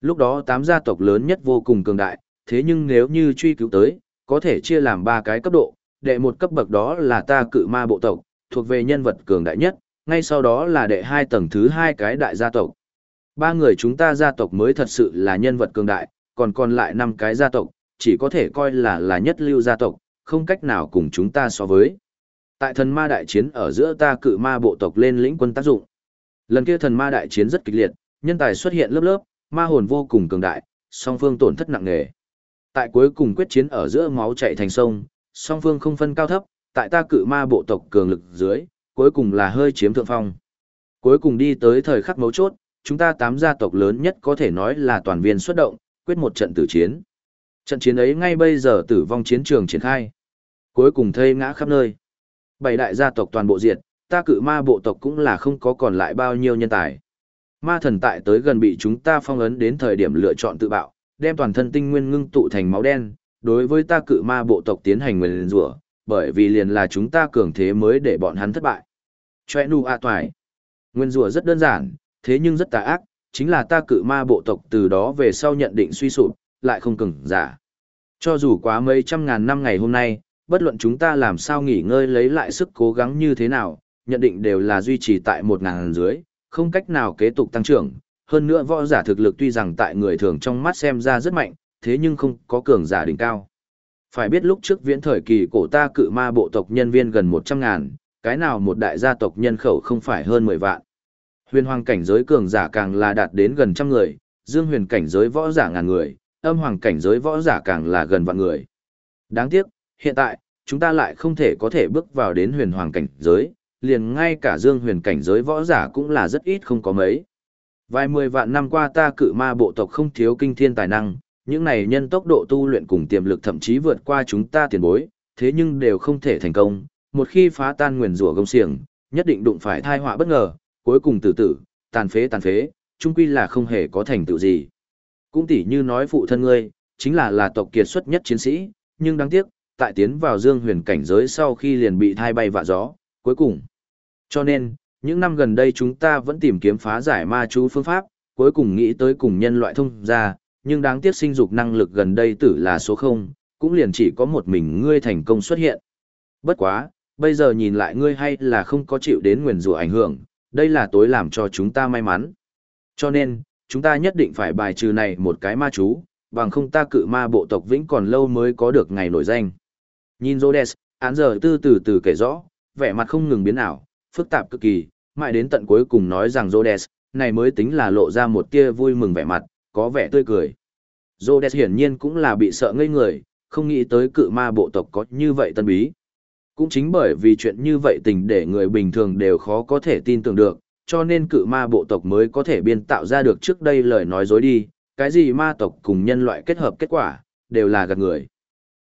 Lúc đó tám gia tộc lớn nhất vô cùng cường đại, thế nhưng nếu như truy cứu tới, có thể chia làm ba cái cấp độ, đệ một cấp bậc đó là ta cự ma bộ tộc, thuộc về nhân vật cường đại nhất, ngay sau đó là đệ hai tầng thứ hai cái đại gia tộc. Ba người chúng ta gia tộc mới thật sự là nhân vật cường đại, còn còn lại năm cái gia tộc, chỉ có thể coi là là nhất lưu gia tộc, không cách nào cùng chúng ta so với. Tại thần ma đại chiến ở giữa ta cự ma bộ tộc lên lĩnh quân tác dụng. Lần kia thần ma đại chiến rất kịch liệt, nhân tài xuất hiện lớp lớp, ma hồn vô cùng cường đại, song phương tổn thất nặng nề. Tại cuối cùng quyết chiến ở giữa máu chảy thành sông, song phương không phân cao thấp, tại ta cự ma bộ tộc cường lực dưới, cuối cùng là hơi chiếm thượng phong. Cuối cùng đi tới thời khắc mấu chốt, chúng ta tám gia tộc lớn nhất có thể nói là toàn viên xuất động, quyết một trận tử chiến. Trận chiến ấy ngay bây giờ tử vong chiến trường triển khai. Cuối cùng thây ngã khắp nơi. Bảy đại gia tộc toàn bộ diệt, ta cự ma bộ tộc cũng là không có còn lại bao nhiêu nhân tài. Ma thần tại tới gần bị chúng ta phong ấn đến thời điểm lựa chọn tự bạo, đem toàn thân tinh nguyên ngưng tụ thành máu đen, đối với ta cự ma bộ tộc tiến hành nguyền rủa, bởi vì liền là chúng ta cường thế mới để bọn hắn thất bại. Choe nu a toài. Nguyên rủa rất đơn giản, thế nhưng rất tà ác, chính là ta cự ma bộ tộc từ đó về sau nhận định suy sụp, lại không cừng giả. Cho dù quá mấy trăm ngàn năm ngày hôm nay, bất luận chúng ta làm sao nghỉ ngơi lấy lại sức cố gắng như thế nào, nhận định đều là duy trì tại một ngàn dưới, không cách nào kế tục tăng trưởng. Hơn nữa võ giả thực lực tuy rằng tại người thường trong mắt xem ra rất mạnh, thế nhưng không có cường giả đỉnh cao. Phải biết lúc trước viễn thời kỳ cổ ta cự ma bộ tộc nhân viên gần 100 ngàn, cái nào một đại gia tộc nhân khẩu không phải hơn 10 vạn. Huyền hoàng cảnh giới cường giả càng là đạt đến gần trăm người, dương huyền cảnh giới võ giả ngàn người, âm hoàng cảnh giới võ giả càng là gần vạn người. Đáng tiếc, hiện tại, chúng ta lại không thể có thể bước vào đến huyền hoàng cảnh giới, liền ngay cả dương huyền cảnh giới võ giả cũng là rất ít không có mấy. Vài mười vạn năm qua ta cự ma bộ tộc không thiếu kinh thiên tài năng, những này nhân tốc độ tu luyện cùng tiềm lực thậm chí vượt qua chúng ta tiền bối, thế nhưng đều không thể thành công, một khi phá tan nguyền rủa gông xiềng, nhất định đụng phải tai họa bất ngờ, cuối cùng tử tử, tàn phế tàn phế, chung quy là không hề có thành tựu gì. Cũng tỉ như nói phụ thân ngươi, chính là là tộc kiệt xuất nhất chiến sĩ, nhưng đáng tiếc, tại tiến vào dương huyền cảnh giới sau khi liền bị thai bay vạ gió, cuối cùng. Cho nên, những năm gần đây chúng ta vẫn tìm kiếm phá giải ma chú phương pháp, cuối cùng nghĩ tới cùng nhân loại thông ra, nhưng đáng tiếc sinh dục năng lực gần đây tử là số 0, cũng liền chỉ có một mình ngươi thành công xuất hiện. Bất quá, bây giờ nhìn lại ngươi hay là không có chịu đến nguyền rủa ảnh hưởng, đây là tối làm cho chúng ta may mắn. Cho nên, chúng ta nhất định phải bài trừ này một cái ma chú, bằng không ta cự ma bộ tộc vĩnh còn lâu mới có được ngày nổi danh. Nhìn Rhodes, án giờ từ từ từ kể rõ, vẻ mặt không ngừng biến ảo, phức tạp cực kỳ, mãi đến tận cuối cùng nói rằng Rhodes, này mới tính là lộ ra một tia vui mừng vẻ mặt, có vẻ tươi cười. Rhodes hiển nhiên cũng là bị sợ ngây người, không nghĩ tới cự ma bộ tộc có như vậy tân bí. Cũng chính bởi vì chuyện như vậy tình để người bình thường đều khó có thể tin tưởng được, cho nên cự ma bộ tộc mới có thể biên tạo ra được trước đây lời nói dối đi, cái gì ma tộc cùng nhân loại kết hợp kết quả, đều là gạt người.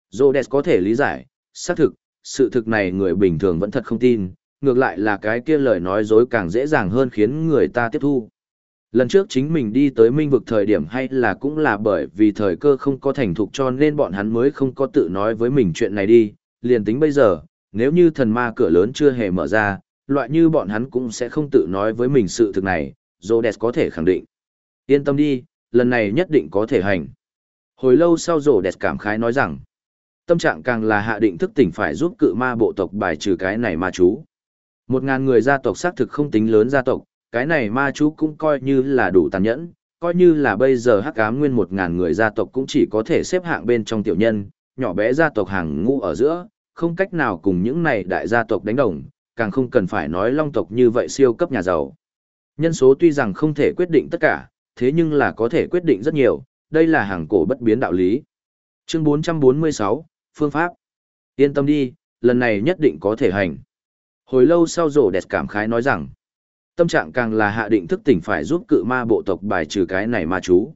Rhodes có thể lý giải, xác thực, sự thực này người bình thường vẫn thật không tin, ngược lại là cái kia lời nói dối càng dễ dàng hơn khiến người ta tiếp thu. Lần trước chính mình đi tới minh vực thời điểm hay là cũng là bởi vì thời cơ không có thành thục cho nên bọn hắn mới không có tự nói với mình chuyện này đi, liền tính bây giờ, nếu như thần ma cửa lớn chưa hề mở ra, loại như bọn hắn cũng sẽ không tự nói với mình sự thực này, Zodes có thể khẳng định. Yên tâm đi, lần này nhất định có thể hành. Hồi lâu sau Zodes cảm khái nói rằng, tâm trạng càng là hạ định thức tỉnh phải giúp cự ma bộ tộc bài trừ cái này ma chú. Một ngàn người gia tộc xác thực không tính lớn gia tộc, cái này ma chú cũng coi như là đủ tàn nhẫn, coi như là bây giờ hắc ám nguyên một ngàn người gia tộc cũng chỉ có thể xếp hạng bên trong tiểu nhân, nhỏ bé gia tộc hàng ngũ ở giữa, không cách nào cùng những này đại gia tộc đánh đồng, càng không cần phải nói long tộc như vậy siêu cấp nhà giàu. Nhân số tuy rằng không thể quyết định tất cả, thế nhưng là có thể quyết định rất nhiều, đây là hàng cổ bất biến đạo lý. Chương 446, Phương pháp. Yên tâm đi, lần này nhất định có thể hành. Hồi lâu sau rổ đẹp cảm khái nói rằng, tâm trạng càng là hạ định thức tỉnh phải giúp cự ma bộ tộc bài trừ cái này ma chú.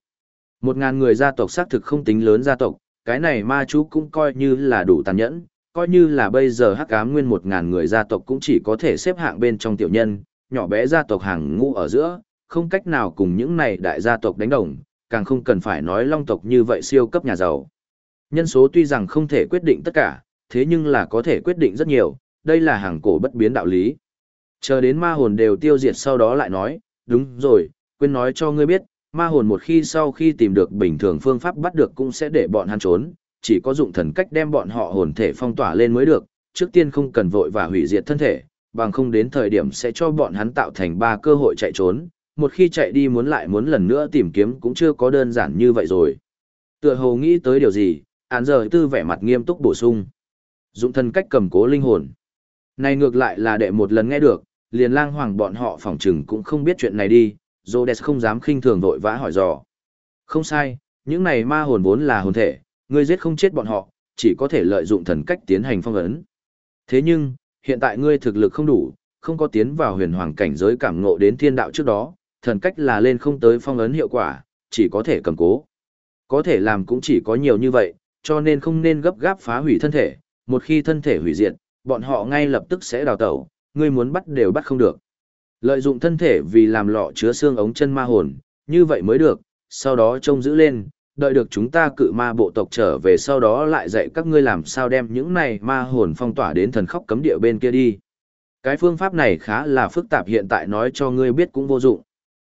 Một ngàn người gia tộc xác thực không tính lớn gia tộc, cái này ma chú cũng coi như là đủ tàn nhẫn, coi như là bây giờ hắc ám nguyên một ngàn người gia tộc cũng chỉ có thể xếp hạng bên trong tiểu nhân, nhỏ bé gia tộc hàng ngũ ở giữa, không cách nào cùng những này đại gia tộc đánh đồng, càng không cần phải nói long tộc như vậy siêu cấp nhà giàu. Nhân số tuy rằng không thể quyết định tất cả, thế nhưng là có thể quyết định rất nhiều, đây là hàng cổ bất biến đạo lý. Chờ đến ma hồn đều tiêu diệt sau đó lại nói, đúng rồi, quên nói cho ngươi biết, ma hồn một khi sau khi tìm được bình thường phương pháp bắt được cũng sẽ để bọn hắn trốn, chỉ có dụng thần cách đem bọn họ hồn thể phong tỏa lên mới được, trước tiên không cần vội và hủy diệt thân thể, bằng không đến thời điểm sẽ cho bọn hắn tạo thành ba cơ hội chạy trốn, một khi chạy đi muốn lại muốn lần nữa tìm kiếm cũng chưa có đơn giản như vậy rồi. Tựa hồ nghĩ tới điều gì, án giờ tư vẻ mặt nghiêm túc bổ sung. Dụng thần cách cầm cố linh hồn. Này ngược lại là đệ một lần nghe được, liền lang hoàng bọn họ phỏng chừng cũng không biết chuyện này đi, Rhodes không dám khinh thường vội vã hỏi dò. Không sai, những này ma hồn vốn là hồn thể, ngươi giết không chết bọn họ, chỉ có thể lợi dụng thần cách tiến hành phong ấn. Thế nhưng, hiện tại ngươi thực lực không đủ, không có tiến vào huyền hoàng cảnh giới cảm ngộ đến thiên đạo trước đó, thần cách là lên không tới phong ấn hiệu quả, chỉ có thể cầm cố. Có thể làm cũng chỉ có nhiều như vậy, cho nên không nên gấp gáp phá hủy thân thể, một khi thân thể hủy diệt, bọn họ ngay lập tức sẽ đào tẩu, ngươi muốn bắt đều bắt không được. Lợi dụng thân thể vì làm lọ chứa xương ống chân ma hồn, như vậy mới được, sau đó trông giữ lên, đợi được chúng ta cự ma bộ tộc trở về sau đó lại dạy các ngươi làm sao đem những này ma hồn phong tỏa đến thần khóc cấm địa bên kia đi. Cái phương pháp này khá là phức tạp hiện tại nói cho ngươi biết cũng vô dụng.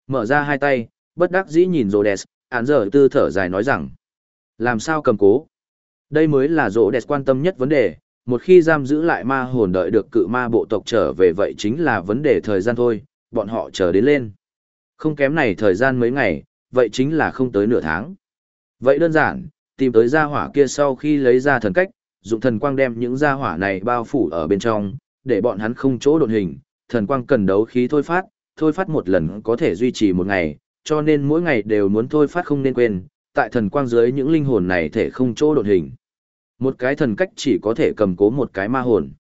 Mở ra hai tay, bất đắc dĩ nhìn rồ đẹp, án giờ tư thở dài nói rằng, làm sao cầm cố. Đây mới là rồ đẹp quan tâm nhất vấn đề, một khi giam giữ lại ma hồn đợi được cự ma bộ tộc trở về vậy chính là vấn đề thời gian thôi, bọn họ chờ đến lên. Không kém này thời gian mấy ngày, vậy chính là không tới nửa tháng. Vậy đơn giản, tìm tới gia hỏa kia sau khi lấy ra thần cách, dụng thần quang đem những gia hỏa này bao phủ ở bên trong, để bọn hắn không chỗ đột hình, thần quang cần đấu khí thôi phát, thôi phát một lần có thể duy trì một ngày, cho nên mỗi ngày đều muốn thôi phát không nên quên, tại thần quang dưới những linh hồn này thể không chỗ đột hình. Một cái thần cách chỉ có thể cầm cố một cái ma hồn.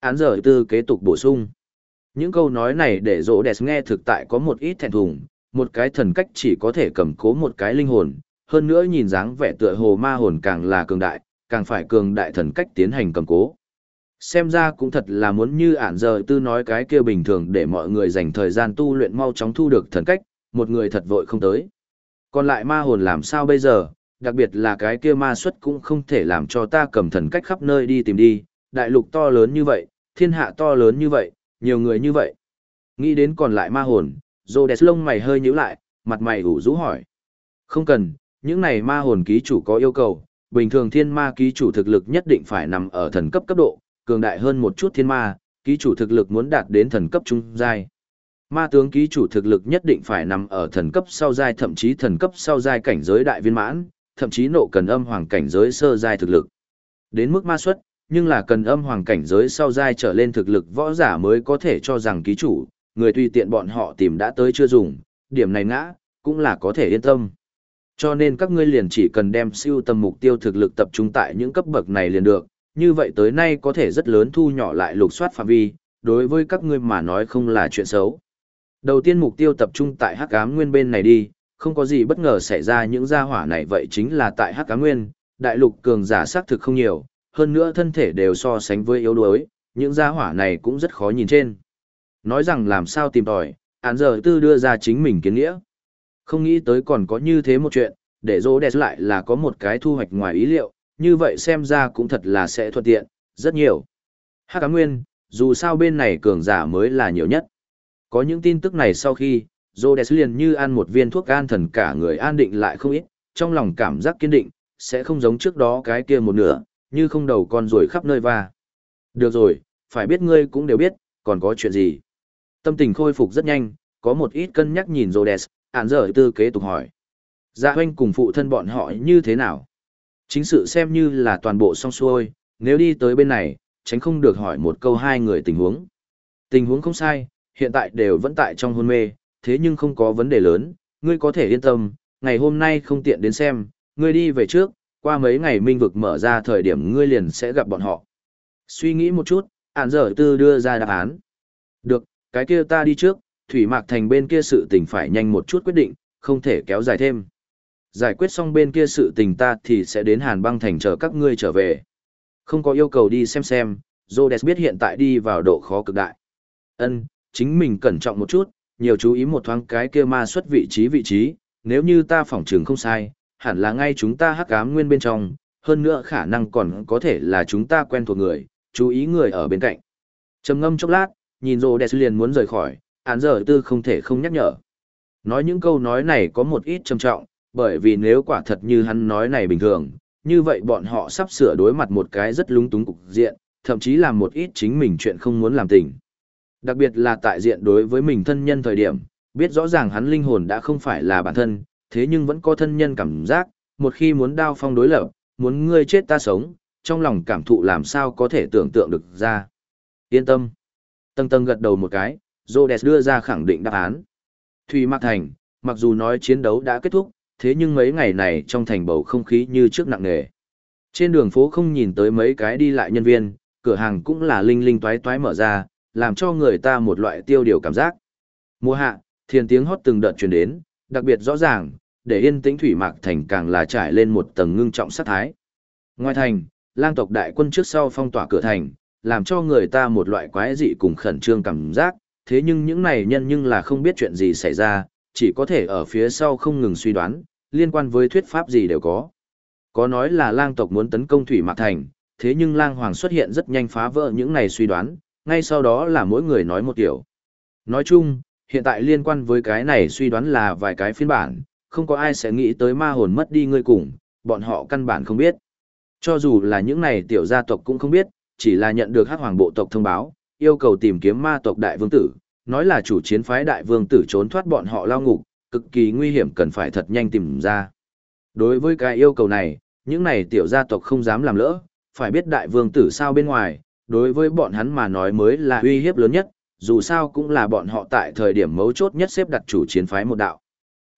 Án giờ tư kế tục bổ sung. Những câu nói này để rỗ đẹp nghe thực tại có một ít thẹn thùng, một cái thần cách chỉ có thể cầm cố một cái linh hồn, hơn nữa nhìn dáng vẻ tựa hồ ma hồn càng là cường đại, càng phải cường đại thần cách tiến hành cầm cố. Xem ra cũng thật là muốn như ản giờ tư nói cái kia bình thường để mọi người dành thời gian tu luyện mau chóng thu được thần cách, một người thật vội không tới. Còn lại ma hồn làm sao bây giờ, đặc biệt là cái kia ma xuất cũng không thể làm cho ta cầm thần cách khắp nơi đi tìm đi, đại lục to lớn như vậy, thiên hạ to lớn như vậy, nhiều người như vậy. Nghĩ đến còn lại ma hồn, Rhodes lông mày hơi nhíu lại, mặt mày ủ rũ hỏi. Không cần, những này ma hồn ký chủ có yêu cầu, bình thường thiên ma ký chủ thực lực nhất định phải nằm ở thần cấp cấp độ, cường đại hơn một chút thiên ma, ký chủ thực lực muốn đạt đến thần cấp trung giai. Ma tướng ký chủ thực lực nhất định phải nằm ở thần cấp sau giai thậm chí thần cấp sau giai cảnh giới đại viên mãn, thậm chí nộ cần âm hoàng cảnh giới sơ giai thực lực. Đến mức ma xuất, nhưng là cần âm hoàng cảnh giới sau giai trở lên thực lực võ giả mới có thể cho rằng ký chủ, người tùy tiện bọn họ tìm đã tới chưa dùng, điểm này ngã, cũng là có thể yên tâm. Cho nên các ngươi liền chỉ cần đem siêu tầm mục tiêu thực lực tập trung tại những cấp bậc này liền được, như vậy tới nay có thể rất lớn thu nhỏ lại lục soát phạm vi, đối với các ngươi mà nói không là chuyện xấu. Đầu tiên mục tiêu tập trung tại hắc ám nguyên bên này đi, không có gì bất ngờ xảy ra những gia hỏa này vậy chính là tại hắc Cá nguyên, đại lục cường giả xác thực không nhiều, hơn nữa thân thể đều so sánh với yếu đuối, những gia hỏa này cũng rất khó nhìn trên. Nói rằng làm sao tìm tòi, án giờ tư đưa ra chính mình kiến nghĩa. Không nghĩ tới còn có như thế một chuyện, để dỗ đẹp lại là có một cái thu hoạch ngoài ý liệu, như vậy xem ra cũng thật là sẽ thuận tiện, rất nhiều. Hắc Cá nguyên, dù sao bên này cường giả mới là nhiều nhất. Có những tin tức này sau khi, Rhodes liền như ăn một viên thuốc an thần cả người an định lại không ít, trong lòng cảm giác kiên định, sẽ không giống trước đó cái kia một nửa, như không đầu con rồi khắp nơi va. Được rồi, phải biết ngươi cũng đều biết, còn có chuyện gì. Tâm tình khôi phục rất nhanh, có một ít cân nhắc nhìn Rhodes, ản dở tư kế tục hỏi. Dạ hoanh cùng phụ thân bọn họ như thế nào? Chính sự xem như là toàn bộ xong xuôi, nếu đi tới bên này, tránh không được hỏi một câu hai người tình huống. Tình huống không sai, hiện tại đều vẫn tại trong hôn mê, thế nhưng không có vấn đề lớn, ngươi có thể yên tâm, ngày hôm nay không tiện đến xem, ngươi đi về trước, qua mấy ngày minh vực mở ra thời điểm ngươi liền sẽ gặp bọn họ. Suy nghĩ một chút, ản dở tư đưa ra đáp án. Được, cái kia ta đi trước, Thủy Mạc Thành bên kia sự tình phải nhanh một chút quyết định, không thể kéo dài thêm. Giải quyết xong bên kia sự tình ta thì sẽ đến Hàn băng thành chờ các ngươi trở về. Không có yêu cầu đi xem xem, Rhodes biết hiện tại đi vào độ khó cực đại. Ân, chính mình cẩn trọng một chút, nhiều chú ý một thoáng cái kia ma xuất vị trí vị trí, nếu như ta phỏng trường không sai, hẳn là ngay chúng ta hắc ám nguyên bên trong, hơn nữa khả năng còn có thể là chúng ta quen thuộc người, chú ý người ở bên cạnh. Trầm ngâm chốc lát, nhìn rồ đẹp liền muốn rời khỏi, án giờ tư không thể không nhắc nhở. Nói những câu nói này có một ít trầm trọng, bởi vì nếu quả thật như hắn nói này bình thường, như vậy bọn họ sắp sửa đối mặt một cái rất lúng túng cục diện, thậm chí làm một ít chính mình chuyện không muốn làm tình. Đặc biệt là tại diện đối với mình thân nhân thời điểm, biết rõ ràng hắn linh hồn đã không phải là bản thân, thế nhưng vẫn có thân nhân cảm giác, một khi muốn đao phong đối lập, muốn ngươi chết ta sống, trong lòng cảm thụ làm sao có thể tưởng tượng được ra. Yên tâm. Tầng tầng gật đầu một cái, Rhodes đưa ra khẳng định đáp án. Thủy Mạc Thành, mặc dù nói chiến đấu đã kết thúc, thế nhưng mấy ngày này trong thành bầu không khí như trước nặng nề. Trên đường phố không nhìn tới mấy cái đi lại nhân viên, cửa hàng cũng là linh linh toái toái mở ra, làm cho người ta một loại tiêu điều cảm giác. Mùa hạ, thiên tiếng hót từng đợt truyền đến, đặc biệt rõ ràng, để yên tĩnh thủy mạc thành càng là trải lên một tầng ngưng trọng sát thái. Ngoài thành, lang tộc đại quân trước sau phong tỏa cửa thành, làm cho người ta một loại quái dị cùng khẩn trương cảm giác, thế nhưng những này nhân nhưng là không biết chuyện gì xảy ra, chỉ có thể ở phía sau không ngừng suy đoán, liên quan với thuyết pháp gì đều có. Có nói là lang tộc muốn tấn công thủy mạc thành, thế nhưng lang hoàng xuất hiện rất nhanh phá vỡ những này suy đoán, ngay sau đó là mỗi người nói một kiểu. Nói chung, hiện tại liên quan với cái này suy đoán là vài cái phiên bản, không có ai sẽ nghĩ tới ma hồn mất đi ngươi cùng, bọn họ căn bản không biết. Cho dù là những này tiểu gia tộc cũng không biết, chỉ là nhận được hắc hoàng bộ tộc thông báo, yêu cầu tìm kiếm ma tộc đại vương tử, nói là chủ chiến phái đại vương tử trốn thoát bọn họ lao ngục, cực kỳ nguy hiểm cần phải thật nhanh tìm ra. Đối với cái yêu cầu này, những này tiểu gia tộc không dám làm lỡ, phải biết đại vương tử sao bên ngoài, đối với bọn hắn mà nói mới là uy hiếp lớn nhất, dù sao cũng là bọn họ tại thời điểm mấu chốt nhất xếp đặt chủ chiến phái một đạo.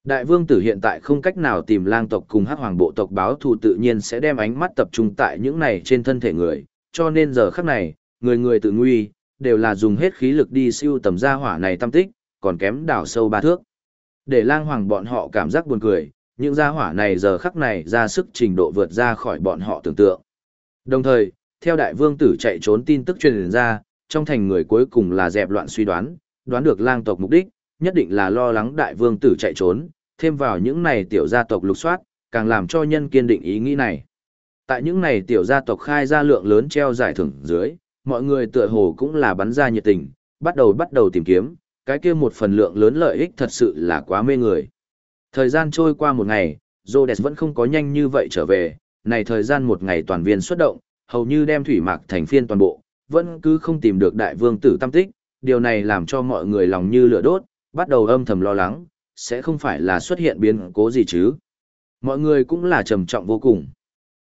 Đại vương tử hiện tại không cách nào tìm lang tộc cùng hắc hoàng bộ tộc báo thù tự nhiên sẽ đem ánh mắt tập trung tại những này trên thân thể người, cho nên giờ khắc này, người người tự nguy, đều là dùng hết khí lực đi siêu tầm gia hỏa này tâm tích, còn kém đảo sâu ba thước. Để lang hoàng bọn họ cảm giác buồn cười, những gia hỏa này giờ khắc này ra sức trình độ vượt ra khỏi bọn họ tưởng tượng. Đồng thời, theo đại vương tử chạy trốn tin tức truyền ra, trong thành người cuối cùng là dẹp loạn suy đoán, đoán được lang tộc mục đích, nhất định là lo lắng đại vương tử chạy trốn, thêm vào những này tiểu gia tộc lục soát, càng làm cho nhân kiên định ý nghĩ này. Tại những này tiểu gia tộc khai ra lượng lớn treo giải thưởng dưới, mọi người tựa hồ cũng là bắn ra nhiệt tình, bắt đầu bắt đầu tìm kiếm, cái kia một phần lượng lớn lợi ích thật sự là quá mê người. Thời gian trôi qua một ngày, Rhodes vẫn không có nhanh như vậy trở về, này thời gian một ngày toàn viên xuất động, hầu như đem thủy mạc thành phiên toàn bộ, vẫn cứ không tìm được đại vương tử tâm tích, điều này làm cho mọi người lòng như lửa đốt, bắt đầu âm thầm lo lắng, sẽ không phải là xuất hiện biến cố gì chứ. Mọi người cũng là trầm trọng vô cùng.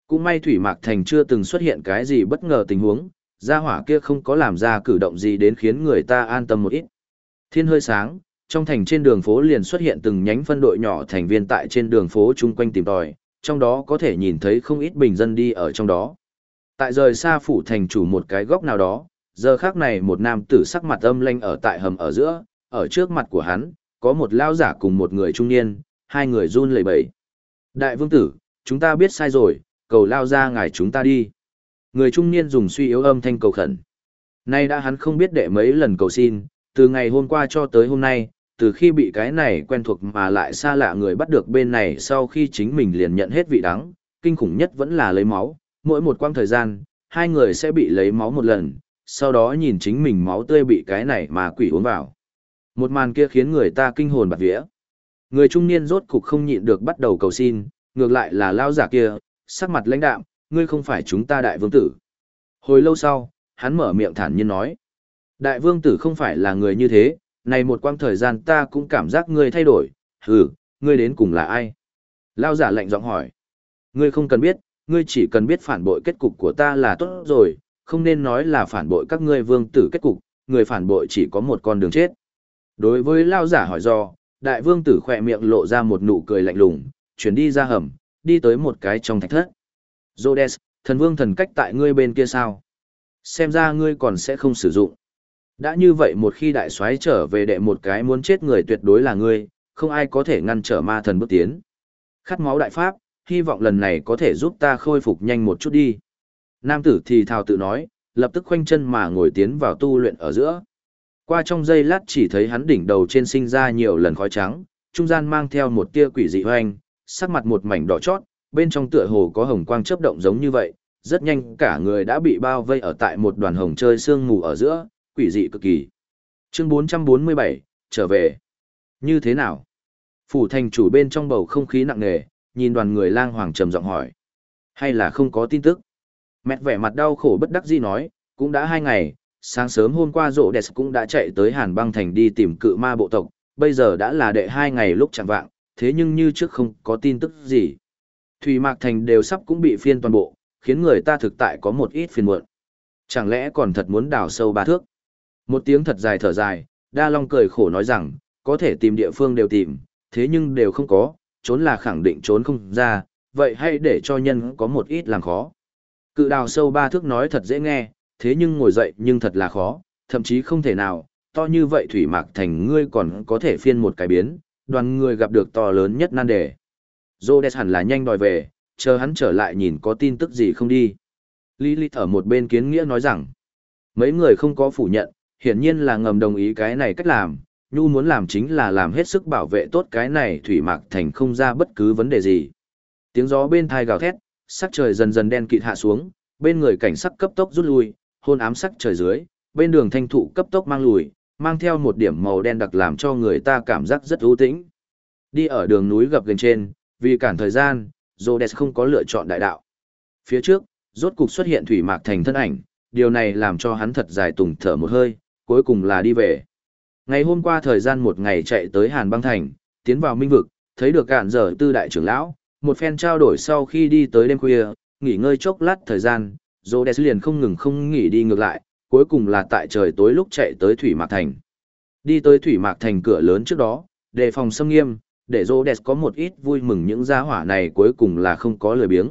Cũng may thủy mạc thành chưa từng xuất hiện cái gì bất ngờ tình huống, gia hỏa kia không có làm ra cử động gì đến khiến người ta an tâm một ít. Thiên hơi sáng, trong thành trên đường phố liền xuất hiện từng nhánh phân đội nhỏ thành viên tại trên đường phố chung quanh tìm tòi, trong đó có thể nhìn thấy không ít bình dân đi ở trong đó. Tại rời xa phủ thành chủ một cái góc nào đó, giờ khác này một nam tử sắc mặt âm lanh ở tại hầm ở giữa, ở trước mặt của hắn, có một lao giả cùng một người trung niên, hai người run lẩy bẩy. Đại vương tử, chúng ta biết sai rồi, cầu lao ra ngài chúng ta đi. Người trung niên dùng suy yếu âm thanh cầu khẩn. Nay đã hắn không biết đệ mấy lần cầu xin, từ ngày hôm qua cho tới hôm nay, từ khi bị cái này quen thuộc mà lại xa lạ người bắt được bên này sau khi chính mình liền nhận hết vị đắng, kinh khủng nhất vẫn là lấy máu, mỗi một quãng thời gian, hai người sẽ bị lấy máu một lần, sau đó nhìn chính mình máu tươi bị cái này mà quỷ uống vào. Một màn kia khiến người ta kinh hồn bạt vía. Người trung niên rốt cục không nhịn được bắt đầu cầu xin, ngược lại là lao giả kia, sắc mặt lãnh đạm, ngươi không phải chúng ta đại vương tử. Hồi lâu sau, hắn mở miệng thản nhiên nói. Đại vương tử không phải là người như thế, này một quãng thời gian ta cũng cảm giác ngươi thay đổi, hừ, ngươi đến cùng là ai? Lao giả lạnh giọng hỏi. Ngươi không cần biết, ngươi chỉ cần biết phản bội kết cục của ta là tốt rồi, không nên nói là phản bội các ngươi vương tử kết cục, người phản bội chỉ có một con đường chết. Đối với Lao giả hỏi do, đại vương tử khỏe miệng lộ ra một nụ cười lạnh lùng, chuyển đi ra hầm, đi tới một cái trong thạch thất. Rhodes, thần vương thần cách tại ngươi bên kia sao? Xem ra ngươi còn sẽ không sử dụng. Đã như vậy một khi đại soái trở về đệ một cái muốn chết người tuyệt đối là ngươi, không ai có thể ngăn trở ma thần bước tiến. Khát máu đại pháp, hy vọng lần này có thể giúp ta khôi phục nhanh một chút đi. Nam tử thì thào tự nói, lập tức khoanh chân mà ngồi tiến vào tu luyện ở giữa. Qua trong giây lát chỉ thấy hắn đỉnh đầu trên sinh ra nhiều lần khói trắng, trung gian mang theo một tia quỷ dị hoành, sắc mặt một mảnh đỏ chót, bên trong tựa hồ có hồng quang chớp động giống như vậy, rất nhanh cả người đã bị bao vây ở tại một đoàn hồng chơi sương mù ở giữa, quỷ dị cực kỳ. Chương 447, trở về. Như thế nào? Phủ thành chủ bên trong bầu không khí nặng nề, nhìn đoàn người lang hoàng trầm giọng hỏi. Hay là không có tin tức? Mẹ vẻ mặt đau khổ bất đắc dĩ nói, cũng đã hai ngày, sáng sớm hôm qua rộ đẹp cũng đã chạy tới hàn băng thành đi tìm cự ma bộ tộc, bây giờ đã là đệ hai ngày lúc chẳng vạng, thế nhưng như trước không có tin tức gì. Thủy Mạc Thành đều sắp cũng bị phiên toàn bộ, khiến người ta thực tại có một ít phiền muộn. Chẳng lẽ còn thật muốn đào sâu ba thước? Một tiếng thật dài thở dài, Đa Long cười khổ nói rằng, có thể tìm địa phương đều tìm, thế nhưng đều không có, trốn là khẳng định trốn không ra, vậy hãy để cho nhân có một ít làm khó. Cự đào sâu ba thước nói thật dễ nghe, thế nhưng ngồi dậy nhưng thật là khó, thậm chí không thể nào, to như vậy thủy mạc thành ngươi còn có thể phiên một cái biến, đoàn người gặp được to lớn nhất nan đề. Rhodes hẳn là nhanh đòi về, chờ hắn trở lại nhìn có tin tức gì không đi. Lilith ở một bên kiến nghĩa nói rằng, mấy người không có phủ nhận, hiển nhiên là ngầm đồng ý cái này cách làm, Nhu muốn làm chính là làm hết sức bảo vệ tốt cái này thủy mạc thành không ra bất cứ vấn đề gì. Tiếng gió bên thai gào thét, sắc trời dần dần đen kịt hạ xuống, bên người cảnh sắc cấp tốc rút lui, hôn ám sắc trời dưới, bên đường thanh thụ cấp tốc mang lùi, mang theo một điểm màu đen đặc làm cho người ta cảm giác rất ưu tĩnh. Đi ở đường núi gập gần trên, vì cản thời gian, Rhodes không có lựa chọn đại đạo. Phía trước, rốt cục xuất hiện thủy mạc thành thân ảnh, điều này làm cho hắn thật dài tùng thở một hơi, cuối cùng là đi về. Ngày hôm qua thời gian một ngày chạy tới Hàn băng thành, tiến vào minh vực, thấy được cạn giờ tư đại trưởng lão, một phen trao đổi sau khi đi tới đêm khuya, nghỉ ngơi chốc lát thời gian, Rhodes liền không ngừng không nghỉ đi ngược lại, cuối cùng là tại trời tối lúc chạy tới Thủy Mạc Thành. Đi tới Thủy Mạc Thành cửa lớn trước đó, đề phòng xâm nghiêm, để Rhodes có một ít vui mừng những gia hỏa này cuối cùng là không có lời biếng.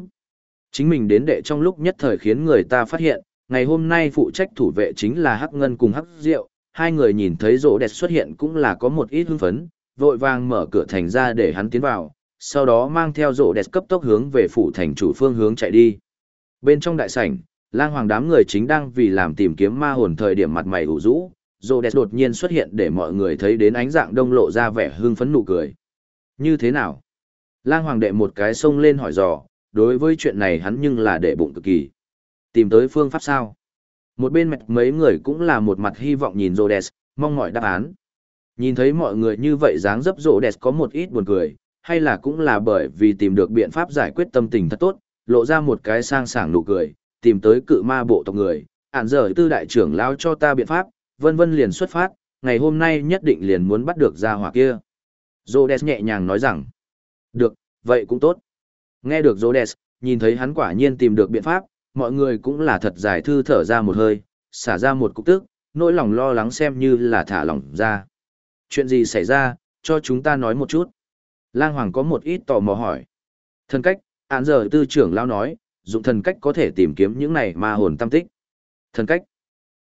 Chính mình đến đệ trong lúc nhất thời khiến người ta phát hiện, ngày hôm nay phụ trách thủ vệ chính là Hắc Ngân cùng Hắc Diệu, hai người nhìn thấy Rhodes xuất hiện cũng là có một ít hưng phấn, vội vàng mở cửa thành ra để hắn tiến vào, sau đó mang theo Rhodes cấp tốc hướng về phủ thành chủ phương hướng chạy đi. Bên trong đại sảnh, lang hoàng đám người chính đang vì làm tìm kiếm ma hồn thời điểm mặt mày ủ rũ, Rhodes đột nhiên xuất hiện để mọi người thấy đến ánh dạng đông lộ ra vẻ hưng phấn nụ cười. Như thế nào? Lang hoàng đệ một cái xông lên hỏi dò, đối với chuyện này hắn nhưng là đệ bụng cực kỳ. Tìm tới phương pháp sao? Một bên mặt mấy người cũng là một mặt hy vọng nhìn Rhodes, mong mọi đáp án. Nhìn thấy mọi người như vậy dáng dấp Rhodes có một ít buồn cười, hay là cũng là bởi vì tìm được biện pháp giải quyết tâm tình thật tốt, lộ ra một cái sang sảng nụ cười, tìm tới cự ma bộ tộc người, ản giờ tư đại trưởng lao cho ta biện pháp, vân vân liền xuất phát, ngày hôm nay nhất định liền muốn bắt được ra hỏa kia. Rhodes nhẹ nhàng nói rằng, được, vậy cũng tốt. Nghe được Rhodes, nhìn thấy hắn quả nhiên tìm được biện pháp, mọi người cũng là thật giải thư thở ra một hơi, xả ra một cục tức, nỗi lòng lo lắng xem như là thả lỏng ra. Chuyện gì xảy ra, cho chúng ta nói một chút. Lang Hoàng có một ít tò mò hỏi. Thần cách, án giờ tư trưởng lao nói, dụng thần cách có thể tìm kiếm những này ma hồn tâm tích. Thần cách.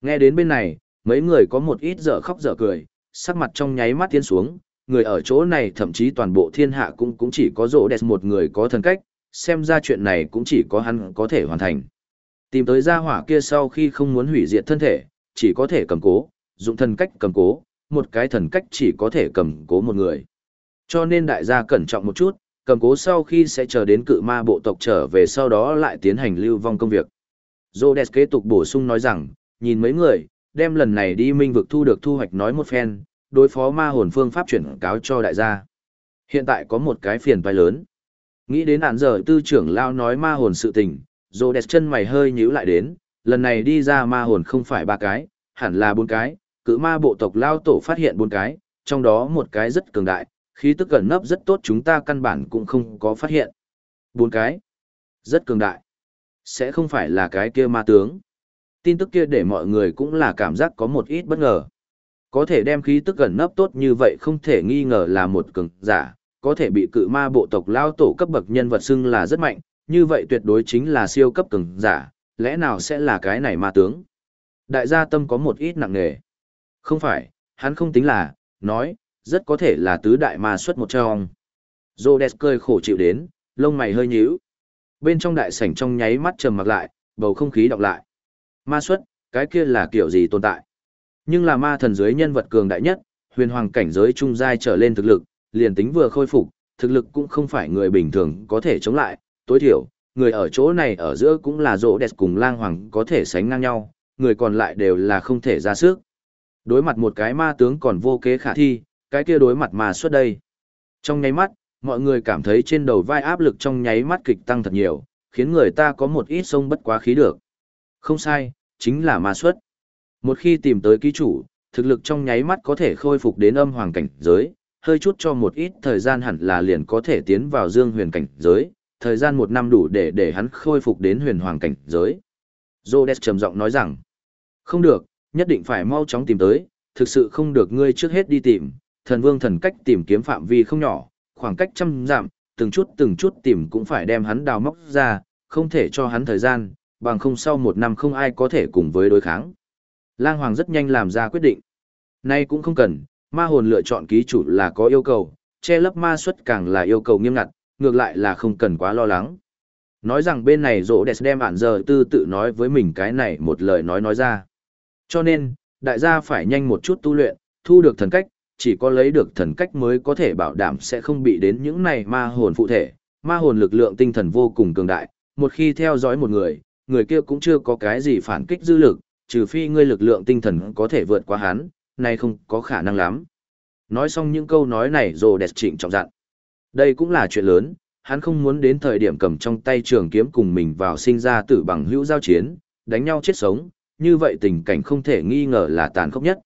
Nghe đến bên này, mấy người có một ít dở khóc dở cười, sắc mặt trong nháy mắt tiến xuống, người ở chỗ này thậm chí toàn bộ thiên hạ cũng cũng chỉ có rỗ đẹp một người có thần cách, xem ra chuyện này cũng chỉ có hắn có thể hoàn thành. Tìm tới gia hỏa kia sau khi không muốn hủy diệt thân thể, chỉ có thể cầm cố, dụng thần cách cầm cố, một cái thần cách chỉ có thể cầm cố một người. Cho nên đại gia cẩn trọng một chút, cầm cố sau khi sẽ chờ đến cự ma bộ tộc trở về sau đó lại tiến hành lưu vong công việc. Rhodes kế tục bổ sung nói rằng, nhìn mấy người, đem lần này đi minh vực thu được thu hoạch nói một phen, đối phó ma hồn phương pháp chuyển cáo cho đại gia. Hiện tại có một cái phiền toái lớn. Nghĩ đến án giờ tư trưởng lao nói ma hồn sự tình, Rhodes chân mày hơi nhíu lại đến, lần này đi ra ma hồn không phải ba cái, hẳn là bốn cái, cự ma bộ tộc lao tổ phát hiện bốn cái, trong đó một cái rất cường đại, khí tức gần nấp rất tốt chúng ta căn bản cũng không có phát hiện. Bốn cái. Rất cường đại. Sẽ không phải là cái kia ma tướng. Tin tức kia để mọi người cũng là cảm giác có một ít bất ngờ. Có thể đem khí tức gần nấp tốt như vậy không thể nghi ngờ là một cường giả, có thể bị cự ma bộ tộc lao tổ cấp bậc nhân vật xưng là rất mạnh, như vậy tuyệt đối chính là siêu cấp cường giả, lẽ nào sẽ là cái này ma tướng? Đại gia tâm có một ít nặng nề. Không phải, hắn không tính là, nói, rất có thể là tứ đại ma xuất một trong. Rhodes cười khổ chịu đến, lông mày hơi nhíu. Bên trong đại sảnh trong nháy mắt trầm mặc lại, bầu không khí đọc lại. Ma xuất, cái kia là kiểu gì tồn tại? Nhưng là ma thần dưới nhân vật cường đại nhất, huyền hoàng cảnh giới trung giai trở lên thực lực, liền tính vừa khôi phục, thực lực cũng không phải người bình thường có thể chống lại, tối thiểu, người ở chỗ này ở giữa cũng là rỗ đẹp cùng lang hoàng có thể sánh ngang nhau, người còn lại đều là không thể ra sức. Đối mặt một cái ma tướng còn vô kế khả thi, cái kia đối mặt mà xuất đây. Trong nháy mắt, mọi người cảm thấy trên đầu vai áp lực trong nháy mắt kịch tăng thật nhiều, khiến người ta có một ít sông bất quá khí được. Không sai, chính là ma xuất. Một khi tìm tới ký chủ, thực lực trong nháy mắt có thể khôi phục đến âm hoàng cảnh giới, hơi chút cho một ít thời gian hẳn là liền có thể tiến vào dương huyền cảnh giới, thời gian một năm đủ để để hắn khôi phục đến huyền hoàng cảnh giới. Rhodes trầm giọng nói rằng, không được, nhất định phải mau chóng tìm tới, thực sự không được ngươi trước hết đi tìm, thần vương thần cách tìm kiếm phạm vi không nhỏ, khoảng cách trăm giảm từng chút từng chút tìm cũng phải đem hắn đào móc ra, không thể cho hắn thời gian, bằng không sau một năm không ai có thể cùng với đối kháng. Lang Hoàng rất nhanh làm ra quyết định. Nay cũng không cần, ma hồn lựa chọn ký chủ là có yêu cầu, che lấp ma xuất càng là yêu cầu nghiêm ngặt, ngược lại là không cần quá lo lắng. Nói rằng bên này rỗ đẹp đem ản giờ tư tự nói với mình cái này một lời nói nói ra. Cho nên, đại gia phải nhanh một chút tu luyện, thu được thần cách, chỉ có lấy được thần cách mới có thể bảo đảm sẽ không bị đến những này ma hồn phụ thể. Ma hồn lực lượng tinh thần vô cùng cường đại, một khi theo dõi một người, người kia cũng chưa có cái gì phản kích dư lực, trừ phi ngươi lực lượng tinh thần có thể vượt qua hắn, này không có khả năng lắm. Nói xong những câu nói này rồi đẹp trịnh trọng dặn. Đây cũng là chuyện lớn, hắn không muốn đến thời điểm cầm trong tay trường kiếm cùng mình vào sinh ra tử bằng hữu giao chiến, đánh nhau chết sống, như vậy tình cảnh không thể nghi ngờ là tàn khốc nhất.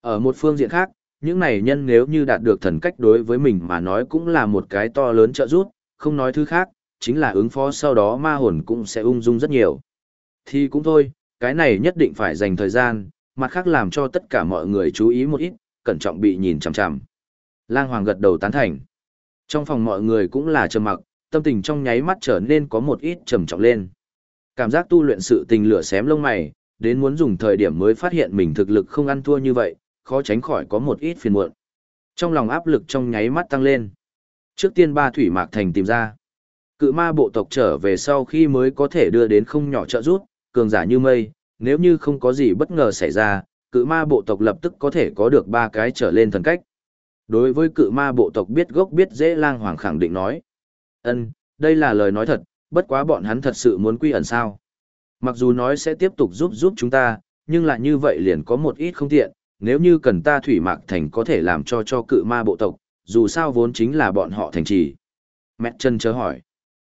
Ở một phương diện khác, những này nhân nếu như đạt được thần cách đối với mình mà nói cũng là một cái to lớn trợ giúp, không nói thứ khác, chính là ứng phó sau đó ma hồn cũng sẽ ung dung rất nhiều. Thì cũng thôi, cái này nhất định phải dành thời gian, mặt khác làm cho tất cả mọi người chú ý một ít, cẩn trọng bị nhìn chằm chằm. Lang Hoàng gật đầu tán thành. Trong phòng mọi người cũng là trầm mặc, tâm tình trong nháy mắt trở nên có một ít trầm trọng lên. Cảm giác tu luyện sự tình lửa xém lông mày, đến muốn dùng thời điểm mới phát hiện mình thực lực không ăn thua như vậy, khó tránh khỏi có một ít phiền muộn. Trong lòng áp lực trong nháy mắt tăng lên. Trước tiên ba thủy mạc thành tìm ra. Cự ma bộ tộc trở về sau khi mới có thể đưa đến không nhỏ trợ rút, cường giả như mây, nếu như không có gì bất ngờ xảy ra, cự ma bộ tộc lập tức có thể có được ba cái trở lên thần cách. Đối với cự ma bộ tộc biết gốc biết dễ lang hoàng khẳng định nói. ân đây là lời nói thật, bất quá bọn hắn thật sự muốn quy ẩn sao. Mặc dù nói sẽ tiếp tục giúp giúp chúng ta, nhưng lại như vậy liền có một ít không tiện, nếu như cần ta thủy mạc thành có thể làm cho cho cự ma bộ tộc, dù sao vốn chính là bọn họ thành trì. Mẹ chân chớ hỏi.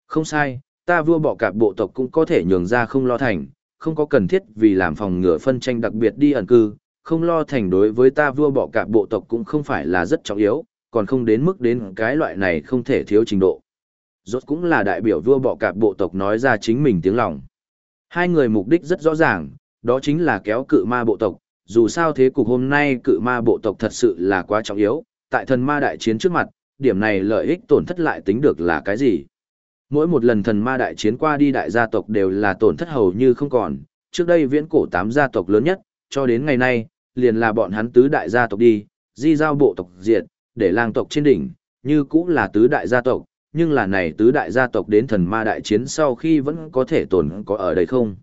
Không sai, ta vua bỏ cạp bộ tộc cũng có thể nhường ra không lo thành, không có cần thiết vì làm phòng ngừa phân tranh đặc biệt đi ẩn cư, không lo thành đối với ta vua bọ cạp bộ tộc cũng không phải là rất trọng yếu, còn không đến mức đến cái loại này không thể thiếu trình độ. Rốt cũng là đại biểu vua bọ cạp bộ tộc nói ra chính mình tiếng lòng. Hai người mục đích rất rõ ràng, đó chính là kéo cự ma bộ tộc, dù sao thế cục hôm nay cự ma bộ tộc thật sự là quá trọng yếu, tại thần ma đại chiến trước mặt, điểm này lợi ích tổn thất lại tính được là cái gì. Mỗi một lần thần ma đại chiến qua đi đại gia tộc đều là tổn thất hầu như không còn, trước đây viễn cổ tám gia tộc lớn nhất, cho đến ngày nay, liền là bọn hắn tứ đại gia tộc đi, di giao bộ tộc diệt, để lang tộc trên đỉnh, như cũng là tứ đại gia tộc, nhưng là này tứ đại gia tộc đến thần ma đại chiến sau khi vẫn có thể tồn có ở đây không.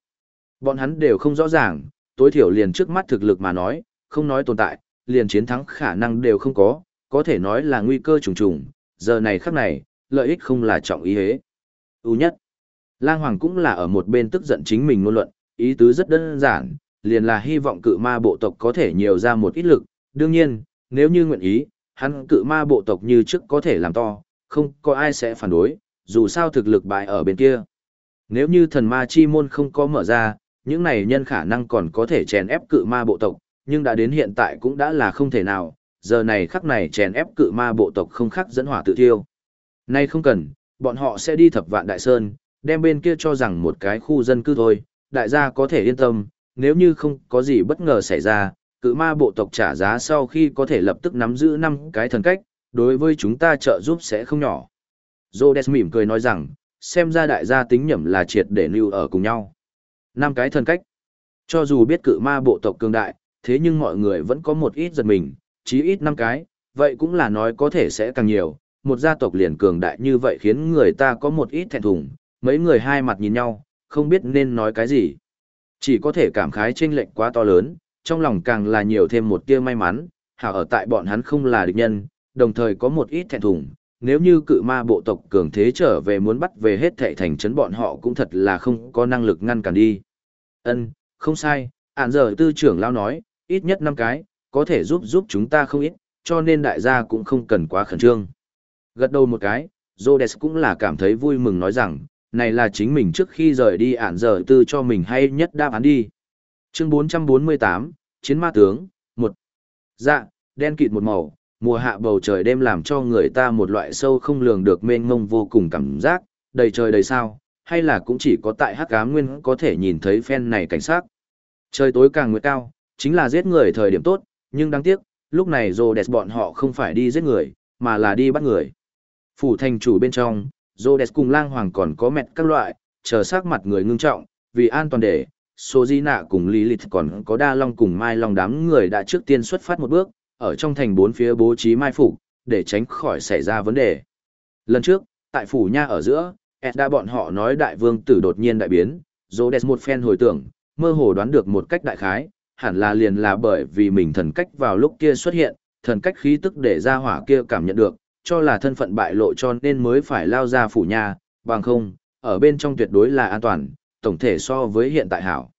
Bọn hắn đều không rõ ràng, tối thiểu liền trước mắt thực lực mà nói, không nói tồn tại, liền chiến thắng khả năng đều không có, có thể nói là nguy cơ trùng trùng, giờ này khắc này, lợi ích không là trọng ý hế. ưu nhất, Lang Hoàng cũng là ở một bên tức giận chính mình ngôn luận, ý tứ rất đơn giản, liền là hy vọng cự ma bộ tộc có thể nhiều ra một ít lực, đương nhiên, nếu như nguyện ý, hắn cự ma bộ tộc như trước có thể làm to, không có ai sẽ phản đối, dù sao thực lực bại ở bên kia. Nếu như thần ma chi môn không có mở ra, những này nhân khả năng còn có thể chèn ép cự ma bộ tộc, nhưng đã đến hiện tại cũng đã là không thể nào, giờ này khắc này chèn ép cự ma bộ tộc không khắc dẫn hỏa tự thiêu. Nay không cần, bọn họ sẽ đi thập vạn đại sơn, đem bên kia cho rằng một cái khu dân cư thôi, đại gia có thể yên tâm, nếu như không có gì bất ngờ xảy ra, cự ma bộ tộc trả giá sau khi có thể lập tức nắm giữ năm cái thần cách, đối với chúng ta trợ giúp sẽ không nhỏ. Rhodes mỉm cười nói rằng, xem ra đại gia tính nhẩm là triệt để lưu ở cùng nhau. Năm cái thần cách. Cho dù biết cự ma bộ tộc cường đại, thế nhưng mọi người vẫn có một ít giật mình, chí ít năm cái, vậy cũng là nói có thể sẽ càng nhiều. Một gia tộc liền cường đại như vậy khiến người ta có một ít thẹn thùng, mấy người hai mặt nhìn nhau, không biết nên nói cái gì. Chỉ có thể cảm khái chênh lệch quá to lớn, trong lòng càng là nhiều thêm một tia may mắn, hảo ở tại bọn hắn không là địch nhân, đồng thời có một ít thẹn thùng. Nếu như cự ma bộ tộc cường thế trở về muốn bắt về hết thệ thành trấn bọn họ cũng thật là không có năng lực ngăn cản đi. Ân, không sai, ản giờ tư trưởng lao nói, ít nhất năm cái, có thể giúp giúp chúng ta không ít, cho nên đại gia cũng không cần quá khẩn trương. Gật đầu một cái, Rhodes cũng là cảm thấy vui mừng nói rằng, này là chính mình trước khi rời đi ản giờ tư cho mình hay nhất đáp án đi. Chương 448, Chiến ma tướng, 1. Dạ, đen kịt một màu, mùa hạ bầu trời đêm làm cho người ta một loại sâu không lường được mênh mông vô cùng cảm giác, đầy trời đầy sao, hay là cũng chỉ có tại hắc ám nguyên có thể nhìn thấy phen này cảnh sát. Trời tối càng nguyệt cao, chính là giết người thời điểm tốt, nhưng đáng tiếc, lúc này Rhodes bọn họ không phải đi giết người, mà là đi bắt người. Phủ thành chủ bên trong, Rhodes cùng lang hoàng còn có mẹt các loại, chờ sắc mặt người ngưng trọng, vì an toàn để, Sojina cùng Lilith còn có Đa Long cùng Mai Long đám người đã trước tiên xuất phát một bước, ở trong thành bốn phía bố trí mai phục, để tránh khỏi xảy ra vấn đề. Lần trước, tại phủ nha ở giữa, Edda bọn họ nói đại vương tử đột nhiên đại biến, Rhodes một phen hồi tưởng, mơ hồ đoán được một cách đại khái, hẳn là liền là bởi vì mình thần cách vào lúc kia xuất hiện, thần cách khí tức để ra hỏa kia cảm nhận được, cho là thân phận bại lộ cho nên mới phải lao ra phủ nha, bằng không, ở bên trong tuyệt đối là an toàn, tổng thể so với hiện tại hảo.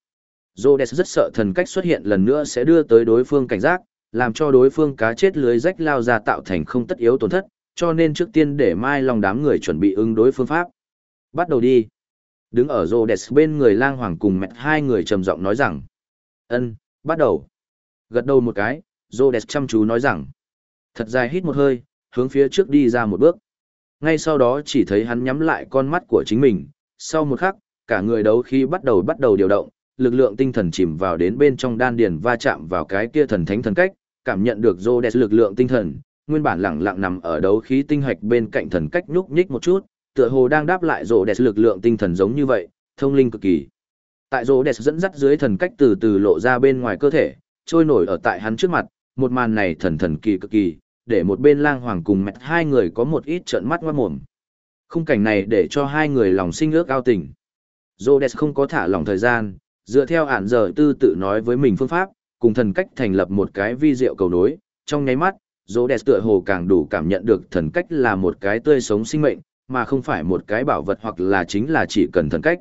Rhodes rất sợ thần cách xuất hiện lần nữa sẽ đưa tới đối phương cảnh giác, làm cho đối phương cá chết lưới rách lao ra tạo thành không tất yếu tổn thất, cho nên trước tiên để Mai lòng đám người chuẩn bị ứng đối phương pháp. Bắt đầu đi. Đứng ở Rhodes bên người lang hoàng cùng mẹ hai người trầm giọng nói rằng, Ân, bắt đầu. Gật đầu một cái, Rhodes chăm chú nói rằng. Thật dài hít một hơi, hướng phía trước đi ra một bước. Ngay sau đó chỉ thấy hắn nhắm lại con mắt của chính mình, sau một khắc, cả người đấu khí bắt đầu bắt đầu điều động, lực lượng tinh thần chìm vào đến bên trong đan điền va chạm vào cái kia thần thánh thần cách, cảm nhận được Rhodes lực lượng tinh thần, nguyên bản lẳng lặng nằm ở đấu khí tinh hạch bên cạnh thần cách nhúc nhích một chút, tựa hồ đang đáp lại Rhodes lực lượng tinh thần giống như vậy, thông linh cực kỳ. Tại Rhodes dẫn dắt dưới thần cách từ từ lộ ra bên ngoài cơ thể, trôi nổi ở tại hắn trước mặt, một màn này thần thần kỳ cực kỳ, để một bên lang hoàng cùng mẹ hai người có một ít trợn mắt ngoát mồm. Khung cảnh này để cho hai người lòng sinh ước ao tình. Rhodes không có thả lòng thời gian, dựa theo ản giờ tư tự nói với mình phương pháp, cùng thần cách thành lập một cái vi diệu cầu nối, trong nháy mắt, Rhodes tựa hồ càng đủ cảm nhận được thần cách là một cái tươi sống sinh mệnh, mà không phải một cái bảo vật hoặc là chính là chỉ cần thần cách.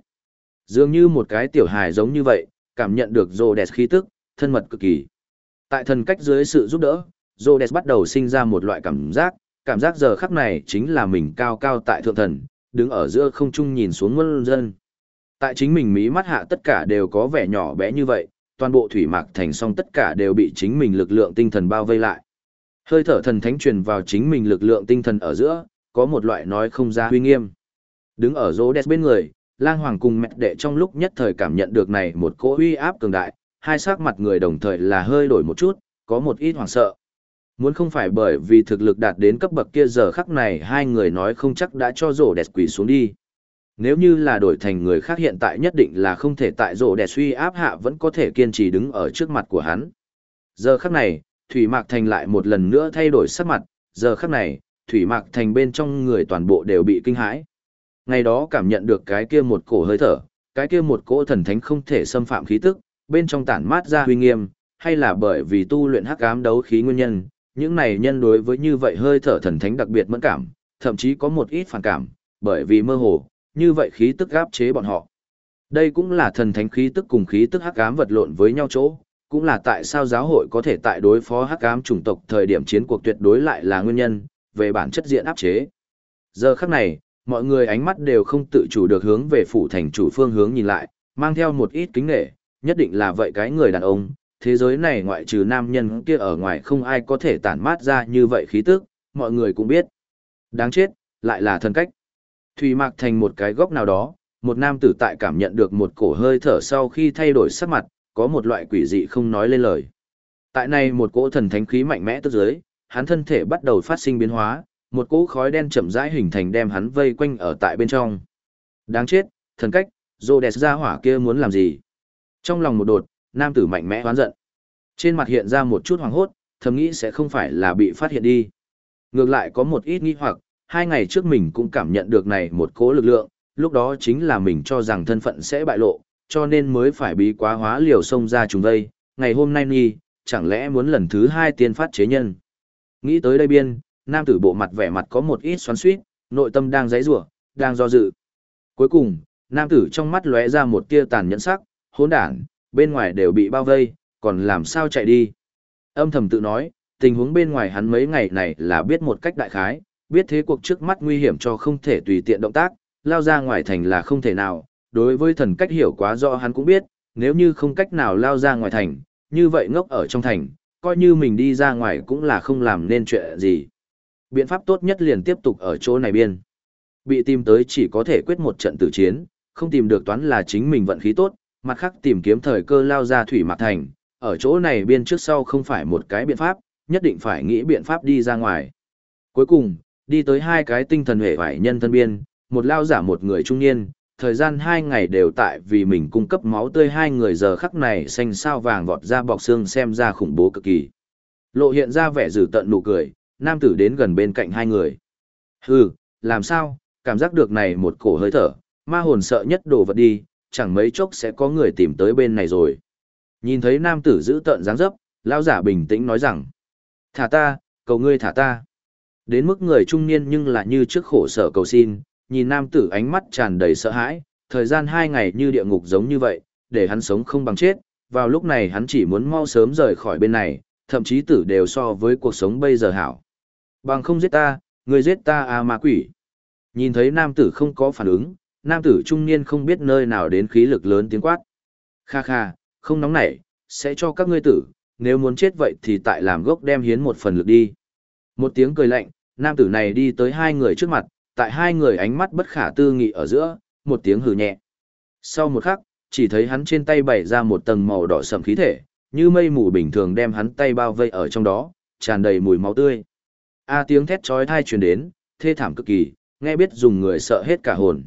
Dường như một cái tiểu hài giống như vậy, cảm nhận được Rhodes khí tức, thân mật cực kỳ. Tại thần cách dưới sự giúp đỡ, Rhodes bắt đầu sinh ra một loại cảm giác, cảm giác giờ khắc này chính là mình cao cao tại thượng thần, đứng ở giữa không trung nhìn xuống muôn dân. Tại chính mình mí mắt hạ tất cả đều có vẻ nhỏ bé như vậy, toàn bộ thủy mạc thành song tất cả đều bị chính mình lực lượng tinh thần bao vây lại. Hơi thở thần thánh truyền vào chính mình lực lượng tinh thần ở giữa, có một loại nói không ra huy nghiêm. Đứng ở Jodes bên người, lang hoàng cùng mẹ đệ trong lúc nhất thời cảm nhận được này một cỗ uy áp cường đại, hai sắc mặt người đồng thời là hơi đổi một chút, có một ít hoảng sợ. Muốn không phải bởi vì thực lực đạt đến cấp bậc kia giờ khắc này hai người nói không chắc đã cho rổ đẹp quỷ xuống đi. Nếu như là đổi thành người khác hiện tại nhất định là không thể tại rổ đẹp suy áp hạ vẫn có thể kiên trì đứng ở trước mặt của hắn. Giờ khắc này, Thủy Mạc Thành lại một lần nữa thay đổi sắc mặt, giờ khắc này, Thủy Mạc Thành bên trong người toàn bộ đều bị kinh hãi. Ngày đó cảm nhận được cái kia một cổ hơi thở, cái kia một cỗ thần thánh không thể xâm phạm khí tức, bên trong tản mát ra huy nghiêm, hay là bởi vì tu luyện hắc ám đấu khí nguyên nhân, những này nhân đối với như vậy hơi thở thần thánh đặc biệt mẫn cảm, thậm chí có một ít phản cảm, bởi vì mơ hồ, như vậy khí tức áp chế bọn họ. Đây cũng là thần thánh khí tức cùng khí tức hắc ám vật lộn với nhau chỗ, cũng là tại sao giáo hội có thể tại đối phó hắc ám chủng tộc thời điểm chiến cuộc tuyệt đối lại là nguyên nhân, về bản chất diện áp chế. Giờ khắc này, mọi người ánh mắt đều không tự chủ được hướng về phủ thành chủ phương hướng nhìn lại, mang theo một ít kính nghệ, nhất định là vậy cái người đàn ông, thế giới này ngoại trừ nam nhân kia ở ngoài không ai có thể tản mát ra như vậy khí tức, mọi người cũng biết. Đáng chết, lại là thân cách. Thủy mạc thành một cái góc nào đó, một nam tử tại cảm nhận được một cổ hơi thở sau khi thay đổi sắc mặt, có một loại quỷ dị không nói lên lời. Tại này một cỗ thần thánh khí mạnh mẽ tức dưới, hắn thân thể bắt đầu phát sinh biến hóa, một cỗ khói đen chậm rãi hình thành đem hắn vây quanh ở tại bên trong. Đáng chết, thần cách, Rhodes ra hỏa kia muốn làm gì? Trong lòng một đột, nam tử mạnh mẽ hoán giận. Trên mặt hiện ra một chút hoàng hốt, thầm nghĩ sẽ không phải là bị phát hiện đi. Ngược lại có một ít nghi hoặc, hai ngày trước mình cũng cảm nhận được này một cố lực lượng, lúc đó chính là mình cho rằng thân phận sẽ bại lộ, cho nên mới phải bí quá hóa liều sông ra chúng đây, ngày hôm nay nghi, chẳng lẽ muốn lần thứ hai tiên phát chế nhân. Nghĩ tới đây biên, nam tử bộ mặt vẻ mặt có một ít xoắn suýt, nội tâm đang giấy rủa đang do dự. Cuối cùng, nam tử trong mắt lóe ra một tia tàn nhẫn sắc, hỗn đản, bên ngoài đều bị bao vây, còn làm sao chạy đi. Âm thầm tự nói, tình huống bên ngoài hắn mấy ngày này là biết một cách đại khái, biết thế cuộc trước mắt nguy hiểm cho không thể tùy tiện động tác, lao ra ngoài thành là không thể nào, đối với thần cách hiểu quá rõ hắn cũng biết, nếu như không cách nào lao ra ngoài thành, như vậy ngốc ở trong thành, coi như mình đi ra ngoài cũng là không làm nên chuyện gì. Biện pháp tốt nhất liền tiếp tục ở chỗ này biên. Bị tìm tới chỉ có thể quyết một trận tử chiến, không tìm được toán là chính mình vận khí tốt, mặt khác tìm kiếm thời cơ lao ra thủy mạc thành, ở chỗ này biên trước sau không phải một cái biện pháp, nhất định phải nghĩ biện pháp đi ra ngoài. Cuối cùng, đi tới hai cái tinh thần hệ vải nhân thân biên, một lao giả một người trung niên, thời gian hai ngày đều tại vì mình cung cấp máu tươi hai người giờ khắc này xanh sao vàng vọt ra bọc xương xem ra khủng bố cực kỳ. Lộ hiện ra vẻ dữ tận nụ cười, nam tử đến gần bên cạnh hai người. Hừ, làm sao, cảm giác được này một cổ hơi thở, ma hồn sợ nhất đồ vật đi, chẳng mấy chốc sẽ có người tìm tới bên này rồi. Nhìn thấy nam tử giữ tợn dáng dấp, lão giả bình tĩnh nói rằng, thả ta, cầu ngươi thả ta. Đến mức người trung niên nhưng là như trước khổ sở cầu xin, nhìn nam tử ánh mắt tràn đầy sợ hãi, thời gian hai ngày như địa ngục giống như vậy, để hắn sống không bằng chết, vào lúc này hắn chỉ muốn mau sớm rời khỏi bên này, thậm chí tử đều so với cuộc sống bây giờ hảo. Bằng không giết ta, người giết ta à ma quỷ. Nhìn thấy nam tử không có phản ứng, nam tử trung niên không biết nơi nào đến khí lực lớn tiếng quát. Kha kha, không nóng nảy, sẽ cho các ngươi tử, nếu muốn chết vậy thì tại làm gốc đem hiến một phần lực đi. Một tiếng cười lạnh, nam tử này đi tới hai người trước mặt, tại hai người ánh mắt bất khả tư nghị ở giữa, một tiếng hừ nhẹ. Sau một khắc, chỉ thấy hắn trên tay bày ra một tầng màu đỏ sậm khí thể, như mây mù bình thường đem hắn tay bao vây ở trong đó, tràn đầy mùi máu tươi. A tiếng thét chói tai truyền đến, thê thảm cực kỳ, nghe biết dùng người sợ hết cả hồn.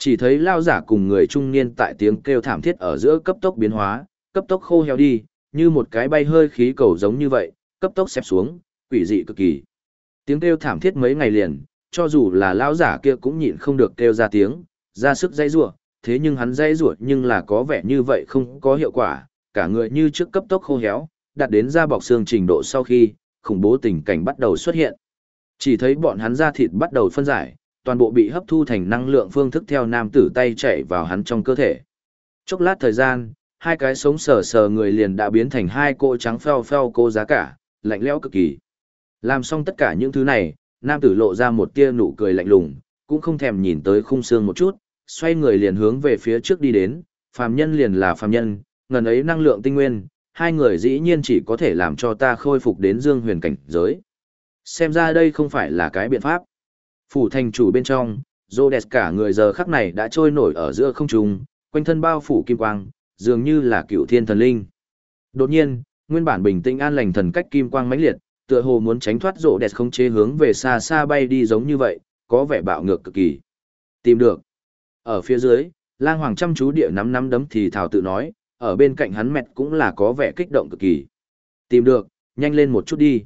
Chỉ thấy lao giả cùng người trung niên tại tiếng kêu thảm thiết ở giữa cấp tốc biến hóa, cấp tốc khô heo đi, như một cái bay hơi khí cầu giống như vậy, cấp tốc xẹp xuống, quỷ dị cực kỳ. Tiếng kêu thảm thiết mấy ngày liền, cho dù là lão giả kia cũng nhịn không được kêu ra tiếng, ra sức dây rủa, thế nhưng hắn dây rủa nhưng là có vẻ như vậy không có hiệu quả, cả người như trước cấp tốc khô héo, đạt đến da bọc xương trình độ sau khi, khủng bố tình cảnh bắt đầu xuất hiện. Chỉ thấy bọn hắn da thịt bắt đầu phân giải, toàn bộ bị hấp thu thành năng lượng phương thức theo nam tử tay chạy vào hắn trong cơ thể. Chốc lát thời gian, hai cái sống sờ sờ người liền đã biến thành hai cô trắng pheo pheo cô giá cả, lạnh lẽo cực kỳ. Làm xong tất cả những thứ này, nam tử lộ ra một tia nụ cười lạnh lùng, cũng không thèm nhìn tới khung xương một chút, xoay người liền hướng về phía trước đi đến, phàm nhân liền là phàm nhân, ngần ấy năng lượng tinh nguyên, hai người dĩ nhiên chỉ có thể làm cho ta khôi phục đến dương huyền cảnh giới. Xem ra đây không phải là cái biện pháp. Phủ thành chủ bên trong, Rhodes cả người giờ khắc này đã trôi nổi ở giữa không trung, quanh thân bao phủ kim quang, dường như là cựu thiên thần linh. Đột nhiên, nguyên bản bình tĩnh an lành thần cách kim quang mãnh liệt, tựa hồ muốn tránh thoát Rhodes không chế hướng về xa xa bay đi giống như vậy, có vẻ bạo ngược cực kỳ. Tìm được. Ở phía dưới, lang hoàng chăm chú địa nắm nắm đấm thì thảo tự nói, ở bên cạnh hắn mẹt cũng là có vẻ kích động cực kỳ. Tìm được, nhanh lên một chút đi.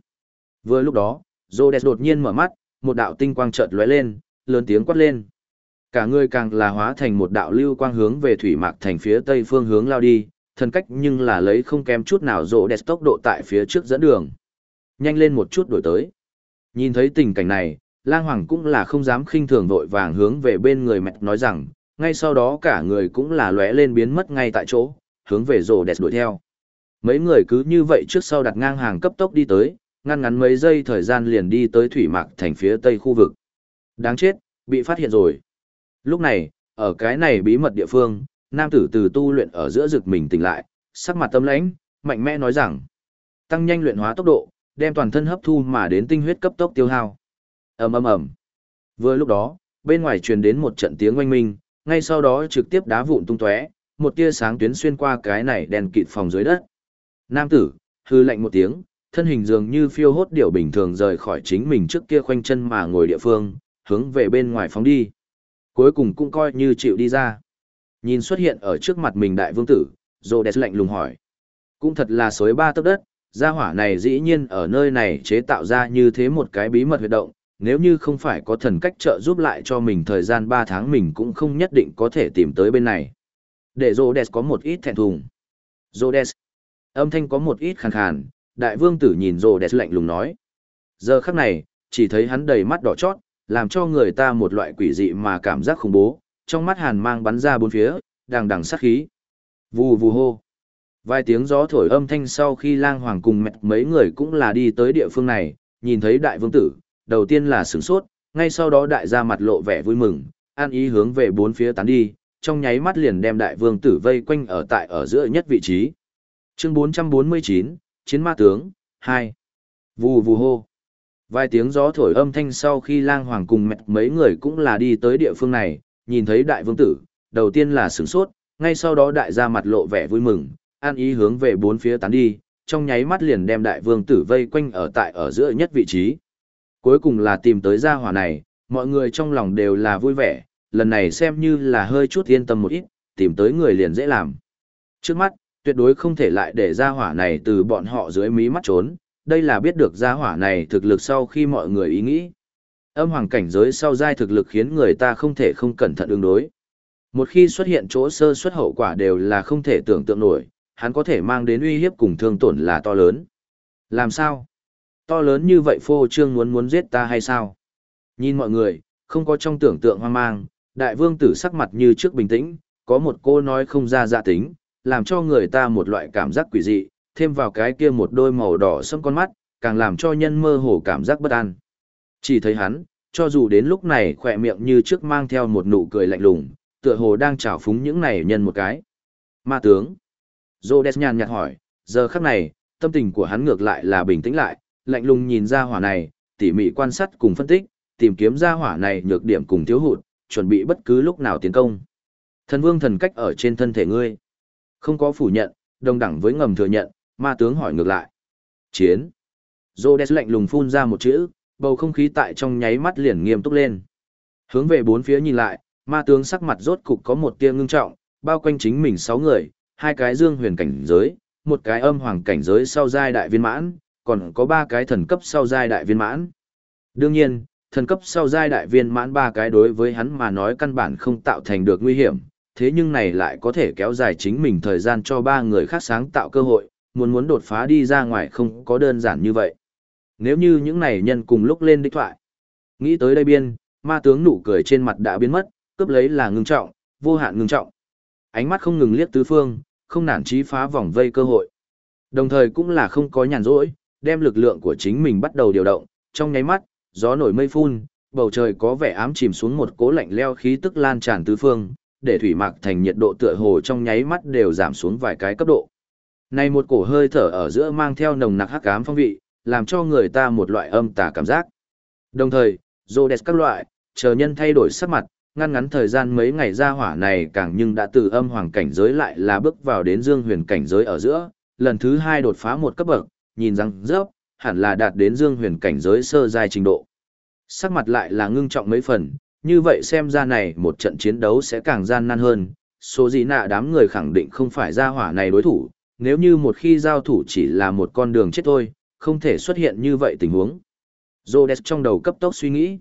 Vừa lúc đó, Rhodes đột nhiên mở mắt, một đạo tinh quang chợt lóe lên, lớn tiếng quát lên. Cả người càng là hóa thành một đạo lưu quang hướng về thủy mạc thành phía tây phương hướng lao đi, thân cách nhưng là lấy không kém chút nào Rhodes tốc độ tại phía trước dẫn đường. Nhanh lên một chút đổi tới. Nhìn thấy tình cảnh này, lang hoàng cũng là không dám khinh thường vội vàng hướng về bên người mẹ nói rằng, ngay sau đó cả người cũng là lóe lên biến mất ngay tại chỗ, hướng về rồ đẹp đuổi theo. Mấy người cứ như vậy trước sau đặt ngang hàng cấp tốc đi tới, ngăn ngắn mấy giây thời gian liền đi tới thủy mạc thành phía tây khu vực. Đáng chết, bị phát hiện rồi. Lúc này, ở cái này bí mật địa phương, nam tử từ tu luyện ở giữa rực mình tỉnh lại, sắc mặt tâm lãnh, mạnh mẽ nói rằng, tăng nhanh luyện hóa tốc độ, đem toàn thân hấp thu mà đến tinh huyết cấp tốc tiêu hao ầm ầm ầm. Vừa lúc đó, bên ngoài truyền đến một trận tiếng oanh minh, ngay sau đó trực tiếp đá vụn tung tóe, một tia sáng tuyến xuyên qua cái này đèn kịt phòng dưới đất. Nam tử, hư lạnh một tiếng, thân hình dường như phiêu hốt điệu bình thường rời khỏi chính mình trước kia khoanh chân mà ngồi địa phương, hướng về bên ngoài phóng đi. Cuối cùng cũng coi như chịu đi ra. Nhìn xuất hiện ở trước mặt mình đại vương tử, Rhodes lạnh lùng hỏi. Cũng thật là xối ba tấc đất, gia hỏa này dĩ nhiên ở nơi này chế tạo ra như thế một cái bí mật huyệt động, nếu như không phải có thần cách trợ giúp lại cho mình thời gian 3 tháng mình cũng không nhất định có thể tìm tới bên này. Để Rhodes có một ít thẹn thùng. Rhodes. Âm thanh có một ít khàn khàn, đại vương tử nhìn Rhodes lạnh lùng nói. Giờ khắc này, chỉ thấy hắn đầy mắt đỏ chót, làm cho người ta một loại quỷ dị mà cảm giác khủng bố, trong mắt hàn mang bắn ra bốn phía, đằng đằng sát khí. Vù vù hô. Vài tiếng gió thổi âm thanh sau khi lang hoàng cùng mẹ mấy người cũng là đi tới địa phương này, nhìn thấy đại vương tử, đầu tiên là sửng sốt, ngay sau đó đại gia mặt lộ vẻ vui mừng, an ý hướng về bốn phía tán đi, trong nháy mắt liền đem đại vương tử vây quanh ở tại ở giữa nhất vị trí. Chương 449, Chiến ma tướng, 2. Vù vù hô. Vài tiếng gió thổi âm thanh sau khi lang hoàng cùng mẹ mấy người cũng là đi tới địa phương này, nhìn thấy đại vương tử, đầu tiên là sửng sốt, ngay sau đó đại gia mặt lộ vẻ vui mừng, an ý hướng về bốn phía tán đi, trong nháy mắt liền đem đại vương tử vây quanh ở tại ở giữa nhất vị trí. Cuối cùng là tìm tới gia hỏa này, mọi người trong lòng đều là vui vẻ, lần này xem như là hơi chút yên tâm một ít, tìm tới người liền dễ làm. Trước mắt, tuyệt đối không thể lại để gia hỏa này từ bọn họ dưới mí mắt trốn, đây là biết được gia hỏa này thực lực sau khi mọi người ý nghĩ. Âm hoàng cảnh giới sau giai thực lực khiến người ta không thể không cẩn thận ứng đối. Một khi xuất hiện chỗ sơ xuất hậu quả đều là không thể tưởng tượng nổi, hắn có thể mang đến uy hiếp cùng thương tổn là to lớn. Làm sao? To lớn như vậy phô trương muốn muốn giết ta hay sao? Nhìn mọi người, không có trong tưởng tượng hoang mang, đại vương tử sắc mặt như trước bình tĩnh, có một cô nói không ra dạ tính, làm cho người ta một loại cảm giác quỷ dị, thêm vào cái kia một đôi màu đỏ sẫm con mắt, càng làm cho nhân mơ hồ cảm giác bất an. Chỉ thấy hắn, cho dù đến lúc này khỏe miệng như trước mang theo một nụ cười lạnh lùng, tựa hồ đang trào phúng những này nhân một cái. Ma tướng. Rhodes nhàn nhạt hỏi, giờ khắc này, tâm tình của hắn ngược lại là bình tĩnh lại, lạnh lùng nhìn ra hỏa này, tỉ mỉ quan sát cùng phân tích, tìm kiếm ra hỏa này nhược điểm cùng thiếu hụt, chuẩn bị bất cứ lúc nào tiến công. Thần vương thần cách ở trên thân thể ngươi. Không có phủ nhận, đồng đẳng với ngầm thừa nhận, ma tướng hỏi ngược lại. Chiến. Rhodes lạnh lùng phun ra một chữ, bầu không khí tại trong nháy mắt liền nghiêm túc lên. Hướng về bốn phía nhìn lại, ma tướng sắc mặt rốt cục có một tia ngưng trọng, bao quanh chính mình sáu người, hai cái dương huyền cảnh giới, một cái âm hoàng cảnh giới sau giai đại viên mãn, còn có ba cái thần cấp sau giai đại viên mãn. Đương nhiên, thần cấp sau giai đại viên mãn ba cái đối với hắn mà nói căn bản không tạo thành được nguy hiểm, thế nhưng này lại có thể kéo dài chính mình thời gian cho ba người khác sáng tạo cơ hội, muốn muốn đột phá đi ra ngoài không có đơn giản như vậy. Nếu như những này nhân cùng lúc lên đích thoại. Nghĩ tới đây biên, ma tướng nụ cười trên mặt đã biến mất, cướp lấy là ngưng trọng, vô hạn ngưng trọng. Ánh mắt không ngừng liếc tứ phương, không nản chí phá vòng vây cơ hội. Đồng thời cũng là không có nhàn rỗi, đem lực lượng của chính mình bắt đầu điều động, trong nháy mắt, gió nổi mây phun, bầu trời có vẻ ám chìm xuống một cỗ lạnh leo khí tức lan tràn tứ phương, để thủy mạc thành nhiệt độ tựa hồ trong nháy mắt đều giảm xuống vài cái cấp độ. Này một cổ hơi thở ở giữa mang theo nồng nặc hắc ám phong vị, làm cho người ta một loại âm tà cảm giác. Đồng thời, Rhodes các loại, chờ nhân thay đổi sắc mặt, ngăn ngắn thời gian mấy ngày ra hỏa này càng nhưng đã từ âm hoàng cảnh giới lại là bước vào đến dương huyền cảnh giới ở giữa, lần thứ hai đột phá một cấp bậc, nhìn rằng rớp, hẳn là đạt đến dương huyền cảnh giới sơ giai trình độ. Sắc mặt lại là ngưng trọng mấy phần, như vậy xem ra này một trận chiến đấu sẽ càng gian nan hơn, số gì nạ đám người khẳng định không phải ra hỏa này đối thủ, nếu như một khi giao thủ chỉ là một con đường chết thôi, không thể xuất hiện như vậy tình huống. Rhodes trong đầu cấp tốc suy nghĩ.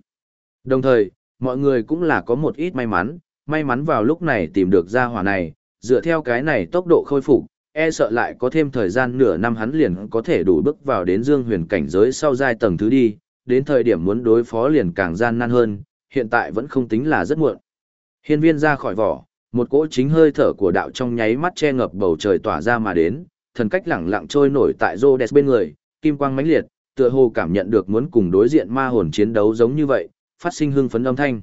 Đồng thời, mọi người cũng là có một ít may mắn, may mắn vào lúc này tìm được ra hỏa này, dựa theo cái này tốc độ khôi phục, e sợ lại có thêm thời gian nửa năm hắn liền có thể đủ bước vào đến dương huyền cảnh giới sau giai tầng thứ đi, đến thời điểm muốn đối phó liền càng gian nan hơn, hiện tại vẫn không tính là rất muộn. Hiên viên ra khỏi vỏ, một cỗ chính hơi thở của đạo trong nháy mắt che ngập bầu trời tỏa ra mà đến, thần cách lẳng lặng trôi nổi tại Rhodes bên người, kim quang mãnh liệt, tựa hồ cảm nhận được muốn cùng đối diện ma hồn chiến đấu giống như vậy, phát sinh hưng phấn âm thanh.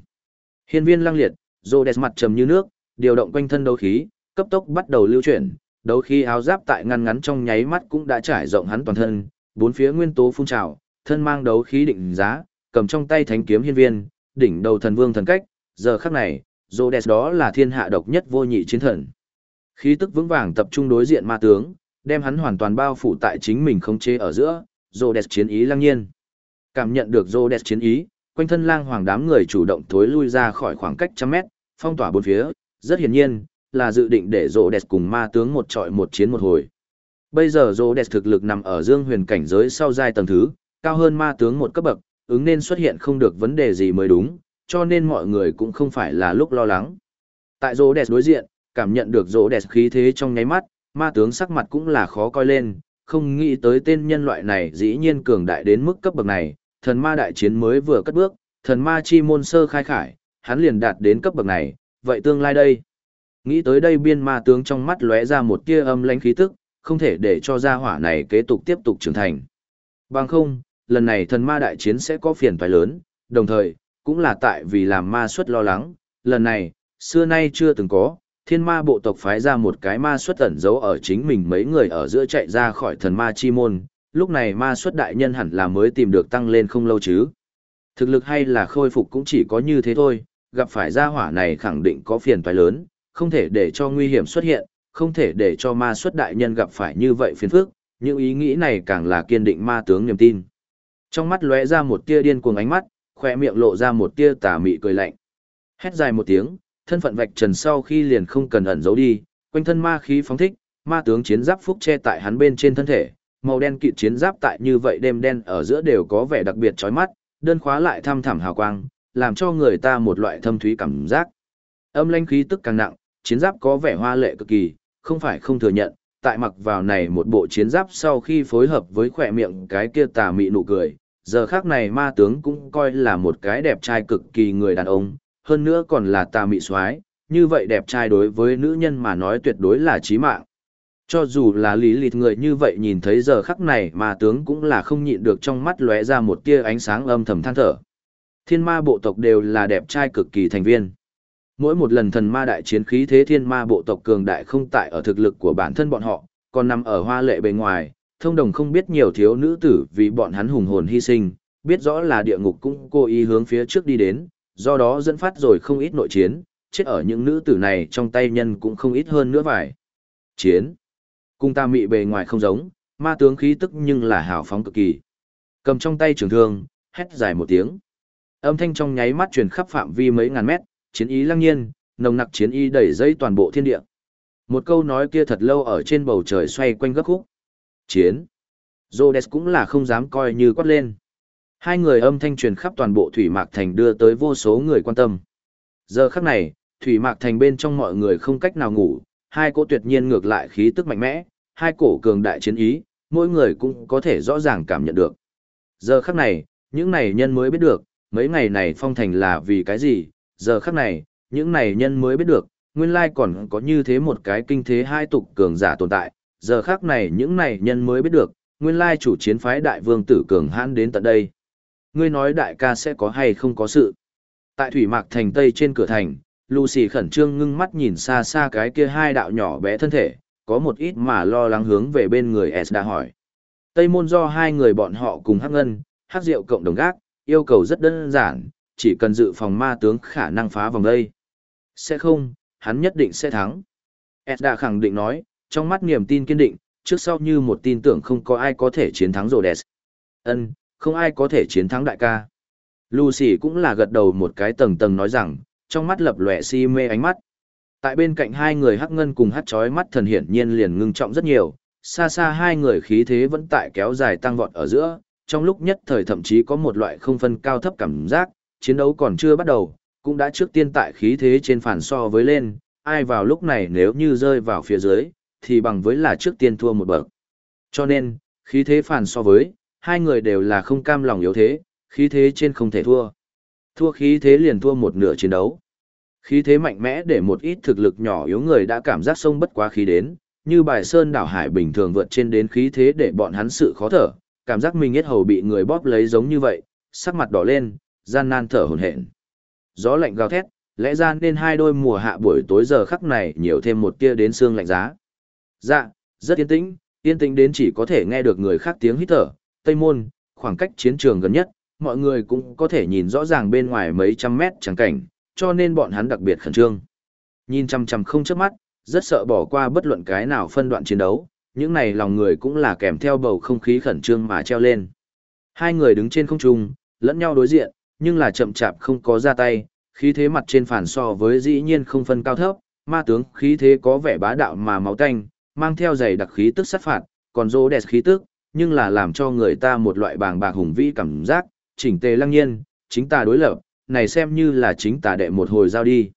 Hiên viên lăng liệt, Rhodes mặt trầm như nước, điều động quanh thân đấu khí, cấp tốc bắt đầu lưu chuyển, đấu khí áo giáp tại ngăn ngắn trong nháy mắt cũng đã trải rộng hắn toàn thân, bốn phía nguyên tố phun trào, thân mang đấu khí định giá, cầm trong tay thánh kiếm hiên viên, đỉnh đầu thần vương thần cách, giờ khắc này, Rhodes đó là thiên hạ độc nhất vô nhị chiến thần. Khí tức vững vàng tập trung đối diện ma tướng, đem hắn hoàn toàn bao phủ tại chính mình khống chế ở giữa, Rhodes chiến ý lăng nhiên. Cảm nhận được Rhodes chiến ý, quanh thân lang hoàng đám người chủ động thối lui ra khỏi khoảng cách trăm mét, phong tỏa bốn phía, rất hiển nhiên, là dự định để Rhodes cùng ma tướng một trọi một chiến một hồi. Bây giờ Rhodes thực lực nằm ở dương huyền cảnh giới sau giai tầng thứ, cao hơn ma tướng một cấp bậc, ứng nên xuất hiện không được vấn đề gì mới đúng, cho nên mọi người cũng không phải là lúc lo lắng. Tại Rhodes đối diện, cảm nhận được Rhodes khí thế trong nháy mắt, ma tướng sắc mặt cũng là khó coi lên, không nghĩ tới tên nhân loại này dĩ nhiên cường đại đến mức cấp bậc này, thần ma đại chiến mới vừa cất bước, thần ma chi môn sơ khai khải, hắn liền đạt đến cấp bậc này, vậy tương lai đây. Nghĩ tới đây biên ma tướng trong mắt lóe ra một tia âm lãnh khí tức, không thể để cho gia hỏa này kế tục tiếp tục trưởng thành. Bằng không, lần này thần ma đại chiến sẽ có phiền toái lớn, đồng thời, cũng là tại vì làm ma xuất lo lắng, lần này, xưa nay chưa từng có, thiên ma bộ tộc phái ra một cái ma xuất ẩn giấu ở chính mình mấy người ở giữa chạy ra khỏi thần ma chi môn, lúc này ma xuất đại nhân hẳn là mới tìm được tăng lên không lâu chứ. Thực lực hay là khôi phục cũng chỉ có như thế thôi, gặp phải gia hỏa này khẳng định có phiền toái lớn, không thể để cho nguy hiểm xuất hiện, không thể để cho ma xuất đại nhân gặp phải như vậy phiền phức, những ý nghĩ này càng là kiên định ma tướng niềm tin. Trong mắt lóe ra một tia điên cuồng ánh mắt, khỏe miệng lộ ra một tia tà mị cười lạnh. Hét dài một tiếng, thân phận vạch trần sau khi liền không cần ẩn giấu đi, quanh thân ma khí phóng thích, ma tướng chiến giáp phúc che tại hắn bên trên thân thể, màu đen kịt chiến giáp tại như vậy đêm đen ở giữa đều có vẻ đặc biệt chói mắt, đơn khóa lại thăm thẳm hào quang, làm cho người ta một loại thâm thúy cảm giác. Âm lãnh khí tức càng nặng, chiến giáp có vẻ hoa lệ cực kỳ, không phải không thừa nhận, tại mặc vào này một bộ chiến giáp sau khi phối hợp với khỏe miệng cái kia tà mị nụ cười, giờ khác này ma tướng cũng coi là một cái đẹp trai cực kỳ người đàn ông, hơn nữa còn là tà mị soái như vậy đẹp trai đối với nữ nhân mà nói tuyệt đối là chí mạng. Cho dù là lý lịt người như vậy nhìn thấy giờ khắc này mà tướng cũng là không nhịn được trong mắt lóe ra một tia ánh sáng âm thầm than thở. Thiên ma bộ tộc đều là đẹp trai cực kỳ thành viên. Mỗi một lần thần ma đại chiến khí thế thiên ma bộ tộc cường đại không tại ở thực lực của bản thân bọn họ, còn nằm ở hoa lệ bề ngoài, thông đồng không biết nhiều thiếu nữ tử vì bọn hắn hùng hồn hy sinh, biết rõ là địa ngục cũng cố ý hướng phía trước đi đến, do đó dẫn phát rồi không ít nội chiến, chết ở những nữ tử này trong tay nhân cũng không ít hơn nữa vài. Chiến. Cung ta mị bề ngoài không giống, ma tướng khí tức nhưng là hào phóng cực kỳ. Cầm trong tay trường thương, hét dài một tiếng. Âm thanh trong nháy mắt truyền khắp phạm vi mấy ngàn mét, chiến ý lăng nhiên, nồng nặc chiến ý đẩy dây toàn bộ thiên địa. Một câu nói kia thật lâu ở trên bầu trời xoay quanh gấp khúc. Chiến. Rhodes cũng là không dám coi như quát lên. Hai người âm thanh truyền khắp toàn bộ Thủy Mạc Thành đưa tới vô số người quan tâm. Giờ khắc này, Thủy Mạc Thành bên trong mọi người không cách nào ngủ, hai cỗ tuyệt nhiên ngược lại khí tức mạnh mẽ, hai cổ cường đại chiến ý, mỗi người cũng có thể rõ ràng cảm nhận được. Giờ khắc này, những này nhân mới biết được, mấy ngày này phong thành là vì cái gì, giờ khắc này, những này nhân mới biết được, nguyên lai còn có như thế một cái kinh thế hai tục cường giả tồn tại, giờ khắc này những này nhân mới biết được, nguyên lai chủ chiến phái đại vương tử cường hãn đến tận đây. Ngươi nói đại ca sẽ có hay không có sự. Tại thủy mạc thành tây trên cửa thành, Lucy khẩn trương ngưng mắt nhìn xa xa cái kia hai đạo nhỏ bé thân thể, có một ít mà lo lắng hướng về bên người S đã hỏi. Tây môn do hai người bọn họ cùng hắc ngân, hắc rượu cộng đồng gác, yêu cầu rất đơn giản, chỉ cần dự phòng ma tướng khả năng phá vòng đây. Sẽ không, hắn nhất định sẽ thắng. S đã khẳng định nói, trong mắt niềm tin kiên định, trước sau như một tin tưởng không có ai có thể chiến thắng Rhodes. Ân, không ai có thể chiến thắng đại ca. Lucy cũng là gật đầu một cái tầng tầng nói rằng, trong mắt lập lòe si mê ánh mắt. Tại bên cạnh hai người hắc ngân cùng hắt chói mắt thần hiển nhiên liền ngưng trọng rất nhiều, xa xa hai người khí thế vẫn tại kéo dài tăng vọt ở giữa, trong lúc nhất thời thậm chí có một loại không phân cao thấp cảm giác, chiến đấu còn chưa bắt đầu, cũng đã trước tiên tại khí thế trên phản so với lên, ai vào lúc này nếu như rơi vào phía dưới, thì bằng với là trước tiên thua một bậc. Cho nên, khí thế phản so với, hai người đều là không cam lòng yếu thế, khí thế trên không thể thua. Thua khí thế liền thua một nửa chiến đấu. Khí thế mạnh mẽ để một ít thực lực nhỏ yếu người đã cảm giác sông bất quá khí đến, như bài sơn đảo hải bình thường vượt trên đến khí thế để bọn hắn sự khó thở, cảm giác mình hết hầu bị người bóp lấy giống như vậy, sắc mặt đỏ lên, gian nan thở hổn hển. Gió lạnh gào thét, lẽ ra nên hai đôi mùa hạ buổi tối giờ khắc này nhiều thêm một tia đến xương lạnh giá. Dạ, rất yên tĩnh, yên tĩnh đến chỉ có thể nghe được người khác tiếng hít thở, Tây Môn, khoảng cách chiến trường gần nhất, mọi người cũng có thể nhìn rõ ràng bên ngoài mấy trăm mét chẳng cảnh, cho nên bọn hắn đặc biệt khẩn trương. Nhìn chăm chăm không chớp mắt, rất sợ bỏ qua bất luận cái nào phân đoạn chiến đấu, những này lòng người cũng là kèm theo bầu không khí khẩn trương mà treo lên. Hai người đứng trên không trung, lẫn nhau đối diện, nhưng là chậm chạp không có ra tay, khí thế mặt trên phản so với dĩ nhiên không phân cao thấp, ma tướng khí thế có vẻ bá đạo mà máu tanh, mang theo dày đặc khí tức sát phạt, còn rô đẹp khí tức, nhưng là làm cho người ta một loại bàng bạc hùng vĩ cảm giác, chỉnh tề lăng nhiên, chính ta đối lập, này xem như là chính tà đệ một hồi giao đi.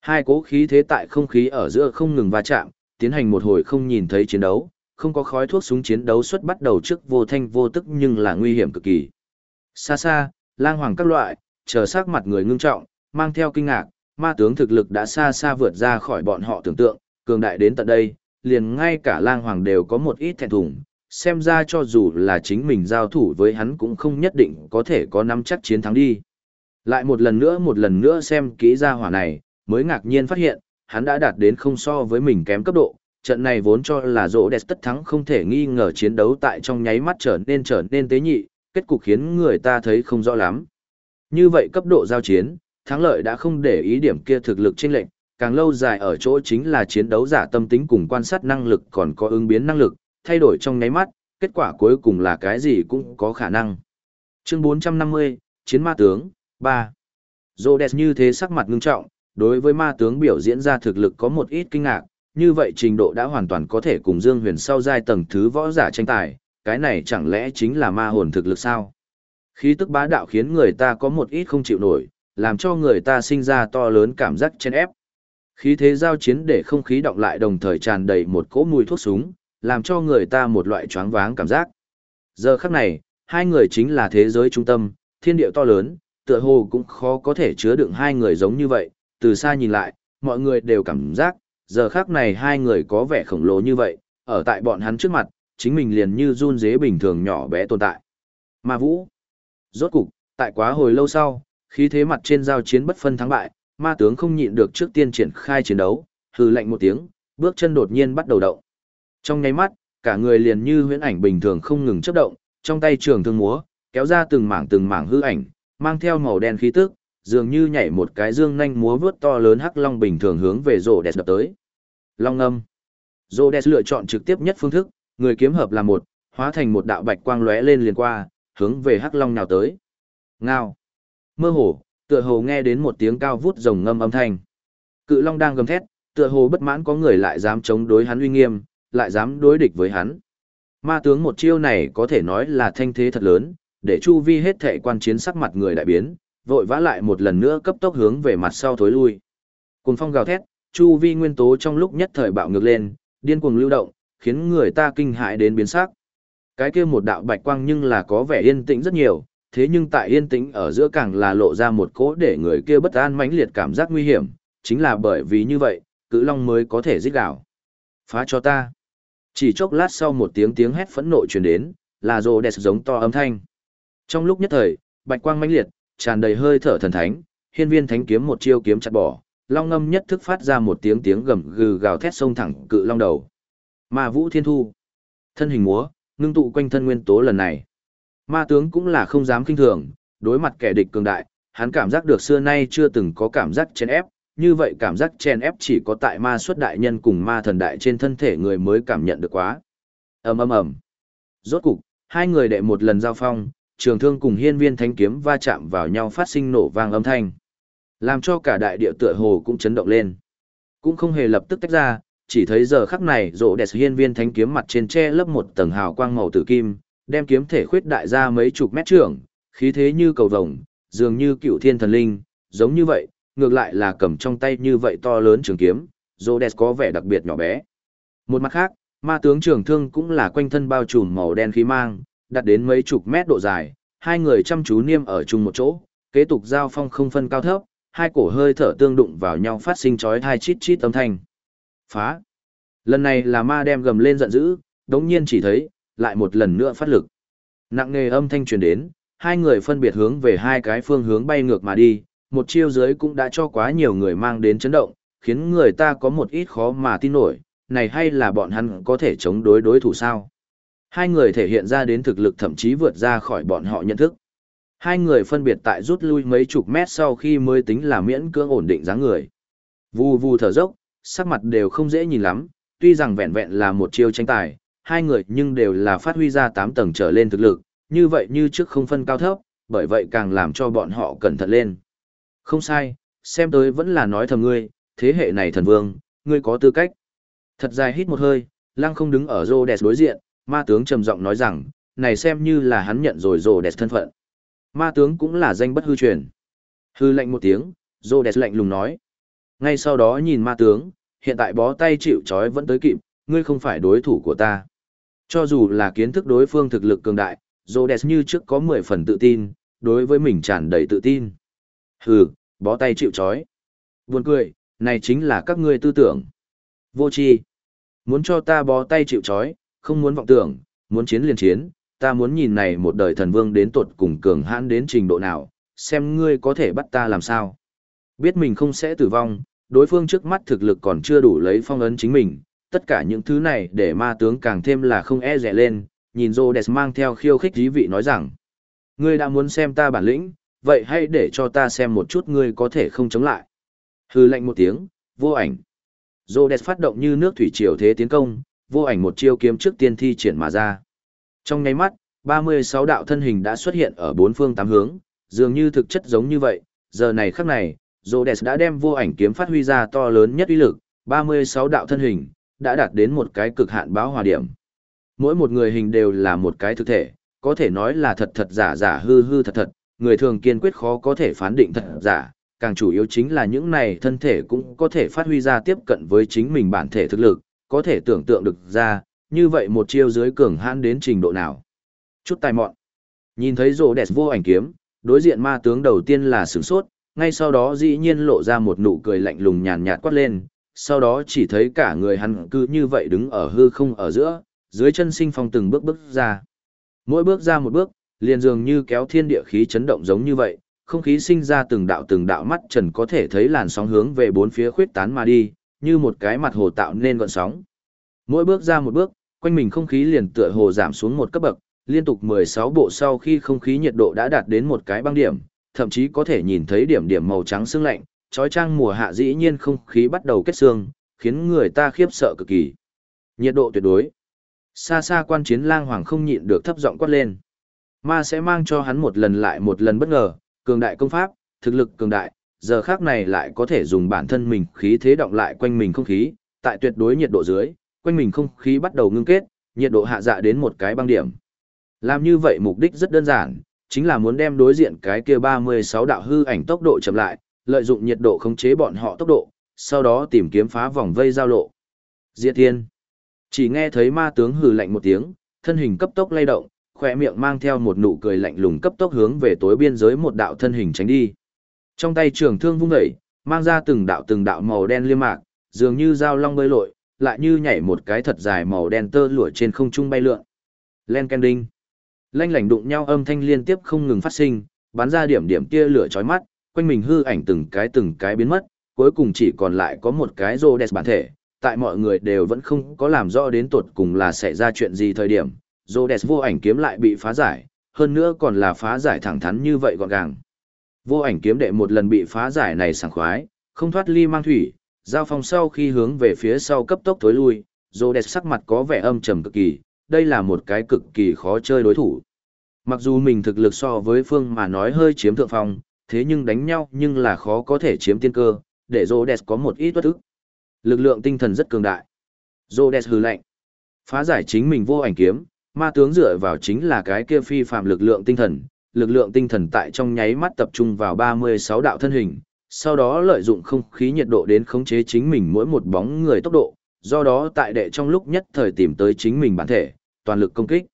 Hai cố khí thế tại không khí ở giữa không ngừng va chạm, tiến hành một hồi không nhìn thấy chiến đấu, không có khói thuốc súng chiến đấu xuất bắt đầu trước vô thanh vô tức nhưng là nguy hiểm cực kỳ. Xa xa, lang hoàng các loại, chờ sắc mặt người ngưng trọng, mang theo kinh ngạc, ma tướng thực lực đã xa xa vượt ra khỏi bọn họ tưởng tượng, cường đại đến tận đây, liền ngay cả lang hoàng đều có một ít thẹn thùng, xem ra cho dù là chính mình giao thủ với hắn cũng không nhất định có thể có nắm chắc chiến thắng đi. Lại một lần nữa một lần nữa xem kỹ ra hỏa này, mới ngạc nhiên phát hiện, hắn đã đạt đến không so với mình kém cấp độ, trận này vốn cho là rỗ đẹp tất thắng không thể nghi ngờ chiến đấu tại trong nháy mắt trở nên trở nên tế nhị, kết cục khiến người ta thấy không rõ lắm. Như vậy cấp độ giao chiến, thắng lợi đã không để ý điểm kia thực lực chênh lệnh, càng lâu dài ở chỗ chính là chiến đấu giả tâm tính cùng quan sát năng lực còn có ứng biến năng lực, thay đổi trong nháy mắt, kết quả cuối cùng là cái gì cũng có khả năng. Chương 450, Chiến ma tướng, 3. Rhodes như thế sắc mặt ngưng trọng, đối với ma tướng biểu diễn ra thực lực có một ít kinh ngạc, như vậy trình độ đã hoàn toàn có thể cùng Dương Huyền sau giai tầng thứ võ giả tranh tài, cái này chẳng lẽ chính là ma hồn thực lực sao? Khí tức bá đạo khiến người ta có một ít không chịu nổi, làm cho người ta sinh ra to lớn cảm giác chen ép. Khí thế giao chiến để không khí động lại đồng thời tràn đầy một cỗ mùi thuốc súng, làm cho người ta một loại choáng váng cảm giác. Giờ khắc này, hai người chính là thế giới trung tâm, thiên địa to lớn, tựa hồ cũng khó có thể chứa đựng hai người giống như vậy, từ xa nhìn lại, mọi người đều cảm giác, giờ khắc này hai người có vẻ khổng lồ như vậy, ở tại bọn hắn trước mặt, chính mình liền như run dế bình thường nhỏ bé tồn tại. Ma Vũ. Rốt cục, tại quá hồi lâu sau, khí thế mặt trên giao chiến bất phân thắng bại, ma tướng không nhịn được trước tiên triển khai chiến đấu, hừ lạnh một tiếng, bước chân đột nhiên bắt đầu động. Trong nháy mắt, cả người liền như huyễn ảnh bình thường không ngừng chớp động, trong tay trường thương múa, kéo ra từng mảng từng mảng hư ảnh, mang theo màu đen khí tức, dường như nhảy một cái dương nhanh múa vướt to lớn hắc long bình thường hướng về rồ đẹp đập tới. Long âm. Rồ đẹp lựa chọn trực tiếp nhất phương thức, người kiếm hợp là một, hóa thành một đạo bạch quang lóe lên liền qua, hướng về hắc long nào tới. Ngao. Mơ hồ, tựa hồ nghe đến một tiếng cao vút rồng ngâm âm thanh. Cự long đang gầm thét, tựa hồ bất mãn có người lại dám chống đối hắn uy nghiêm, lại dám đối địch với hắn. Ma tướng một chiêu này có thể nói là thanh thế thật lớn, để chu vi hết thệ quan chiến sắc mặt người đại biến, vội vã lại một lần nữa cấp tốc hướng về mặt sau thối lui. Cùng phong gào thét, chu vi nguyên tố trong lúc nhất thời bạo ngược lên, điên cuồng lưu động, khiến người ta kinh hãi đến biến sắc. Cái kia một đạo bạch quang nhưng là có vẻ yên tĩnh rất nhiều, thế nhưng tại yên tĩnh ở giữa càng là lộ ra một cỗ để người kia bất an mãnh liệt cảm giác nguy hiểm, chính là bởi vì như vậy, cự long mới có thể giết đảo. Phá cho ta. Chỉ chốc lát sau một tiếng tiếng hét phẫn nộ truyền đến, là rồ đẹp giống to âm thanh. Trong lúc nhất thời, bạch quang mãnh liệt, tràn đầy hơi thở thần thánh, hiên viên thánh kiếm một chiêu kiếm chặt bỏ, long ngâm nhất thức phát ra một tiếng tiếng gầm gừ gào thét sông thẳng cự long đầu. Ma vũ thiên thu. Thân hình múa, ngưng tụ quanh thân nguyên tố lần này. Ma tướng cũng là không dám kinh thường, đối mặt kẻ địch cường đại, hắn cảm giác được xưa nay chưa từng có cảm giác chèn ép, như vậy cảm giác chèn ép chỉ có tại ma xuất đại nhân cùng ma thần đại trên thân thể người mới cảm nhận được quá. ầm ầm ầm. Rốt cục, hai người đệ một lần giao phong, trường thương cùng hiên viên thanh kiếm va chạm vào nhau phát sinh nổ vang âm thanh. Làm cho cả đại địa tựa hồ cũng chấn động lên. Cũng không hề lập tức tách ra, chỉ thấy giờ khắc này rộ đẹp hiên viên thánh kiếm mặt trên che lấp một tầng hào quang màu tử kim, đem kiếm thể khuyết đại ra mấy chục mét trưởng, khí thế như cầu vồng, dường như cựu thiên thần linh, giống như vậy, ngược lại là cầm trong tay như vậy to lớn trường kiếm, Rhodes có vẻ đặc biệt nhỏ bé. Một mặt khác, ma tướng trường thương cũng là quanh thân bao trùm màu đen khí mang, đạt đến mấy chục mét độ dài, hai người chăm chú niêm ở chung một chỗ, kế tục giao phong không phân cao thấp, hai cổ hơi thở tương đụng vào nhau phát sinh chói tai chít chít âm thanh. Phá! Lần này là ma đem gầm lên giận dữ, đống nhiên chỉ thấy, lại một lần nữa phát lực. Nặng nề âm thanh truyền đến, hai người phân biệt hướng về hai cái phương hướng bay ngược mà đi, một chiêu dưới cũng đã cho quá nhiều người mang đến chấn động, khiến người ta có một ít khó mà tin nổi, này hay là bọn hắn có thể chống đối đối thủ sao? Hai người thể hiện ra đến thực lực thậm chí vượt ra khỏi bọn họ nhận thức. Hai người phân biệt tại rút lui mấy chục mét sau khi mới tính là miễn cưỡng ổn định dáng người. Vù vù thở dốc, sắc mặt đều không dễ nhìn lắm, tuy rằng vẹn vẹn là một chiêu tranh tài, hai người nhưng đều là phát huy ra 8 tầng trở lên thực lực, như vậy như trước không phân cao thấp, bởi vậy càng làm cho bọn họ cẩn thận lên. Không sai, xem tới vẫn là nói thầm ngươi, thế hệ này thần vương, ngươi có tư cách. Thật dài hít một hơi, lăng không đứng ở rô đẹp đối diện, ma tướng trầm giọng nói rằng, này xem như là hắn nhận rồi rô đẹp thân phận. Ma tướng cũng là danh bất hư truyền. Hư lệnh một tiếng, rô đẹp lạnh lùng nói. Ngay sau đó nhìn ma tướng, hiện tại bó tay chịu trói vẫn tới kịp, ngươi không phải đối thủ của ta. Cho dù là kiến thức đối phương thực lực cường đại, Rhodes như trước có 10 phần tự tin, đối với mình tràn đầy tự tin. Hừ, bó tay chịu chói. Buồn cười, này chính là các ngươi tư tưởng. Vô tri Muốn cho ta bó tay chịu chói, không muốn vọng tưởng, muốn chiến liền chiến, ta muốn nhìn này một đời thần vương đến tột cùng cường hãn đến trình độ nào, xem ngươi có thể bắt ta làm sao. Biết mình không sẽ tử vong, đối phương trước mắt thực lực còn chưa đủ lấy phong ấn chính mình, tất cả những thứ này để ma tướng càng thêm là không e rẻ lên, nhìn Rhodes mang theo khiêu khích dí vị nói rằng, ngươi đã muốn xem ta bản lĩnh, vậy hãy để cho ta xem một chút ngươi có thể không chống lại. Hư lệnh một tiếng, vô ảnh. Rhodes phát động như nước thủy triều thế tiến công, vô ảnh một chiêu kiếm trước tiên thi triển mà ra. Trong nháy mắt, 36 đạo thân hình đã xuất hiện ở bốn phương tám hướng, dường như thực chất giống như vậy, giờ này khắc này, Rhodes đã đem vô ảnh kiếm phát huy ra to lớn nhất uy lực, 36 đạo thân hình, đã đạt đến một cái cực hạn báo hòa điểm. Mỗi một người hình đều là một cái thực thể, có thể nói là thật thật giả giả hư hư thật thật, người thường kiên quyết khó có thể phán định thật giả, càng chủ yếu chính là những này thân thể cũng có thể phát huy ra tiếp cận với chính mình bản thể thực lực, có thể tưởng tượng được ra, như vậy một chiêu dưới cường hãn đến trình độ nào. Chút tài mọn. Nhìn thấy rồ đẹp vô ảnh kiếm, đối diện ma tướng đầu tiên là sửng sốt, ngay sau đó dĩ nhiên lộ ra một nụ cười lạnh lùng nhàn nhạt quát lên, sau đó chỉ thấy cả người hắn cứ như vậy đứng ở hư không ở giữa, dưới chân sinh phong từng bước bước ra. Mỗi bước ra một bước, liền dường như kéo thiên địa khí chấn động giống như vậy, không khí sinh ra từng đạo từng đạo mắt trần có thể thấy làn sóng hướng về bốn phía khuyết tán mà đi, như một cái mặt hồ tạo nên gọn sóng. Mỗi bước ra một bước, quanh mình không khí liền tựa hồ giảm xuống một cấp bậc, liên tục 16 bộ sau khi không khí nhiệt độ đã đạt đến một cái băng điểm, thậm chí có thể nhìn thấy điểm điểm màu trắng sương lạnh, trói trang mùa hạ dĩ nhiên không khí bắt đầu kết xương, khiến người ta khiếp sợ cực kỳ. Nhiệt độ tuyệt đối. Xa xa quan chiến lang hoàng không nhịn được thấp giọng quát lên. Ma sẽ mang cho hắn một lần lại một lần bất ngờ, cường đại công pháp, thực lực cường đại, giờ khác này lại có thể dùng bản thân mình khí thế động lại quanh mình không khí, tại tuyệt đối nhiệt độ dưới, quanh mình không khí bắt đầu ngưng kết, nhiệt độ hạ dạ đến một cái băng điểm. Làm như vậy mục đích rất đơn giản, chính là muốn đem đối diện cái kia 36 đạo hư ảnh tốc độ chậm lại, lợi dụng nhiệt độ khống chế bọn họ tốc độ, sau đó tìm kiếm phá vòng vây giao lộ. Diệt Thiên Chỉ nghe thấy ma tướng hừ lạnh một tiếng, thân hình cấp tốc lay động, khỏe miệng mang theo một nụ cười lạnh lùng cấp tốc hướng về tối biên giới một đạo thân hình tránh đi. Trong tay trường thương vung dậy, mang ra từng đạo từng đạo màu đen liêm mạc, dường như dao long bơi lội, lại như nhảy một cái thật dài màu đen tơ lụa trên không trung bay lượn. Len Kending. Lanh lảnh đụng nhau âm thanh liên tiếp không ngừng phát sinh, bắn ra điểm điểm tia lửa chói mắt, quanh mình hư ảnh từng cái từng cái biến mất, cuối cùng chỉ còn lại có một cái rô đẹp bản thể, tại mọi người đều vẫn không có làm rõ đến tột cùng là xảy ra chuyện gì thời điểm, rô đẹp vô ảnh kiếm lại bị phá giải, hơn nữa còn là phá giải thẳng thắn như vậy gọn gàng. Vô ảnh kiếm đệ một lần bị phá giải này sảng khoái, không thoát ly mang thủy, giao phong sau khi hướng về phía sau cấp tốc tối lui, rô đẹp sắc mặt có vẻ âm trầm cực kỳ, đây là một cái cực kỳ khó chơi đối thủ. Mặc dù mình thực lực so với phương mà nói hơi chiếm thượng phong, thế nhưng đánh nhau nhưng là khó có thể chiếm tiên cơ, để Rhodes có một ít bất ức. Lực lượng tinh thần rất cường đại. Rhodes hừ lạnh. Phá giải chính mình vô ảnh kiếm, ma tướng dựa vào chính là cái kia phi phạm lực lượng tinh thần, lực lượng tinh thần tại trong nháy mắt tập trung vào 36 đạo thân hình, sau đó lợi dụng không khí nhiệt độ đến khống chế chính mình mỗi một bóng người tốc độ, do đó tại đệ trong lúc nhất thời tìm tới chính mình bản thể, toàn lực công kích.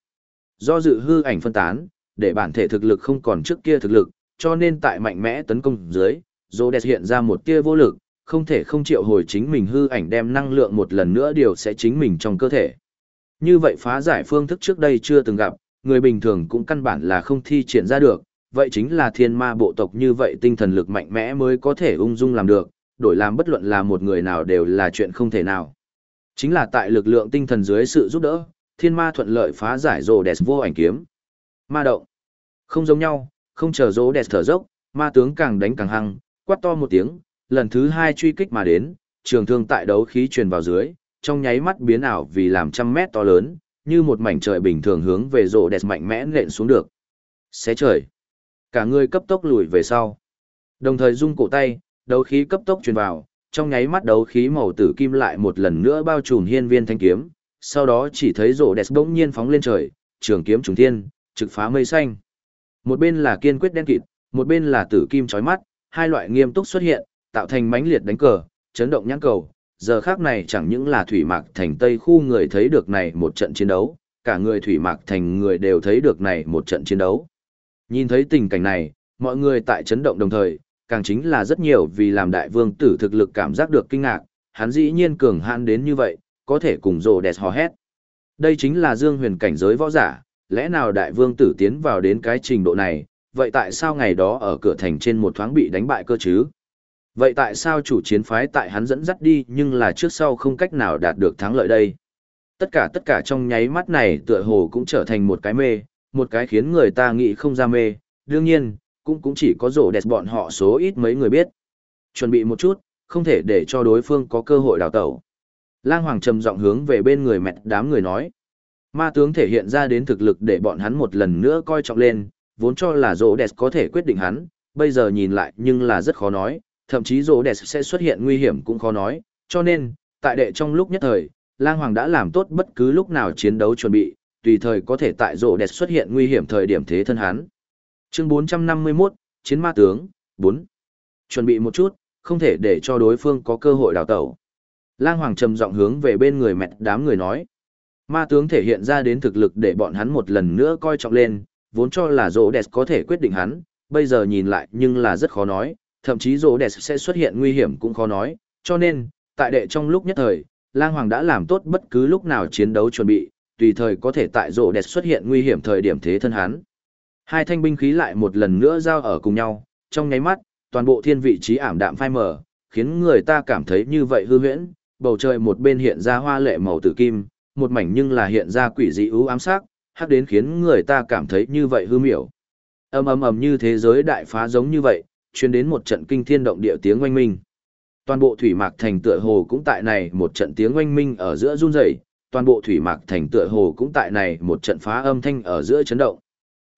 Do dự hư ảnh phân tán, để bản thể thực lực không còn trước kia thực lực, cho nên tại mạnh mẽ tấn công dưới, Rhodes hiện ra một tia vô lực, không thể không triệu hồi chính mình hư ảnh đem năng lượng một lần nữa điều sẽ chính mình trong cơ thể. Như vậy phá giải phương thức trước đây chưa từng gặp, người bình thường cũng căn bản là không thi triển ra được, vậy chính là thiên ma bộ tộc như vậy tinh thần lực mạnh mẽ mới có thể ung dung làm được, đổi làm bất luận là một người nào đều là chuyện không thể nào. Chính là tại lực lượng tinh thần dưới sự giúp đỡ, thiên ma thuận lợi phá giải rồ đẹp vô ảnh kiếm. Ma động. Không giống nhau, không chờ rồ đẹp thở dốc, ma tướng càng đánh càng hăng, quát to một tiếng, lần thứ hai truy kích mà đến, trường thương tại đấu khí truyền vào dưới, trong nháy mắt biến ảo vì làm trăm mét to lớn, như một mảnh trời bình thường hướng về rồ đẹp mạnh mẽ nện xuống được. Xé trời. Cả người cấp tốc lùi về sau. Đồng thời rung cổ tay, đấu khí cấp tốc truyền vào, trong nháy mắt đấu khí màu tử kim lại một lần nữa bao trùm hiên viên thanh kiếm, sau đó chỉ thấy rổ đẹp bỗng nhiên phóng lên trời, trường kiếm trùng thiên, trực phá mây xanh. Một bên là kiên quyết đen kịt, một bên là tử kim chói mắt, hai loại nghiêm túc xuất hiện, tạo thành mãnh liệt đánh cờ, chấn động nhãn cầu. Giờ khác này chẳng những là thủy mạc thành tây khu người thấy được này một trận chiến đấu, cả người thủy mạc thành người đều thấy được này một trận chiến đấu. Nhìn thấy tình cảnh này, mọi người tại chấn động đồng thời, càng chính là rất nhiều vì làm đại vương tử thực lực cảm giác được kinh ngạc, hắn dĩ nhiên cường hãn đến như vậy, có thể cùng rồ đẹp hò hét. Đây chính là dương huyền cảnh giới võ giả, lẽ nào đại vương tử tiến vào đến cái trình độ này, vậy tại sao ngày đó ở cửa thành trên một thoáng bị đánh bại cơ chứ? Vậy tại sao chủ chiến phái tại hắn dẫn dắt đi nhưng là trước sau không cách nào đạt được thắng lợi đây? Tất cả tất cả trong nháy mắt này tựa hồ cũng trở thành một cái mê, một cái khiến người ta nghĩ không ra mê, đương nhiên, cũng cũng chỉ có rổ đẹp bọn họ số ít mấy người biết. Chuẩn bị một chút, không thể để cho đối phương có cơ hội đào tẩu. Lang Hoàng trầm giọng hướng về bên người mẹ đám người nói. Ma tướng thể hiện ra đến thực lực để bọn hắn một lần nữa coi trọng lên, vốn cho là rỗ đẹp có thể quyết định hắn, bây giờ nhìn lại nhưng là rất khó nói, thậm chí rỗ đẹp sẽ xuất hiện nguy hiểm cũng khó nói, cho nên, tại đệ trong lúc nhất thời, Lang Hoàng đã làm tốt bất cứ lúc nào chiến đấu chuẩn bị, tùy thời có thể tại rỗ đẹp xuất hiện nguy hiểm thời điểm thế thân hắn. Chương 451, Chiến ma tướng, 4. Chuẩn bị một chút, không thể để cho đối phương có cơ hội đào tẩu. Lang Hoàng trầm giọng hướng về bên người mẹ đám người nói. Ma tướng thể hiện ra đến thực lực để bọn hắn một lần nữa coi trọng lên, vốn cho là rỗ đẹp có thể quyết định hắn, bây giờ nhìn lại nhưng là rất khó nói, thậm chí rỗ đẹp sẽ xuất hiện nguy hiểm cũng khó nói, cho nên, tại đệ trong lúc nhất thời, Lang Hoàng đã làm tốt bất cứ lúc nào chiến đấu chuẩn bị, tùy thời có thể tại rỗ đẹp xuất hiện nguy hiểm thời điểm thế thân hắn. Hai thanh binh khí lại một lần nữa giao ở cùng nhau, trong nháy mắt, toàn bộ thiên vị trí ảm đạm phai mờ, khiến người ta cảm thấy như vậy hư huyễn, bầu trời một bên hiện ra hoa lệ màu tử kim, một mảnh nhưng là hiện ra quỷ dị ưu ám sắc, hắc đến khiến người ta cảm thấy như vậy hư miểu. Ầm ầm ầm như thế giới đại phá giống như vậy, truyền đến một trận kinh thiên động địa tiếng oanh minh. Toàn bộ thủy mạc thành tựa hồ cũng tại này một trận tiếng oanh minh ở giữa run rẩy, toàn bộ thủy mạc thành tựa hồ cũng tại này một trận phá âm thanh ở giữa chấn động.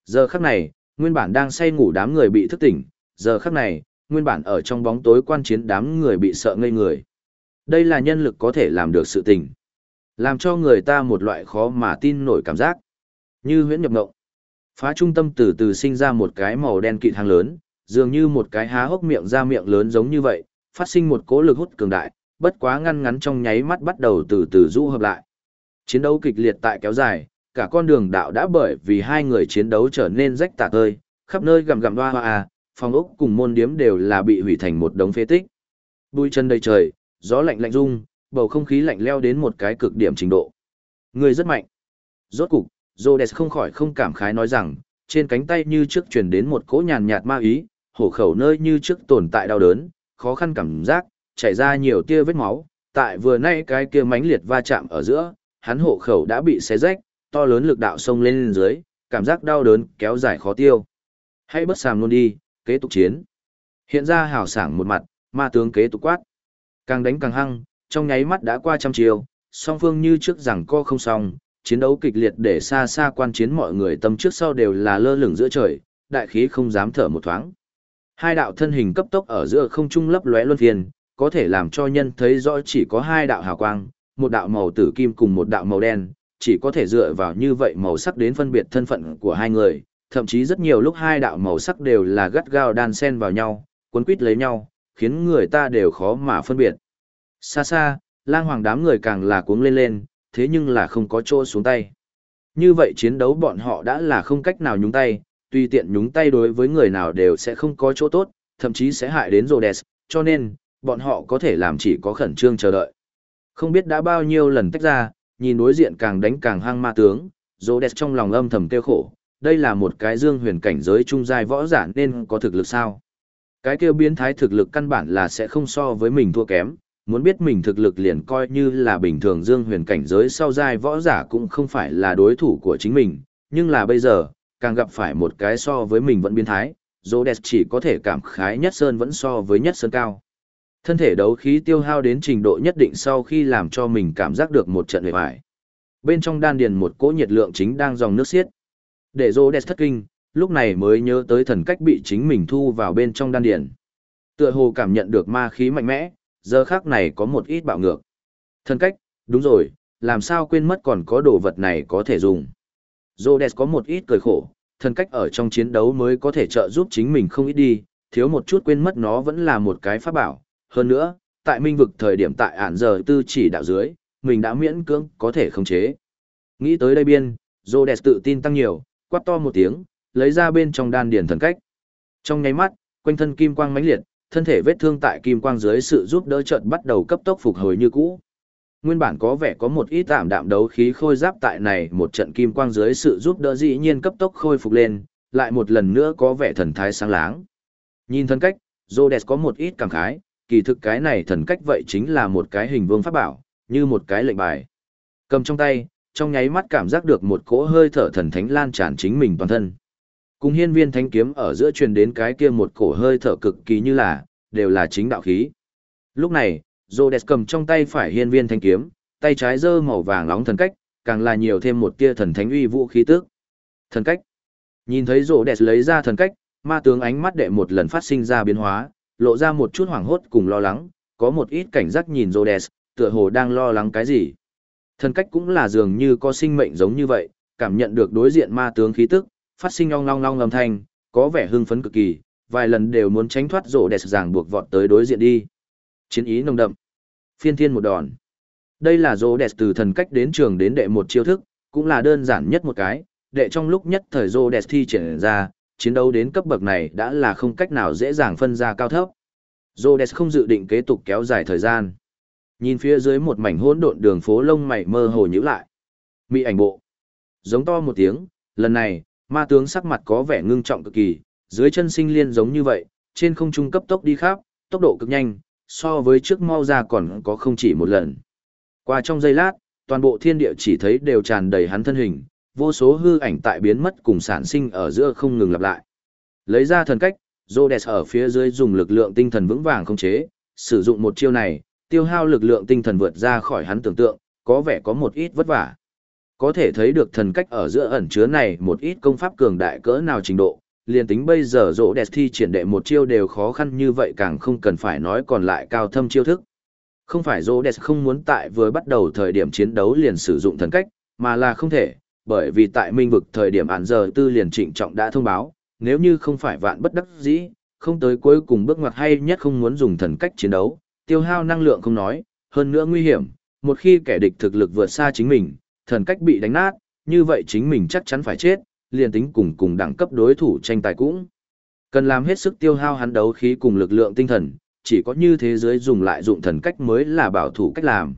Giờ khắc này, nguyên bản đang say ngủ đám người bị thức tỉnh, giờ khắc này, nguyên bản ở trong bóng tối quan chiến đám người bị sợ ngây người. Đây là nhân lực có thể làm được sự tình. Làm cho người ta một loại khó mà tin nổi cảm giác. Như huyễn nhập ngộng. Phá trung tâm từ từ sinh ra một cái màu đen kịt hàng lớn, dường như một cái há hốc miệng ra miệng lớn giống như vậy, phát sinh một cỗ lực hút cường đại, bất quá ngăn ngắn trong nháy mắt bắt đầu từ từ rũ hợp lại. Chiến đấu kịch liệt tại kéo dài, cả con đường đạo đã bởi vì hai người chiến đấu trở nên rách tả tơi, khắp nơi gầm gầm hoa hoa, phòng ốc cùng môn điếm đều là bị hủy thành một đống phế tích. Bụi chân đầy trời, gió lạnh lạnh rung, bầu không khí lạnh leo đến một cái cực điểm trình độ. Người rất mạnh. Rốt cục, Rhodes không khỏi không cảm khái nói rằng, trên cánh tay như trước truyền đến một cỗ nhàn nhạt ma ý, hổ khẩu nơi như trước tồn tại đau đớn, khó khăn cảm giác, chảy ra nhiều tia vết máu, tại vừa nay cái kia mãnh liệt va chạm ở giữa, hắn hộ khẩu đã bị xé rách, to lớn lực đạo xông lên dưới, cảm giác đau đớn kéo dài khó tiêu. Hãy bất sàm luôn đi, kế tục chiến. Hiện ra hào sảng một mặt, ma tướng kế tục quát. Càng đánh càng hăng, trong nháy mắt đã qua trăm chiều, song phương như trước rằng co không xong, chiến đấu kịch liệt để xa xa quan chiến mọi người tâm trước sau đều là lơ lửng giữa trời, đại khí không dám thở một thoáng. Hai đạo thân hình cấp tốc ở giữa không trung lấp lóe luân phiền, có thể làm cho nhân thấy rõ chỉ có hai đạo hào quang, một đạo màu tử kim cùng một đạo màu đen, chỉ có thể dựa vào như vậy màu sắc đến phân biệt thân phận của hai người, thậm chí rất nhiều lúc hai đạo màu sắc đều là gắt gao đan xen vào nhau, cuốn quýt lấy nhau, khiến người ta đều khó mà phân biệt. Xa xa, lang hoàng đám người càng là cuống lên lên, thế nhưng là không có chỗ xuống tay. Như vậy chiến đấu bọn họ đã là không cách nào nhúng tay, tùy tiện nhúng tay đối với người nào đều sẽ không có chỗ tốt, thậm chí sẽ hại đến Rhodes, cho nên, bọn họ có thể làm chỉ có khẩn trương chờ đợi. Không biết đã bao nhiêu lần tách ra, nhìn đối diện càng đánh càng hăng ma tướng, Rhodes trong lòng âm thầm kêu khổ, đây là một cái dương huyền cảnh giới trung giai võ giả nên có thực lực sao? Cái kêu biến thái thực lực căn bản là sẽ không so với mình thua kém, muốn biết mình thực lực liền coi như là bình thường dương huyền cảnh giới sau giai võ giả cũng không phải là đối thủ của chính mình, nhưng là bây giờ, càng gặp phải một cái so với mình vẫn biến thái, Rhodes chỉ có thể cảm khái nhất sơn vẫn so với nhất sơn cao. Thân thể đấu khí tiêu hao đến trình độ nhất định sau khi làm cho mình cảm giác được một trận hề hoài. Bên trong đan điền một cỗ nhiệt lượng chính đang dòng nước xiết. Để Rhodes thất kinh, lúc này mới nhớ tới thần cách bị chính mình thu vào bên trong đan điền. Tựa hồ cảm nhận được ma khí mạnh mẽ, giờ khác này có một ít bạo ngược. Thần cách, đúng rồi, làm sao quên mất còn có đồ vật này có thể dùng. Rhodes có một ít cười khổ, thần cách ở trong chiến đấu mới có thể trợ giúp chính mình không ít đi, thiếu một chút quên mất nó vẫn là một cái pháp bảo. Hơn nữa, tại minh vực thời điểm tại ản giờ tư chỉ đạo dưới, mình đã miễn cưỡng có thể khống chế. Nghĩ tới đây biên, Rhodes tự tin tăng nhiều, quát to một tiếng, lấy ra bên trong đan điền thần cách. Trong nháy mắt, quanh thân kim quang mãnh liệt, thân thể vết thương tại kim quang dưới sự giúp đỡ chợt bắt đầu cấp tốc phục hồi như cũ. Nguyên bản có vẻ có một ít tạm đạm đấu khí khôi giáp tại này một trận kim quang dưới sự giúp đỡ dĩ nhiên cấp tốc khôi phục lên, lại một lần nữa có vẻ thần thái sáng láng. Nhìn thân cách, Rhodes có một ít cảm khái, kỳ thực cái này thần cách vậy chính là một cái hình vương pháp bảo, như một cái lệnh bài. Cầm trong tay, trong nháy mắt cảm giác được một cỗ hơi thở thần thánh lan tràn chính mình toàn thân. Cùng hiên viên thánh kiếm ở giữa truyền đến cái kia một cổ hơi thở cực kỳ như là, đều là chính đạo khí. Lúc này, Rhodes cầm trong tay phải hiên viên thanh kiếm, tay trái giơ màu vàng nóng thần cách, càng là nhiều thêm một tia thần thánh uy vũ khí tức. Thần cách. Nhìn thấy Rhodes lấy ra thần cách, ma tướng ánh mắt đệ một lần phát sinh ra biến hóa, lộ ra một chút hoảng hốt cùng lo lắng, có một ít cảnh giác nhìn Rhodes, tựa hồ đang lo lắng cái gì. Thần cách cũng là dường như có sinh mệnh giống như vậy, cảm nhận được đối diện ma tướng khí tức, phát sinh ong long long âm thanh, có vẻ hưng phấn cực kỳ, vài lần đều muốn tránh thoát rổ đẹp ràng buộc vọt tới đối diện đi. Chiến ý nồng đậm. Phiên thiên một đòn. Đây là rổ đẹp từ thần cách đến trường đến đệ một chiêu thức, cũng là đơn giản nhất một cái, đệ trong lúc nhất thời rổ đẹp thi triển ra, chiến đấu đến cấp bậc này đã là không cách nào dễ dàng phân ra cao thấp. Rhodes không dự định kế tục kéo dài thời gian. Nhìn phía dưới một mảnh hỗn độn đường phố lông mày mơ hồ nhíu lại. Mị ảnh bộ. Giống to một tiếng, lần này, ma tướng sắc mặt có vẻ ngưng trọng cực kỳ, dưới chân sinh liên giống như vậy, trên không trung cấp tốc đi khắp, tốc độ cực nhanh, so với trước mau ra còn có không chỉ một lần. Qua trong giây lát, toàn bộ thiên địa chỉ thấy đều tràn đầy hắn thân hình, vô số hư ảnh tại biến mất cùng sản sinh ở giữa không ngừng lặp lại. Lấy ra thần cách, Rhodes ở phía dưới dùng lực lượng tinh thần vững vàng không chế, sử dụng một chiêu này, tiêu hao lực lượng tinh thần vượt ra khỏi hắn tưởng tượng, có vẻ có một ít vất vả. Có thể thấy được thần cách ở giữa ẩn chứa này một ít công pháp cường đại cỡ nào trình độ, liền tính bây giờ rỗ đẹp thi triển đệ một chiêu đều khó khăn như vậy càng không cần phải nói còn lại cao thâm chiêu thức. Không phải rỗ đẹp không muốn tại vừa bắt đầu thời điểm chiến đấu liền sử dụng thần cách, mà là không thể, bởi vì tại minh vực thời điểm ản giờ tư liền trịnh trọng đã thông báo, nếu như không phải vạn bất đắc dĩ, không tới cuối cùng bước ngoặt hay nhất không muốn dùng thần cách chiến đấu, tiêu hao năng lượng không nói, hơn nữa nguy hiểm, một khi kẻ địch thực lực vượt xa chính mình, thần cách bị đánh nát, như vậy chính mình chắc chắn phải chết, liền tính cùng cùng đẳng cấp đối thủ tranh tài cũng. Cần làm hết sức tiêu hao hắn đấu khí cùng lực lượng tinh thần, chỉ có như thế giới dùng lại dụng thần cách mới là bảo thủ cách làm.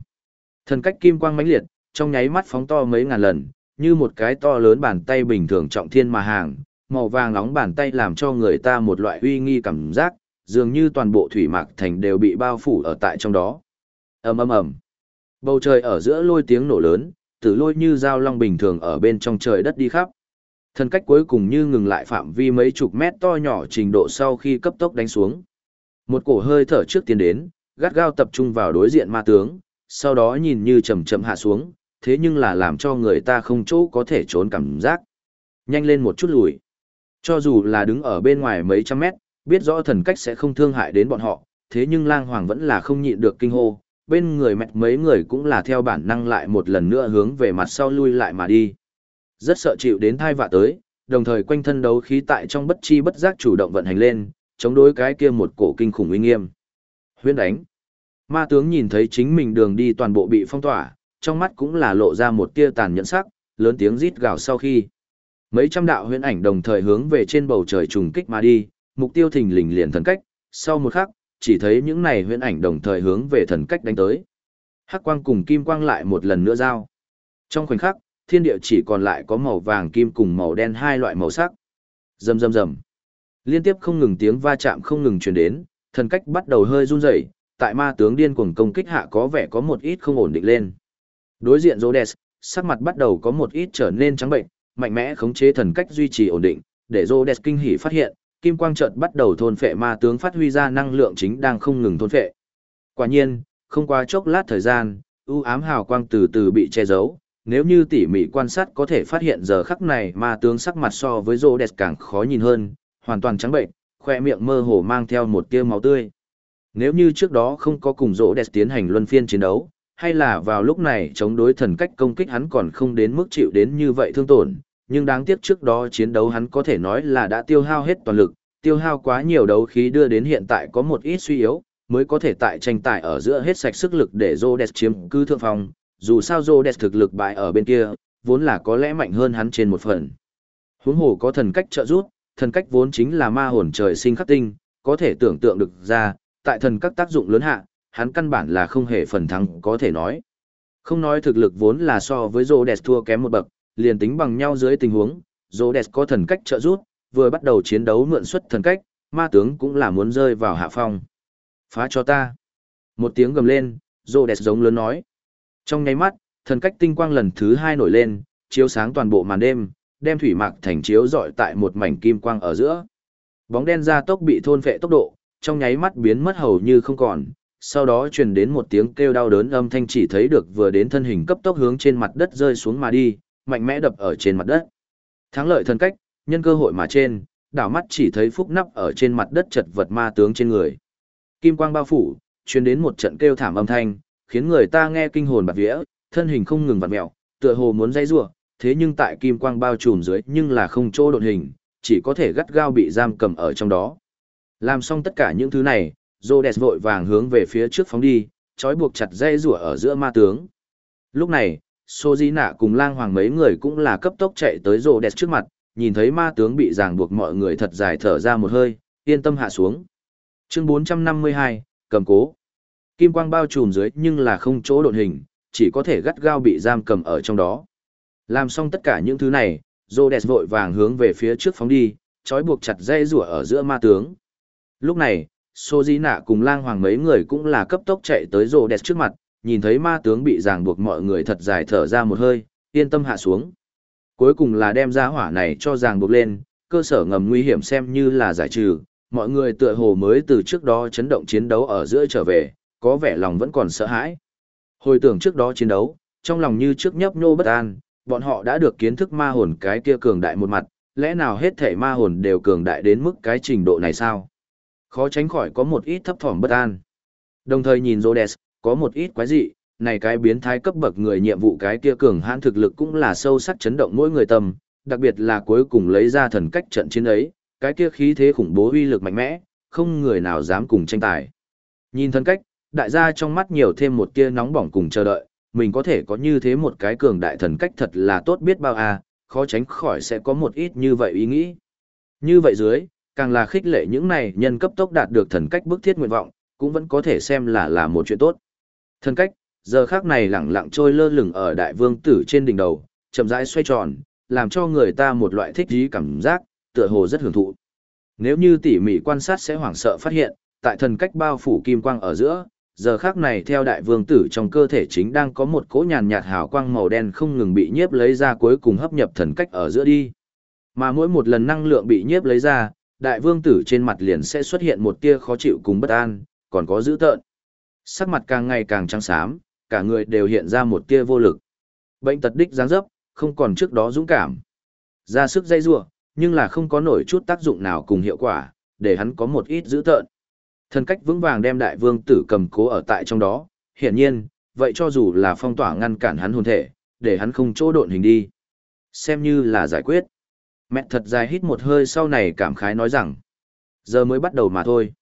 Thần cách kim quang mãnh liệt, trong nháy mắt phóng to mấy ngàn lần, như một cái to lớn bàn tay bình thường trọng thiên mà hàng, màu vàng nóng bàn tay làm cho người ta một loại uy nghi cảm giác, dường như toàn bộ thủy mạc thành đều bị bao phủ ở tại trong đó. ầm ầm ầm, bầu trời ở giữa lôi tiếng nổ lớn, tử lôi như dao long bình thường ở bên trong trời đất đi khắp. Thần cách cuối cùng như ngừng lại phạm vi mấy chục mét to nhỏ trình độ sau khi cấp tốc đánh xuống. Một cổ hơi thở trước tiến đến, gắt gao tập trung vào đối diện ma tướng, sau đó nhìn như chậm chậm hạ xuống, thế nhưng là làm cho người ta không chỗ có thể trốn cảm giác. Nhanh lên một chút lùi. Cho dù là đứng ở bên ngoài mấy trăm mét, biết rõ thần cách sẽ không thương hại đến bọn họ, thế nhưng lang hoàng vẫn là không nhịn được kinh hô, bên người mẹ mấy người cũng là theo bản năng lại một lần nữa hướng về mặt sau lui lại mà đi. Rất sợ chịu đến thai vạ tới, đồng thời quanh thân đấu khí tại trong bất chi bất giác chủ động vận hành lên, chống đối cái kia một cổ kinh khủng uy nghiêm. Huyễn đánh. Ma tướng nhìn thấy chính mình đường đi toàn bộ bị phong tỏa, trong mắt cũng là lộ ra một tia tàn nhẫn sắc, lớn tiếng rít gào sau khi. Mấy trăm đạo huyễn ảnh đồng thời hướng về trên bầu trời trùng kích mà đi, mục tiêu thình lình liền thần cách, sau một khắc, chỉ thấy những này huyễn ảnh đồng thời hướng về thần cách đánh tới. Hắc quang cùng kim quang lại một lần nữa giao. Trong khoảnh khắc, thiên địa chỉ còn lại có màu vàng kim cùng màu đen hai loại màu sắc. Rầm rầm rầm. Liên tiếp không ngừng tiếng va chạm không ngừng truyền đến, thần cách bắt đầu hơi run rẩy, tại ma tướng điên cuồng công kích hạ có vẻ có một ít không ổn định lên. Đối diện Rhodes, sắc mặt bắt đầu có một ít trở nên trắng bệnh, mạnh mẽ khống chế thần cách duy trì ổn định, để Rhodes kinh hỉ phát hiện, kim quang chợt bắt đầu thôn phệ ma tướng phát huy ra năng lượng chính đang không ngừng thôn phệ. Quả nhiên, không qua chốc lát thời gian, u ám hào quang từ từ bị che giấu, nếu như tỉ mỉ quan sát có thể phát hiện giờ khắc này ma tướng sắc mặt so với Rhodes càng khó nhìn hơn, hoàn toàn trắng bệnh, khoe miệng mơ hồ mang theo một tia máu tươi. Nếu như trước đó không có cùng Rhodes tiến hành luân phiên chiến đấu, hay là vào lúc này chống đối thần cách công kích hắn còn không đến mức chịu đến như vậy thương tổn, nhưng đáng tiếc trước đó chiến đấu hắn có thể nói là đã tiêu hao hết toàn lực, tiêu hao quá nhiều đấu khí đưa đến hiện tại có một ít suy yếu, mới có thể tại tranh tài ở giữa hết sạch sức lực để Rhodes chiếm cứ thượng phong, dù sao Rhodes thực lực bại ở bên kia, vốn là có lẽ mạnh hơn hắn trên một phần. Huống hồ có thần cách trợ giúp, thần cách vốn chính là ma hồn trời sinh khắc tinh, có thể tưởng tượng được ra, tại thần các tác dụng lớn hạ, hắn căn bản là không hề phần thắng có thể nói. Không nói thực lực vốn là so với Rhodes thua kém một bậc, liền tính bằng nhau dưới tình huống, Rhodes có thần cách trợ giúp, vừa bắt đầu chiến đấu mượn xuất thần cách, ma tướng cũng là muốn rơi vào hạ phong. Phá cho ta. Một tiếng gầm lên, Rhodes giống lớn nói. Trong nháy mắt, thần cách tinh quang lần thứ hai nổi lên, chiếu sáng toàn bộ màn đêm, đem thủy mạc thành chiếu dọi tại một mảnh kim quang ở giữa. Bóng đen ra tốc bị thôn phệ tốc độ, trong nháy mắt biến mất hầu như không còn, sau đó truyền đến một tiếng kêu đau đớn âm thanh chỉ thấy được vừa đến thân hình cấp tốc hướng trên mặt đất rơi xuống mà đi, mạnh mẽ đập ở trên mặt đất. Thắng lợi thần cách, nhân cơ hội mà trên, đảo mắt chỉ thấy phúc nắp ở trên mặt đất chật vật ma tướng trên người. Kim quang bao phủ, truyền đến một trận kêu thảm âm thanh, khiến người ta nghe kinh hồn bạt vía, thân hình không ngừng vặn mèo, tựa hồ muốn dây rủa, thế nhưng tại kim quang bao trùm dưới nhưng là không chỗ độn hình, chỉ có thể gắt gao bị giam cầm ở trong đó. Làm xong tất cả những thứ này, Rhodes vội vàng hướng về phía trước phóng đi, trói buộc chặt dây rủa ở giữa ma tướng. Lúc này, Sô Di Nạ cùng lang hoàng mấy người cũng là cấp tốc chạy tới Rhodes trước mặt, nhìn thấy ma tướng bị ràng buộc mọi người thật dài thở ra một hơi, yên tâm hạ xuống. Chương 452, cầm cố. Kim quang bao trùm dưới nhưng là không chỗ độn hình, chỉ có thể gắt gao bị giam cầm ở trong đó. Làm xong tất cả những thứ này, Rhodes vội vàng hướng về phía trước phóng đi, trói buộc chặt dây rủa ở giữa ma tướng. Lúc này, Sô Di Nạ cùng lang hoàng mấy người cũng là cấp tốc chạy tới rô đẹp trước mặt, nhìn thấy ma tướng bị ràng buộc mọi người thật dài thở ra một hơi, yên tâm hạ xuống. Cuối cùng là đem ra hỏa này cho ràng buộc lên, cơ sở ngầm nguy hiểm xem như là giải trừ, mọi người tựa hồ mới từ trước đó chấn động chiến đấu ở giữa trở về, có vẻ lòng vẫn còn sợ hãi. Hồi tưởng trước đó chiến đấu, trong lòng như trước nhấp nhô bất an, bọn họ đã được kiến thức ma hồn cái kia cường đại một mặt, lẽ nào hết thể ma hồn đều cường đại đến mức cái trình độ này sao? Khó tránh khỏi có một ít thấp thỏm bất an. Đồng thời nhìn Rhodes, có một ít quái dị, này cái biến thái cấp bậc người nhiệm vụ cái kia cường hãn thực lực cũng là sâu sắc chấn động mỗi người tâm, đặc biệt là cuối cùng lấy ra thần cách trận chiến ấy, cái kia khí thế khủng bố uy lực mạnh mẽ, không người nào dám cùng tranh tài. Nhìn thần cách, đại gia trong mắt nhiều thêm một tia nóng bỏng cùng chờ đợi, mình có thể có như thế một cái cường đại thần cách thật là tốt biết bao à, khó tránh khỏi sẽ có một ít như vậy ý nghĩ. Như vậy dưới, càng là khích lệ những này nhân cấp tốc đạt được thần cách bức thiết nguyện vọng, cũng vẫn có thể xem là là một chuyện tốt. Thân cách, giờ khác này lẳng lặng trôi lơ lửng ở đại vương tử trên đỉnh đầu, chậm rãi xoay tròn, làm cho người ta một loại thích thú cảm giác, tựa hồ rất hưởng thụ. Nếu như tỉ mỉ quan sát sẽ hoảng sợ phát hiện, tại thần cách bao phủ kim quang ở giữa, giờ khác này theo đại vương tử trong cơ thể chính đang có một cỗ nhàn nhạt hào quang màu đen không ngừng bị nhiếp lấy ra cuối cùng hấp nhập thần cách ở giữa đi. Mà mỗi một lần năng lượng bị nhiếp lấy ra, đại vương tử trên mặt liền sẽ xuất hiện một tia khó chịu cùng bất an, còn có dữ tợn. Sắc mặt càng ngày càng trắng xám, cả người đều hiện ra một tia vô lực. Bệnh tật đích dáng dấp, không còn trước đó dũng cảm. Ra sức dây rua, nhưng là không có nổi chút tác dụng nào cùng hiệu quả, để hắn có một ít dữ tợn. Thần cách vững vàng đem đại vương tử cầm cố ở tại trong đó, hiển nhiên, vậy cho dù là phong tỏa ngăn cản hắn hồn thể, để hắn không chỗ độn hình đi. Xem như là giải quyết. Mẹ thật dài hít một hơi sau này cảm khái nói rằng, giờ mới bắt đầu mà thôi.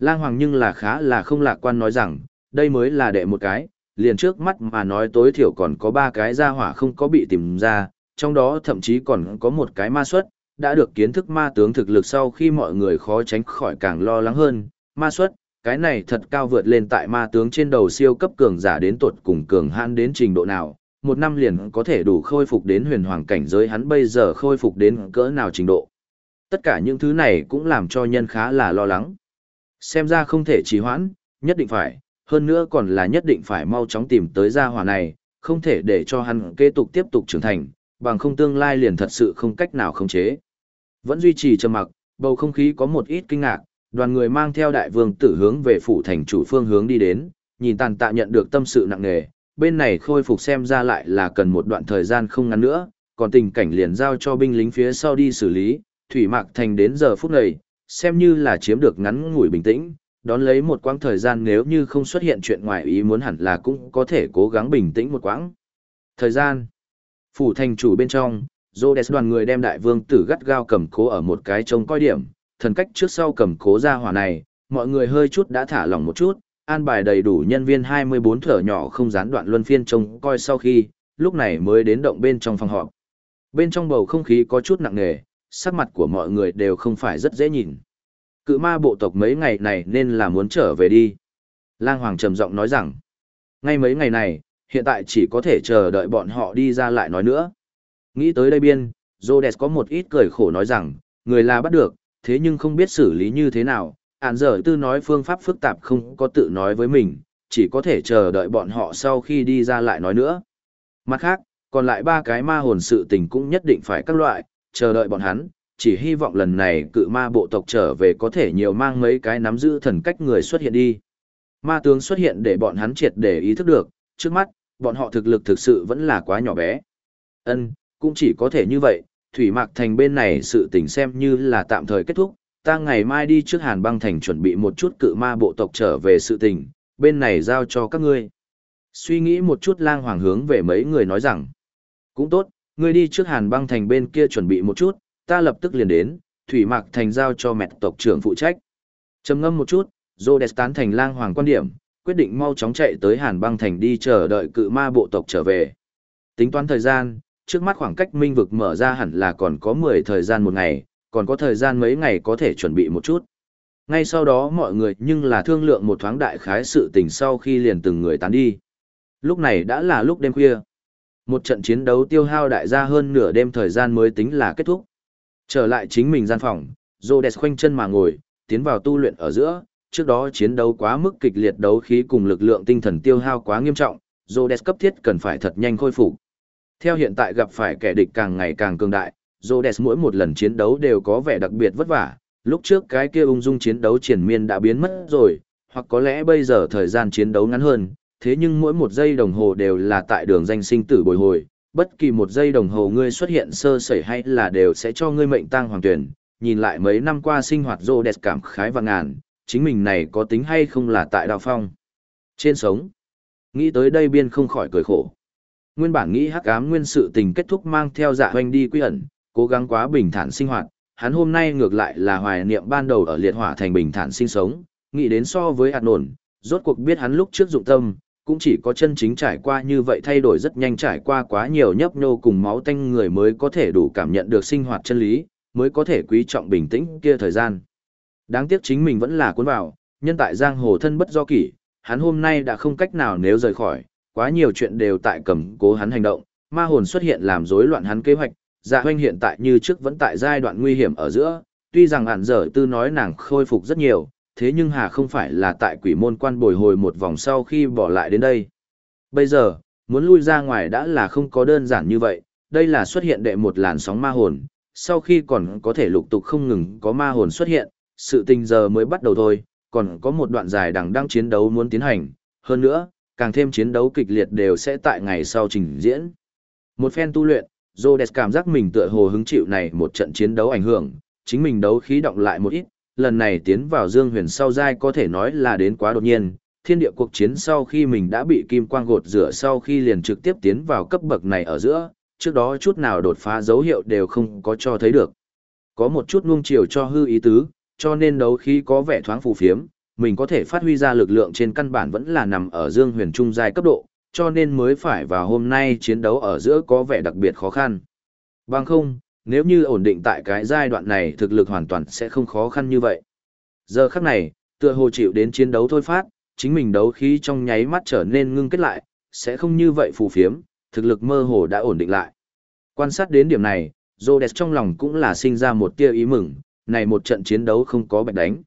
Lang Hoàng nhưng là khá là không lạc quan nói rằng, đây mới là đệ một cái, liền trước mắt mà nói tối thiểu còn có ba cái gia hỏa không có bị tìm ra, trong đó thậm chí còn có một cái ma xuất, đã được kiến thức ma tướng thực lực sau khi mọi người khó tránh khỏi càng lo lắng hơn, ma xuất, cái này thật cao vượt lên tại ma tướng trên đầu siêu cấp cường giả đến tuột cùng cường hãn đến trình độ nào, một năm liền có thể đủ khôi phục đến huyền hoàng cảnh giới hắn bây giờ khôi phục đến cỡ nào trình độ. Tất cả những thứ này cũng làm cho nhân khá là lo lắng. Xem ra không thể trì hoãn, nhất định phải, hơn nữa còn là nhất định phải mau chóng tìm tới gia hỏa này, không thể để cho hắn kế tục tiếp tục trưởng thành, bằng không tương lai liền thật sự không cách nào khống chế. Vẫn duy trì trầm mặc, bầu không khí có một ít kinh ngạc, đoàn người mang theo đại vương tử hướng về phủ thành chủ phương hướng đi đến, nhìn tàn tạ nhận được tâm sự nặng nề, bên này khôi phục xem ra lại là cần một đoạn thời gian không ngắn nữa, còn tình cảnh liền giao cho binh lính phía sau đi xử lý, thủy mạc thành đến giờ phút này, xem như là chiếm được ngắn ngủi bình tĩnh, đón lấy một quãng thời gian nếu như không xuất hiện chuyện ngoài ý muốn hẳn là cũng có thể cố gắng bình tĩnh một quãng. Thời gian Phủ thành chủ bên trong, Rhodes đoàn người đem đại vương tử gắt gao cầm cố ở một cái trông coi điểm, thần cách trước sau cầm cố ra hỏa này, mọi người hơi chút đã thả lỏng một chút, an bài đầy đủ nhân viên 24 thở nhỏ không gián đoạn luân phiên trông coi sau khi, lúc này mới đến động bên trong phòng họp. Bên trong bầu không khí có chút nặng nề, sắc mặt của mọi người đều không phải rất dễ nhìn. Cự ma bộ tộc mấy ngày này nên là muốn trở về đi. Lang Hoàng trầm giọng nói rằng, ngay mấy ngày này, hiện tại chỉ có thể chờ đợi bọn họ đi ra lại nói nữa. Nghĩ tới đây biên, Rhodes có một ít cười khổ nói rằng, người là bắt được, thế nhưng không biết xử lý như thế nào. Ản dở tư nói phương pháp phức tạp không có tự nói với mình, chỉ có thể chờ đợi bọn họ sau khi đi ra lại nói nữa. Mặt khác, còn lại ba cái ma hồn sự tình cũng nhất định phải các loại, chờ đợi bọn hắn, chỉ hy vọng lần này cự ma bộ tộc trở về có thể nhiều mang mấy cái nắm giữ thần cách người xuất hiện đi. Ma tướng xuất hiện để bọn hắn triệt để ý thức được, trước mắt, bọn họ thực lực thực sự vẫn là quá nhỏ bé. Ân, cũng chỉ có thể như vậy, Thủy Mạc Thành bên này sự tình xem như là tạm thời kết thúc, ta ngày mai đi trước Hàn Băng Thành chuẩn bị một chút cự ma bộ tộc trở về sự tình, bên này giao cho các ngươi. Suy nghĩ một chút lang hoàng hướng về mấy người nói rằng, cũng tốt, ngươi đi trước Hàn Băng Thành bên kia chuẩn bị một chút, ta lập tức liền đến, Thủy Mạc Thành giao cho mẹ tộc trưởng phụ trách. Trầm ngâm một chút, Rhodes tán thành lang hoàng quan điểm, quyết định mau chóng chạy tới Hàn Băng Thành đi chờ đợi cự ma bộ tộc trở về. Tính toán thời gian, trước mắt khoảng cách minh vực mở ra hẳn là còn có 10 thời gian một ngày, còn có thời gian mấy ngày có thể chuẩn bị một chút. Ngay sau đó mọi người nhưng là thương lượng một thoáng đại khái sự tình sau khi liền từng người tán đi. Lúc này đã là lúc đêm khuya. Một trận chiến đấu tiêu hao đại gia hơn nửa đêm thời gian mới tính là kết thúc. Trở lại chính mình gian phòng, Rhodes khoanh chân mà ngồi, tiến vào tu luyện ở giữa, trước đó chiến đấu quá mức kịch liệt đấu khí cùng lực lượng tinh thần tiêu hao quá nghiêm trọng, Rhodes cấp thiết cần phải thật nhanh khôi phục. Theo hiện tại gặp phải kẻ địch càng ngày càng cường đại, Rhodes mỗi một lần chiến đấu đều có vẻ đặc biệt vất vả, lúc trước cái kia ung dung chiến đấu triển miên đã biến mất rồi, hoặc có lẽ bây giờ thời gian chiến đấu ngắn hơn, thế nhưng mỗi một giây đồng hồ đều là tại đường danh sinh tử bồi hồi, bất kỳ một giây đồng hồ ngươi xuất hiện sơ sẩy hay là đều sẽ cho ngươi mệnh tang hoàng tuyển, nhìn lại mấy năm qua sinh hoạt rô đẹp cảm khái và ngàn, chính mình này có tính hay không là tại đào phong. Trên sống, nghĩ tới đây biên không khỏi cười khổ. Nguyên bản nghĩ hắc ám nguyên sự tình kết thúc mang theo dạ hoanh đi quy ẩn, cố gắng quá bình thản sinh hoạt, hắn hôm nay ngược lại là hoài niệm ban đầu ở liệt hỏa thành bình thản sinh sống, nghĩ đến so với hạt nổn, rốt cuộc biết hắn lúc trước dụng tâm, cũng chỉ có chân chính trải qua như vậy thay đổi rất nhanh trải qua quá nhiều nhấp nhô cùng máu tanh người mới có thể đủ cảm nhận được sinh hoạt chân lý, mới có thể quý trọng bình tĩnh kia thời gian. Đáng tiếc chính mình vẫn là cuốn vào, nhân tại giang hồ thân bất do kỷ, hắn hôm nay đã không cách nào nếu rời khỏi, quá nhiều chuyện đều tại cầm cố hắn hành động, ma hồn xuất hiện làm rối loạn hắn kế hoạch, dạ hoanh hiện tại như trước vẫn tại giai đoạn nguy hiểm ở giữa, tuy rằng ản dở tư nói nàng khôi phục rất nhiều, thế nhưng hà không phải là tại quỷ môn quan bồi hồi một vòng sau khi bỏ lại đến đây. Bây giờ, muốn lui ra ngoài đã là không có đơn giản như vậy, đây là xuất hiện đệ một làn sóng ma hồn, sau khi còn có thể lục tục không ngừng có ma hồn xuất hiện, sự tình giờ mới bắt đầu thôi, còn có một đoạn dài đằng đang chiến đấu muốn tiến hành, hơn nữa, càng thêm chiến đấu kịch liệt đều sẽ tại ngày sau trình diễn. Một phen tu luyện, Rhodes cảm giác mình tựa hồ hứng chịu này một trận chiến đấu ảnh hưởng, chính mình đấu khí động lại một ít, lần này tiến vào Dương Huyền sau giai có thể nói là đến quá đột nhiên, thiên địa cuộc chiến sau khi mình đã bị kim quang gột rửa sau khi liền trực tiếp tiến vào cấp bậc này ở giữa, trước đó chút nào đột phá dấu hiệu đều không có cho thấy được. Có một chút nuông chiều cho hư ý tứ, cho nên đấu khí có vẻ thoáng phù phiếm, mình có thể phát huy ra lực lượng trên căn bản vẫn là nằm ở Dương Huyền trung giai cấp độ, cho nên mới phải vào hôm nay chiến đấu ở giữa có vẻ đặc biệt khó khăn. Bằng không, nếu như ổn định tại cái giai đoạn này thực lực hoàn toàn sẽ không khó khăn như vậy. Giờ khắc này, tựa hồ chịu đến chiến đấu thôi phát, chính mình đấu khí trong nháy mắt trở nên ngưng kết lại, sẽ không như vậy phù phiếm, thực lực mơ hồ đã ổn định lại. Quan sát đến điểm này, Rhodes trong lòng cũng là sinh ra một tia ý mừng, này một trận chiến đấu không có bạch đánh.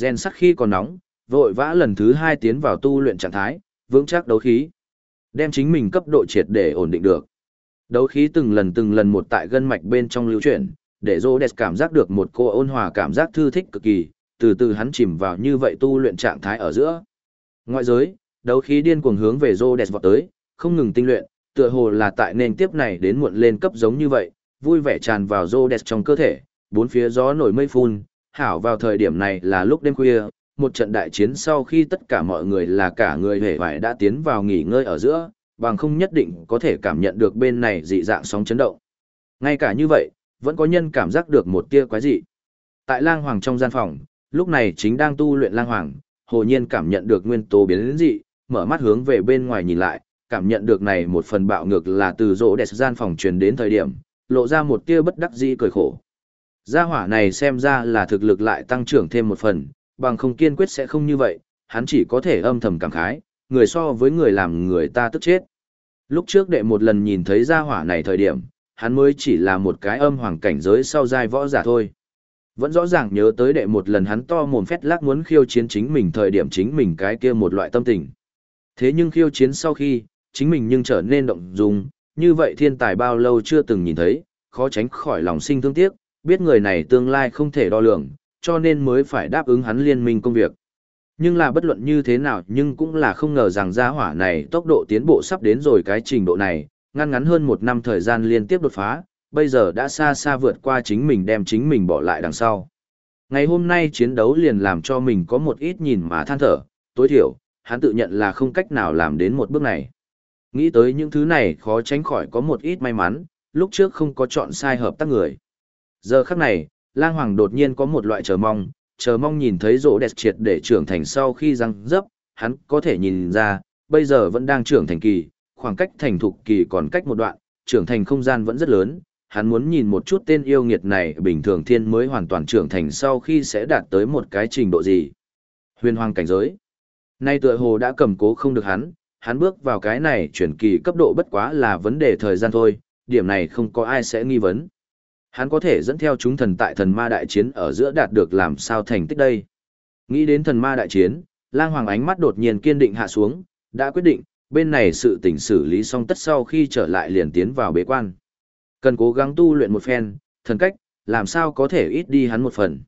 Gen sắc khi còn nóng, vội vã lần thứ hai tiến vào tu luyện trạng thái, vững chắc đấu khí. Đem chính mình cấp độ triệt để ổn định được. Đấu khí từng lần từng lần một tại gân mạch bên trong lưu chuyển, để Rhodes cảm giác được một cô ôn hòa cảm giác thư thích cực kỳ, từ từ hắn chìm vào như vậy tu luyện trạng thái ở giữa. Ngoại giới, đấu khí điên cuồng hướng về Rhodes vọt tới, không ngừng tinh luyện, tựa hồ là tại nền tiếp này đến muộn lên cấp giống như vậy, vui vẻ tràn vào Rhodes trong cơ thể, bốn phía gió nổi mây phun, hảo vào thời điểm này là lúc đêm khuya, một trận đại chiến sau khi tất cả mọi người là cả người hề vải đã tiến vào nghỉ ngơi ở giữa, bằng không nhất định có thể cảm nhận được bên này dị dạng sóng chấn động. Ngay cả như vậy, vẫn có nhân cảm giác được một tia quái dị. Tại lang hoàng trong gian phòng, lúc này chính đang tu luyện lang hoàng, hồ nhiên cảm nhận được nguyên tố biến dị, mở mắt hướng về bên ngoài nhìn lại, cảm nhận được này một phần bạo ngược là từ rỗ đẹp gian phòng truyền đến thời điểm, lộ ra một tia bất đắc dĩ cười khổ. Gia hỏa này xem ra là thực lực lại tăng trưởng thêm một phần, bằng không kiên quyết sẽ không như vậy, hắn chỉ có thể âm thầm cảm khái, người so với người làm người ta tức chết. Lúc trước đệ một lần nhìn thấy gia hỏa này thời điểm, hắn mới chỉ là một cái âm hoàng cảnh giới sau giai võ giả thôi. Vẫn rõ ràng nhớ tới đệ một lần hắn to mồm phét lác muốn khiêu chiến chính mình thời điểm chính mình cái kia một loại tâm tình. Thế nhưng khiêu chiến sau khi, chính mình nhưng trở nên động dung, như vậy thiên tài bao lâu chưa từng nhìn thấy, khó tránh khỏi lòng sinh thương tiếc, biết người này tương lai không thể đo lường, cho nên mới phải đáp ứng hắn liên minh công việc. Nhưng là bất luận như thế nào nhưng cũng là không ngờ rằng gia hỏa này tốc độ tiến bộ sắp đến rồi cái trình độ này, ngăn ngắn hơn một năm thời gian liên tiếp đột phá, bây giờ đã xa xa vượt qua chính mình đem chính mình bỏ lại đằng sau. Ngày hôm nay chiến đấu liền làm cho mình có một ít nhìn mà than thở, tối thiểu, hắn tự nhận là không cách nào làm đến một bước này. Nghĩ tới những thứ này khó tránh khỏi có một ít may mắn, lúc trước không có chọn sai hợp tác người. Giờ khắc này, lang hoàng đột nhiên có một loại chờ mong, chờ mong nhìn thấy rỗ đẹp triệt để trưởng thành sau khi răng dấp, hắn có thể nhìn ra, bây giờ vẫn đang trưởng thành kỳ, khoảng cách thành thục kỳ còn cách một đoạn, trưởng thành không gian vẫn rất lớn, hắn muốn nhìn một chút tên yêu nghiệt này bình thường thiên mới hoàn toàn trưởng thành sau khi sẽ đạt tới một cái trình độ gì. Huyền hoàng cảnh giới. Nay tựa hồ đã cầm cố không được hắn, hắn bước vào cái này chuyển kỳ cấp độ bất quá là vấn đề thời gian thôi, điểm này không có ai sẽ nghi vấn. Hắn có thể dẫn theo chúng thần tại thần ma đại chiến ở giữa đạt được làm sao thành tích đây. Nghĩ đến thần ma đại chiến, lang hoàng ánh mắt đột nhiên kiên định hạ xuống, đã quyết định, bên này sự tình xử lý xong tất sau khi trở lại liền tiến vào bế quan. Cần cố gắng tu luyện một phen, thần cách, làm sao có thể ít đi hắn một phần.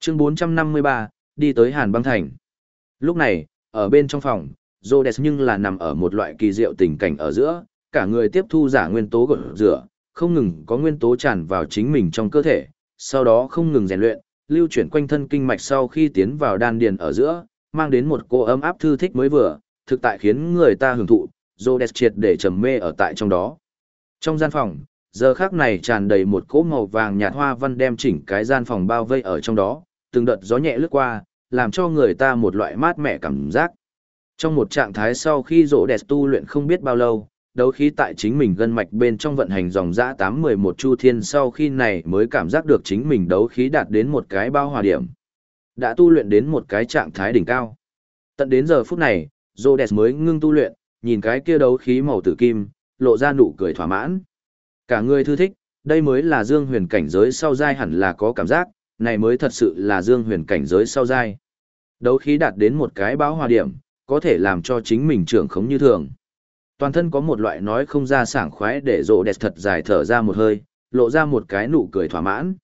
Chương 453, đi tới Hàn băng thành. Lúc này, ở bên trong phòng, Rhodes nhưng là nằm ở một loại kỳ diệu tình cảnh ở giữa, cả người tiếp thu giả nguyên tố gột rửa, không ngừng có nguyên tố tràn vào chính mình trong cơ thể, sau đó không ngừng rèn luyện, lưu chuyển quanh thân kinh mạch sau khi tiến vào đan điền ở giữa, mang đến một cô ấm áp thư thích mới vừa, thực tại khiến người ta hưởng thụ, Rhodes triệt để trầm mê ở tại trong đó. Trong gian phòng, giờ khác này tràn đầy một cỗ màu vàng nhạt hoa văn đem chỉnh cái gian phòng bao vây ở trong đó, từng đợt gió nhẹ lướt qua, làm cho người ta một loại mát mẻ cảm giác. Trong một trạng thái sau khi rỗ đẹp tu luyện không biết bao lâu, đấu khí tại chính mình gân mạch bên trong vận hành dòng dã 811 chu thiên sau khi này mới cảm giác được chính mình đấu khí đạt đến một cái bao hòa điểm. Đã tu luyện đến một cái trạng thái đỉnh cao. Tận đến giờ phút này, Rhodes mới ngưng tu luyện, nhìn cái kia đấu khí màu tử kim, lộ ra nụ cười thỏa mãn. Cả người thư thích, đây mới là dương huyền cảnh giới sau giai hẳn là có cảm giác, này mới thật sự là dương huyền cảnh giới sau giai. Đấu khí đạt đến một cái bão hòa điểm, có thể làm cho chính mình trưởng khống như thường. Toàn thân có một loại nói không ra sảng khoái để rộ đẹp thật dài thở ra một hơi, lộ ra một cái nụ cười thỏa mãn.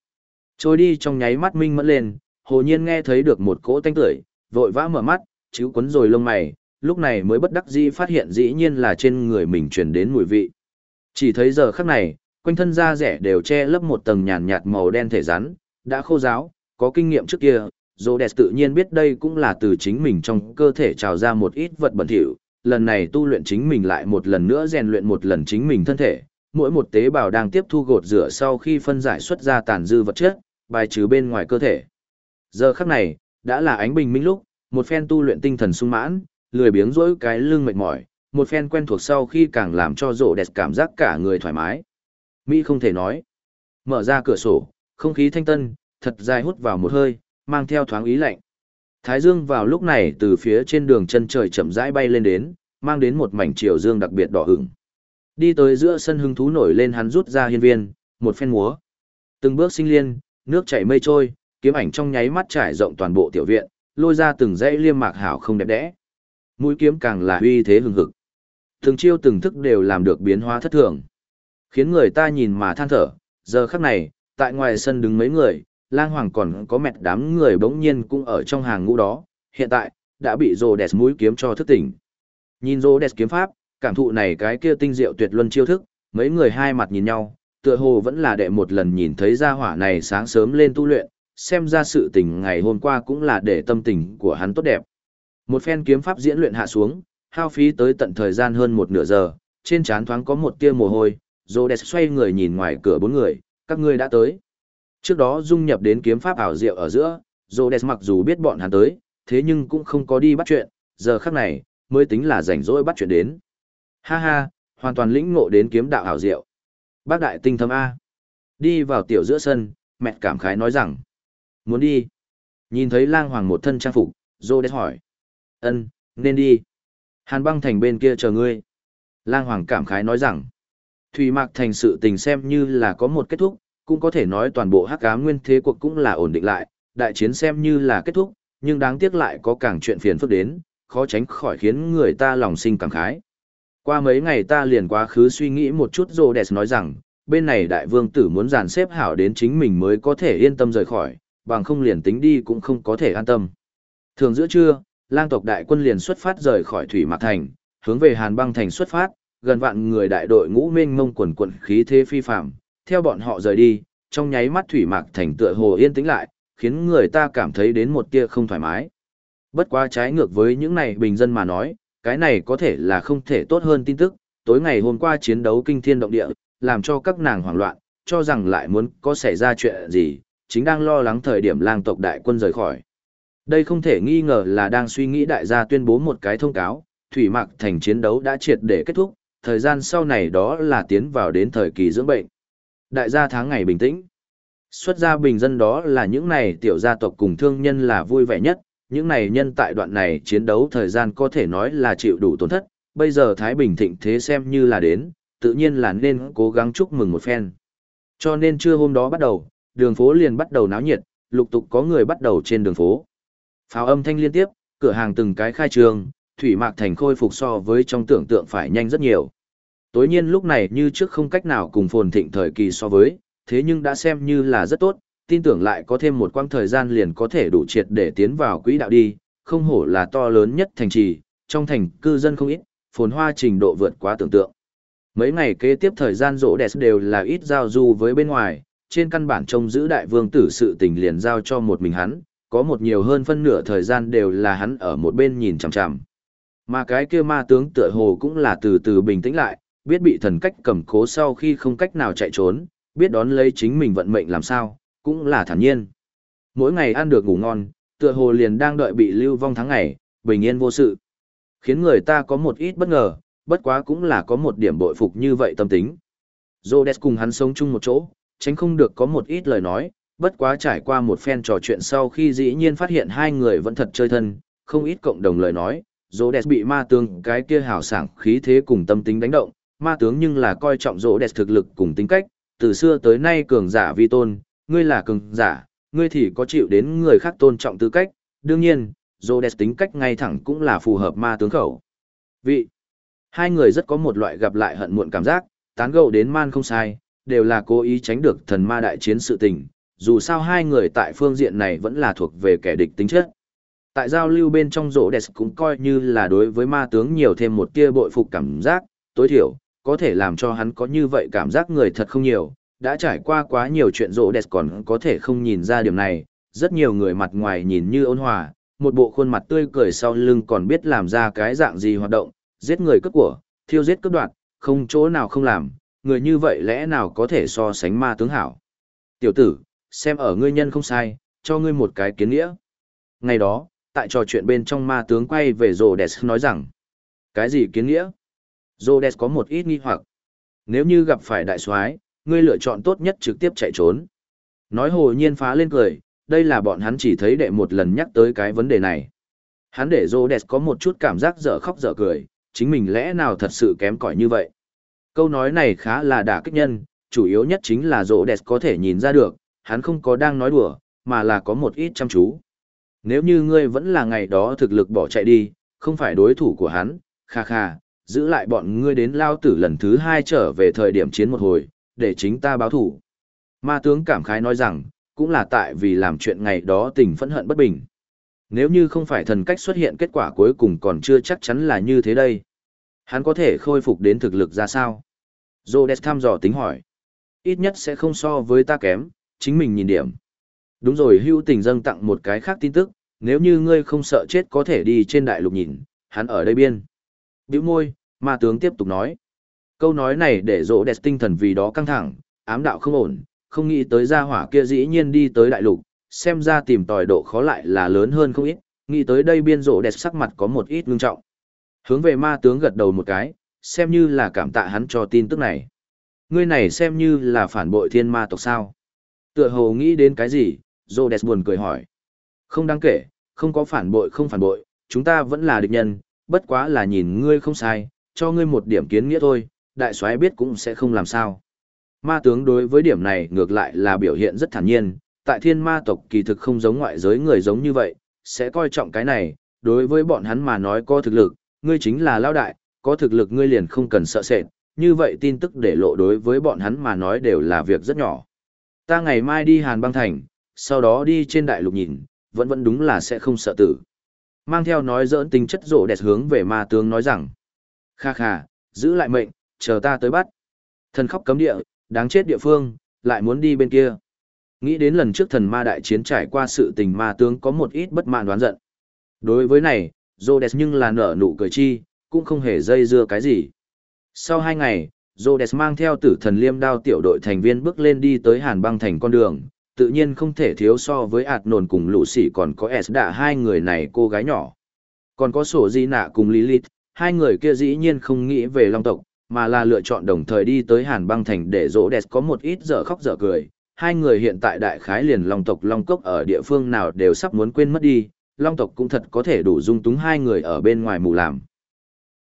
Trôi đi trong nháy mắt minh mẫn lên, hồ nhiên nghe thấy được một cỗ tanh tưởi, vội vã mở mắt, chữ quấn rồi lông mày, lúc này mới bất đắc dĩ phát hiện dĩ nhiên là trên người mình truyền đến mùi vị. Chỉ thấy giờ khắc này, quanh thân da rẻ đều che lấp một tầng nhàn nhạt màu đen thể rắn, đã khô ráo, có kinh nghiệm trước kia, Rhodes tự nhiên biết đây cũng là từ chính mình trong cơ thể trào ra một ít vật bẩn thỉu, lần này tu luyện chính mình lại một lần nữa rèn luyện một lần chính mình thân thể, mỗi một tế bào đang tiếp thu gột rửa sau khi phân giải xuất ra tàn dư vật chất, bài trừ bên ngoài cơ thể. Giờ khắc này, đã là ánh bình minh lúc, một phen tu luyện tinh thần sung mãn, lười biếng rỗi cái lưng mệt mỏi, một phen quen thuộc sau khi càng làm cho rộ đẹp cảm giác cả người thoải mái. Mỹ không thể nói. Mở ra cửa sổ, không khí thanh tân, thật dài hút vào một hơi, mang theo thoáng ý lạnh. Thái dương vào lúc này từ phía trên đường chân trời chậm rãi bay lên đến, mang đến một mảnh chiều dương đặc biệt đỏ hửng. Đi tới giữa sân hứng thú nổi lên hắn rút ra hiên viên, một phen múa. Từng bước sinh liên, nước chảy mây trôi, kiếm ảnh trong nháy mắt trải rộng toàn bộ tiểu viện, lôi ra từng dãy liêm mạc hảo không đẹp đẽ. Mũi kiếm càng là uy thế hừng hực. Từng chiêu từng thức đều làm được biến hóa thất thường. Khiến người ta nhìn mà than thở, giờ khắc này, tại ngoài sân đứng mấy người, lang hoàng còn có mẹt đám người bỗng nhiên cũng ở trong hàng ngũ đó, hiện tại, đã bị rồ đẹp mũi kiếm cho thức tỉnh. Nhìn rồ đẹp kiếm pháp, cảm thụ này cái kia tinh diệu tuyệt luân chiêu thức, mấy người hai mặt nhìn nhau, tựa hồ vẫn là đệ một lần nhìn thấy gia hỏa này sáng sớm lên tu luyện, xem ra sự tình ngày hôm qua cũng là để tâm tình của hắn tốt đẹp. Một phen kiếm pháp diễn luyện hạ xuống, hao phí tới tận thời gian hơn một nửa giờ, trên trán thoáng có một tia mồ hôi, Rhodes xoay người nhìn ngoài cửa bốn người, các ngươi đã tới. Trước đó dung nhập đến kiếm pháp ảo diệu ở giữa, Rhodes mặc dù biết bọn hắn tới, thế nhưng cũng không có đi bắt chuyện, giờ khắc này, mới tính là rảnh rỗi bắt chuyện đến. Ha ha, hoàn toàn lĩnh ngộ đến kiếm đạo ảo diệu. Bác đại tinh thâm A. Đi vào tiểu giữa sân, mẹ cảm khái nói rằng. Muốn đi. Nhìn thấy lang hoàng một thân trang phục, Rhodes hỏi. ân nên đi. Hàn băng thành bên kia chờ ngươi. Lang hoàng cảm khái nói rằng. Thủy Mạc Thành sự tình xem như là có một kết thúc, cũng có thể nói toàn bộ hắc ám nguyên thế cuộc cũng là ổn định lại, đại chiến xem như là kết thúc, nhưng đáng tiếc lại có càng chuyện phiền phức đến, khó tránh khỏi khiến người ta lòng sinh cảm khái. Qua mấy ngày ta liền quá khứ suy nghĩ một chút rồi đẹp nói rằng, bên này đại vương tử muốn dàn xếp hảo đến chính mình mới có thể yên tâm rời khỏi, bằng không liền tính đi cũng không có thể an tâm. Thường giữa trưa, lang tộc đại quân liền xuất phát rời khỏi Thủy Mạc Thành, hướng về Hàn băng thành xuất phát, gần vạn người đại đội ngũ mênh mông quần quận khí thế phi phạm, theo bọn họ rời đi, trong nháy mắt thủy mạc thành tựa hồ yên tĩnh lại, khiến người ta cảm thấy đến một tia không thoải mái. Bất quá trái ngược với những này bình dân mà nói, cái này có thể là không thể tốt hơn tin tức, tối ngày hôm qua chiến đấu kinh thiên động địa, làm cho các nàng hoảng loạn, cho rằng lại muốn có xảy ra chuyện gì, chính đang lo lắng thời điểm lang tộc đại quân rời khỏi. Đây không thể nghi ngờ là đang suy nghĩ đại gia tuyên bố một cái thông cáo, thủy mạc thành chiến đấu đã triệt để kết thúc, thời gian sau này đó là tiến vào đến thời kỳ dưỡng bệnh. Đại gia tháng ngày bình tĩnh. Xuất gia bình dân đó là những này tiểu gia tộc cùng thương nhân là vui vẻ nhất, những này nhân tại đoạn này chiến đấu thời gian có thể nói là chịu đủ tổn thất, bây giờ Thái Bình thịnh thế xem như là đến, tự nhiên là nên cố gắng chúc mừng một phen. Cho nên trưa hôm đó bắt đầu, đường phố liền bắt đầu náo nhiệt, lục tục có người bắt đầu trên đường phố. Pháo âm thanh liên tiếp, cửa hàng từng cái khai trương, thủy mạc thành khôi phục so với trong tưởng tượng phải nhanh rất nhiều. Tối nhiên lúc này như trước không cách nào cùng phồn thịnh thời kỳ so với, thế nhưng đã xem như là rất tốt, tin tưởng lại có thêm một quãng thời gian liền có thể đủ triệt để tiến vào quỹ đạo đi, không hổ là to lớn nhất thành trì, trong thành cư dân không ít, phồn hoa trình độ vượt quá tưởng tượng. Mấy ngày kế tiếp thời gian rỗ đẹp đều là ít giao du với bên ngoài, trên căn bản trông giữ đại vương tử sự tình liền giao cho một mình hắn, có một nhiều hơn phân nửa thời gian đều là hắn ở một bên nhìn chằm chằm. Mà cái kia ma tướng tựa hồ cũng là từ từ bình tĩnh lại, biết bị thần cách cầm cố sau khi không cách nào chạy trốn, biết đón lấy chính mình vận mệnh làm sao, cũng là thản nhiên. Mỗi ngày ăn được ngủ ngon, tựa hồ liền đang đợi bị lưu vong tháng ngày, bình yên vô sự. Khiến người ta có một ít bất ngờ, bất quá cũng là có một điểm bội phục như vậy tâm tính. Rhodes cùng hắn sống chung một chỗ, tránh không được có một ít lời nói, bất quá trải qua một phen trò chuyện sau khi dĩ nhiên phát hiện hai người vẫn thật chơi thân, không ít cộng đồng lời nói, Rhodes bị ma tương, cái kia hào sảng khí thế cùng tâm tính đánh động, ma tướng nhưng là coi trọng Rhodes thực lực cùng tính cách, từ xưa tới nay cường giả vi tôn, ngươi là cường giả, ngươi thì có chịu đến người khác tôn trọng tư cách, đương nhiên, Rhodes tính cách ngay thẳng cũng là phù hợp ma tướng khẩu. Vị, hai người rất có một loại gặp lại hận muộn cảm giác, tán gẫu đến man không sai, đều là cố ý tránh được thần ma đại chiến sự tình, dù sao hai người tại phương diện này vẫn là thuộc về kẻ địch tính chất. Tại giao lưu bên trong rỗ đẹp cũng coi như là đối với ma tướng nhiều thêm một tia bội phục cảm giác, tối thiểu, có thể làm cho hắn có như vậy cảm giác người thật không nhiều, đã trải qua quá nhiều chuyện rỗ đẹp còn có thể không nhìn ra điểm này, rất nhiều người mặt ngoài nhìn như ôn hòa, một bộ khuôn mặt tươi cười sau lưng còn biết làm ra cái dạng gì hoạt động, giết người cướp của, thiêu giết cướp đoạt, không chỗ nào không làm, người như vậy lẽ nào có thể so sánh ma tướng hảo. Tiểu tử, xem ở ngươi nhân không sai, cho ngươi một cái kiến nghĩa. Ngày đó, tại trò chuyện bên trong ma tướng quay về Rhodes nói rằng, cái gì kiến nghĩa? Rhodes có một ít nghi hoặc. Nếu như gặp phải đại soái, ngươi lựa chọn tốt nhất trực tiếp chạy trốn. Nói hồ nhiên phá lên cười, đây là bọn hắn chỉ thấy đệ một lần nhắc tới cái vấn đề này. Hắn để Rhodes có một chút cảm giác dở khóc dở cười, chính mình lẽ nào thật sự kém cỏi như vậy. Câu nói này khá là đả kích nhân, chủ yếu nhất chính là Rhodes có thể nhìn ra được, hắn không có đang nói đùa, mà là có một ít chăm chú. Nếu như ngươi vẫn là ngày đó thực lực bỏ chạy đi, không phải đối thủ của hắn, kha kha, giữ lại bọn ngươi đến lao tử lần thứ hai trở về thời điểm chiến một hồi, để chính ta báo thủ. Ma tướng cảm khái nói rằng, cũng là tại vì làm chuyện ngày đó tình phẫn hận bất bình. Nếu như không phải thần cách xuất hiện kết quả cuối cùng còn chưa chắc chắn là như thế đây. Hắn có thể khôi phục đến thực lực ra sao? Rhodes thăm dò tính hỏi. Ít nhất sẽ không so với ta kém, chính mình nhìn điểm. Đúng rồi hưu tình dâng tặng một cái khác tin tức, nếu như ngươi không sợ chết có thể đi trên đại lục nhìn, hắn ở đây biên. Biểu môi, ma tướng tiếp tục nói. Câu nói này để rỗ đẹp tinh thần vì đó căng thẳng, ám đạo không ổn, không nghĩ tới gia hỏa kia dĩ nhiên đi tới đại lục, xem ra tìm tòi độ khó lại là lớn hơn không ít, nghĩ tới đây biên rỗ đẹp sắc mặt có một ít ngưng trọng. Hướng về ma tướng gật đầu một cái, xem như là cảm tạ hắn cho tin tức này. Ngươi này xem như là phản bội thiên ma tộc sao. Tựa hồ nghĩ đến cái gì, Rhodes buồn cười hỏi. Không đáng kể, không có phản bội không phản bội, chúng ta vẫn là địch nhân, bất quá là nhìn ngươi không sai, cho ngươi một điểm kiến nghĩa thôi, đại soái biết cũng sẽ không làm sao. Ma tướng đối với điểm này ngược lại là biểu hiện rất thản nhiên, tại thiên ma tộc kỳ thực không giống ngoại giới người giống như vậy, sẽ coi trọng cái này, đối với bọn hắn mà nói có thực lực, ngươi chính là lao đại, có thực lực ngươi liền không cần sợ sệt, như vậy tin tức để lộ đối với bọn hắn mà nói đều là việc rất nhỏ. Ta ngày mai đi Hàn băng thành, sau đó đi trên đại lục nhìn, vẫn vẫn đúng là sẽ không sợ tử. Mang theo nói dỡn tính chất rổ đẹp hướng về ma tướng nói rằng. Kha kha, giữ lại mệnh, chờ ta tới bắt. Thần khóc cấm địa, đáng chết địa phương, lại muốn đi bên kia. Nghĩ đến lần trước thần ma đại chiến trải qua sự tình ma tướng có một ít bất mãn đoán giận. Đối với này, Rhodes nhưng là nở nụ cười chi, cũng không hề dây dưa cái gì. Sau hai ngày, Rhodes mang theo tử thần liêm đao tiểu đội thành viên bước lên đi tới Hàn băng thành con đường, tự nhiên không thể thiếu so với ạt nồn cùng lũ sỉ còn có S đạ hai người này cô gái nhỏ. Còn có sổ di nạ cùng Lilith, hai người kia dĩ nhiên không nghĩ về long tộc, mà là lựa chọn đồng thời đi tới Hàn băng thành để rỗ đẹp có một ít dở khóc dở cười. Hai người hiện tại đại khái liền long tộc long cốc ở địa phương nào đều sắp muốn quên mất đi, long tộc cũng thật có thể đủ dung túng hai người ở bên ngoài mù làm.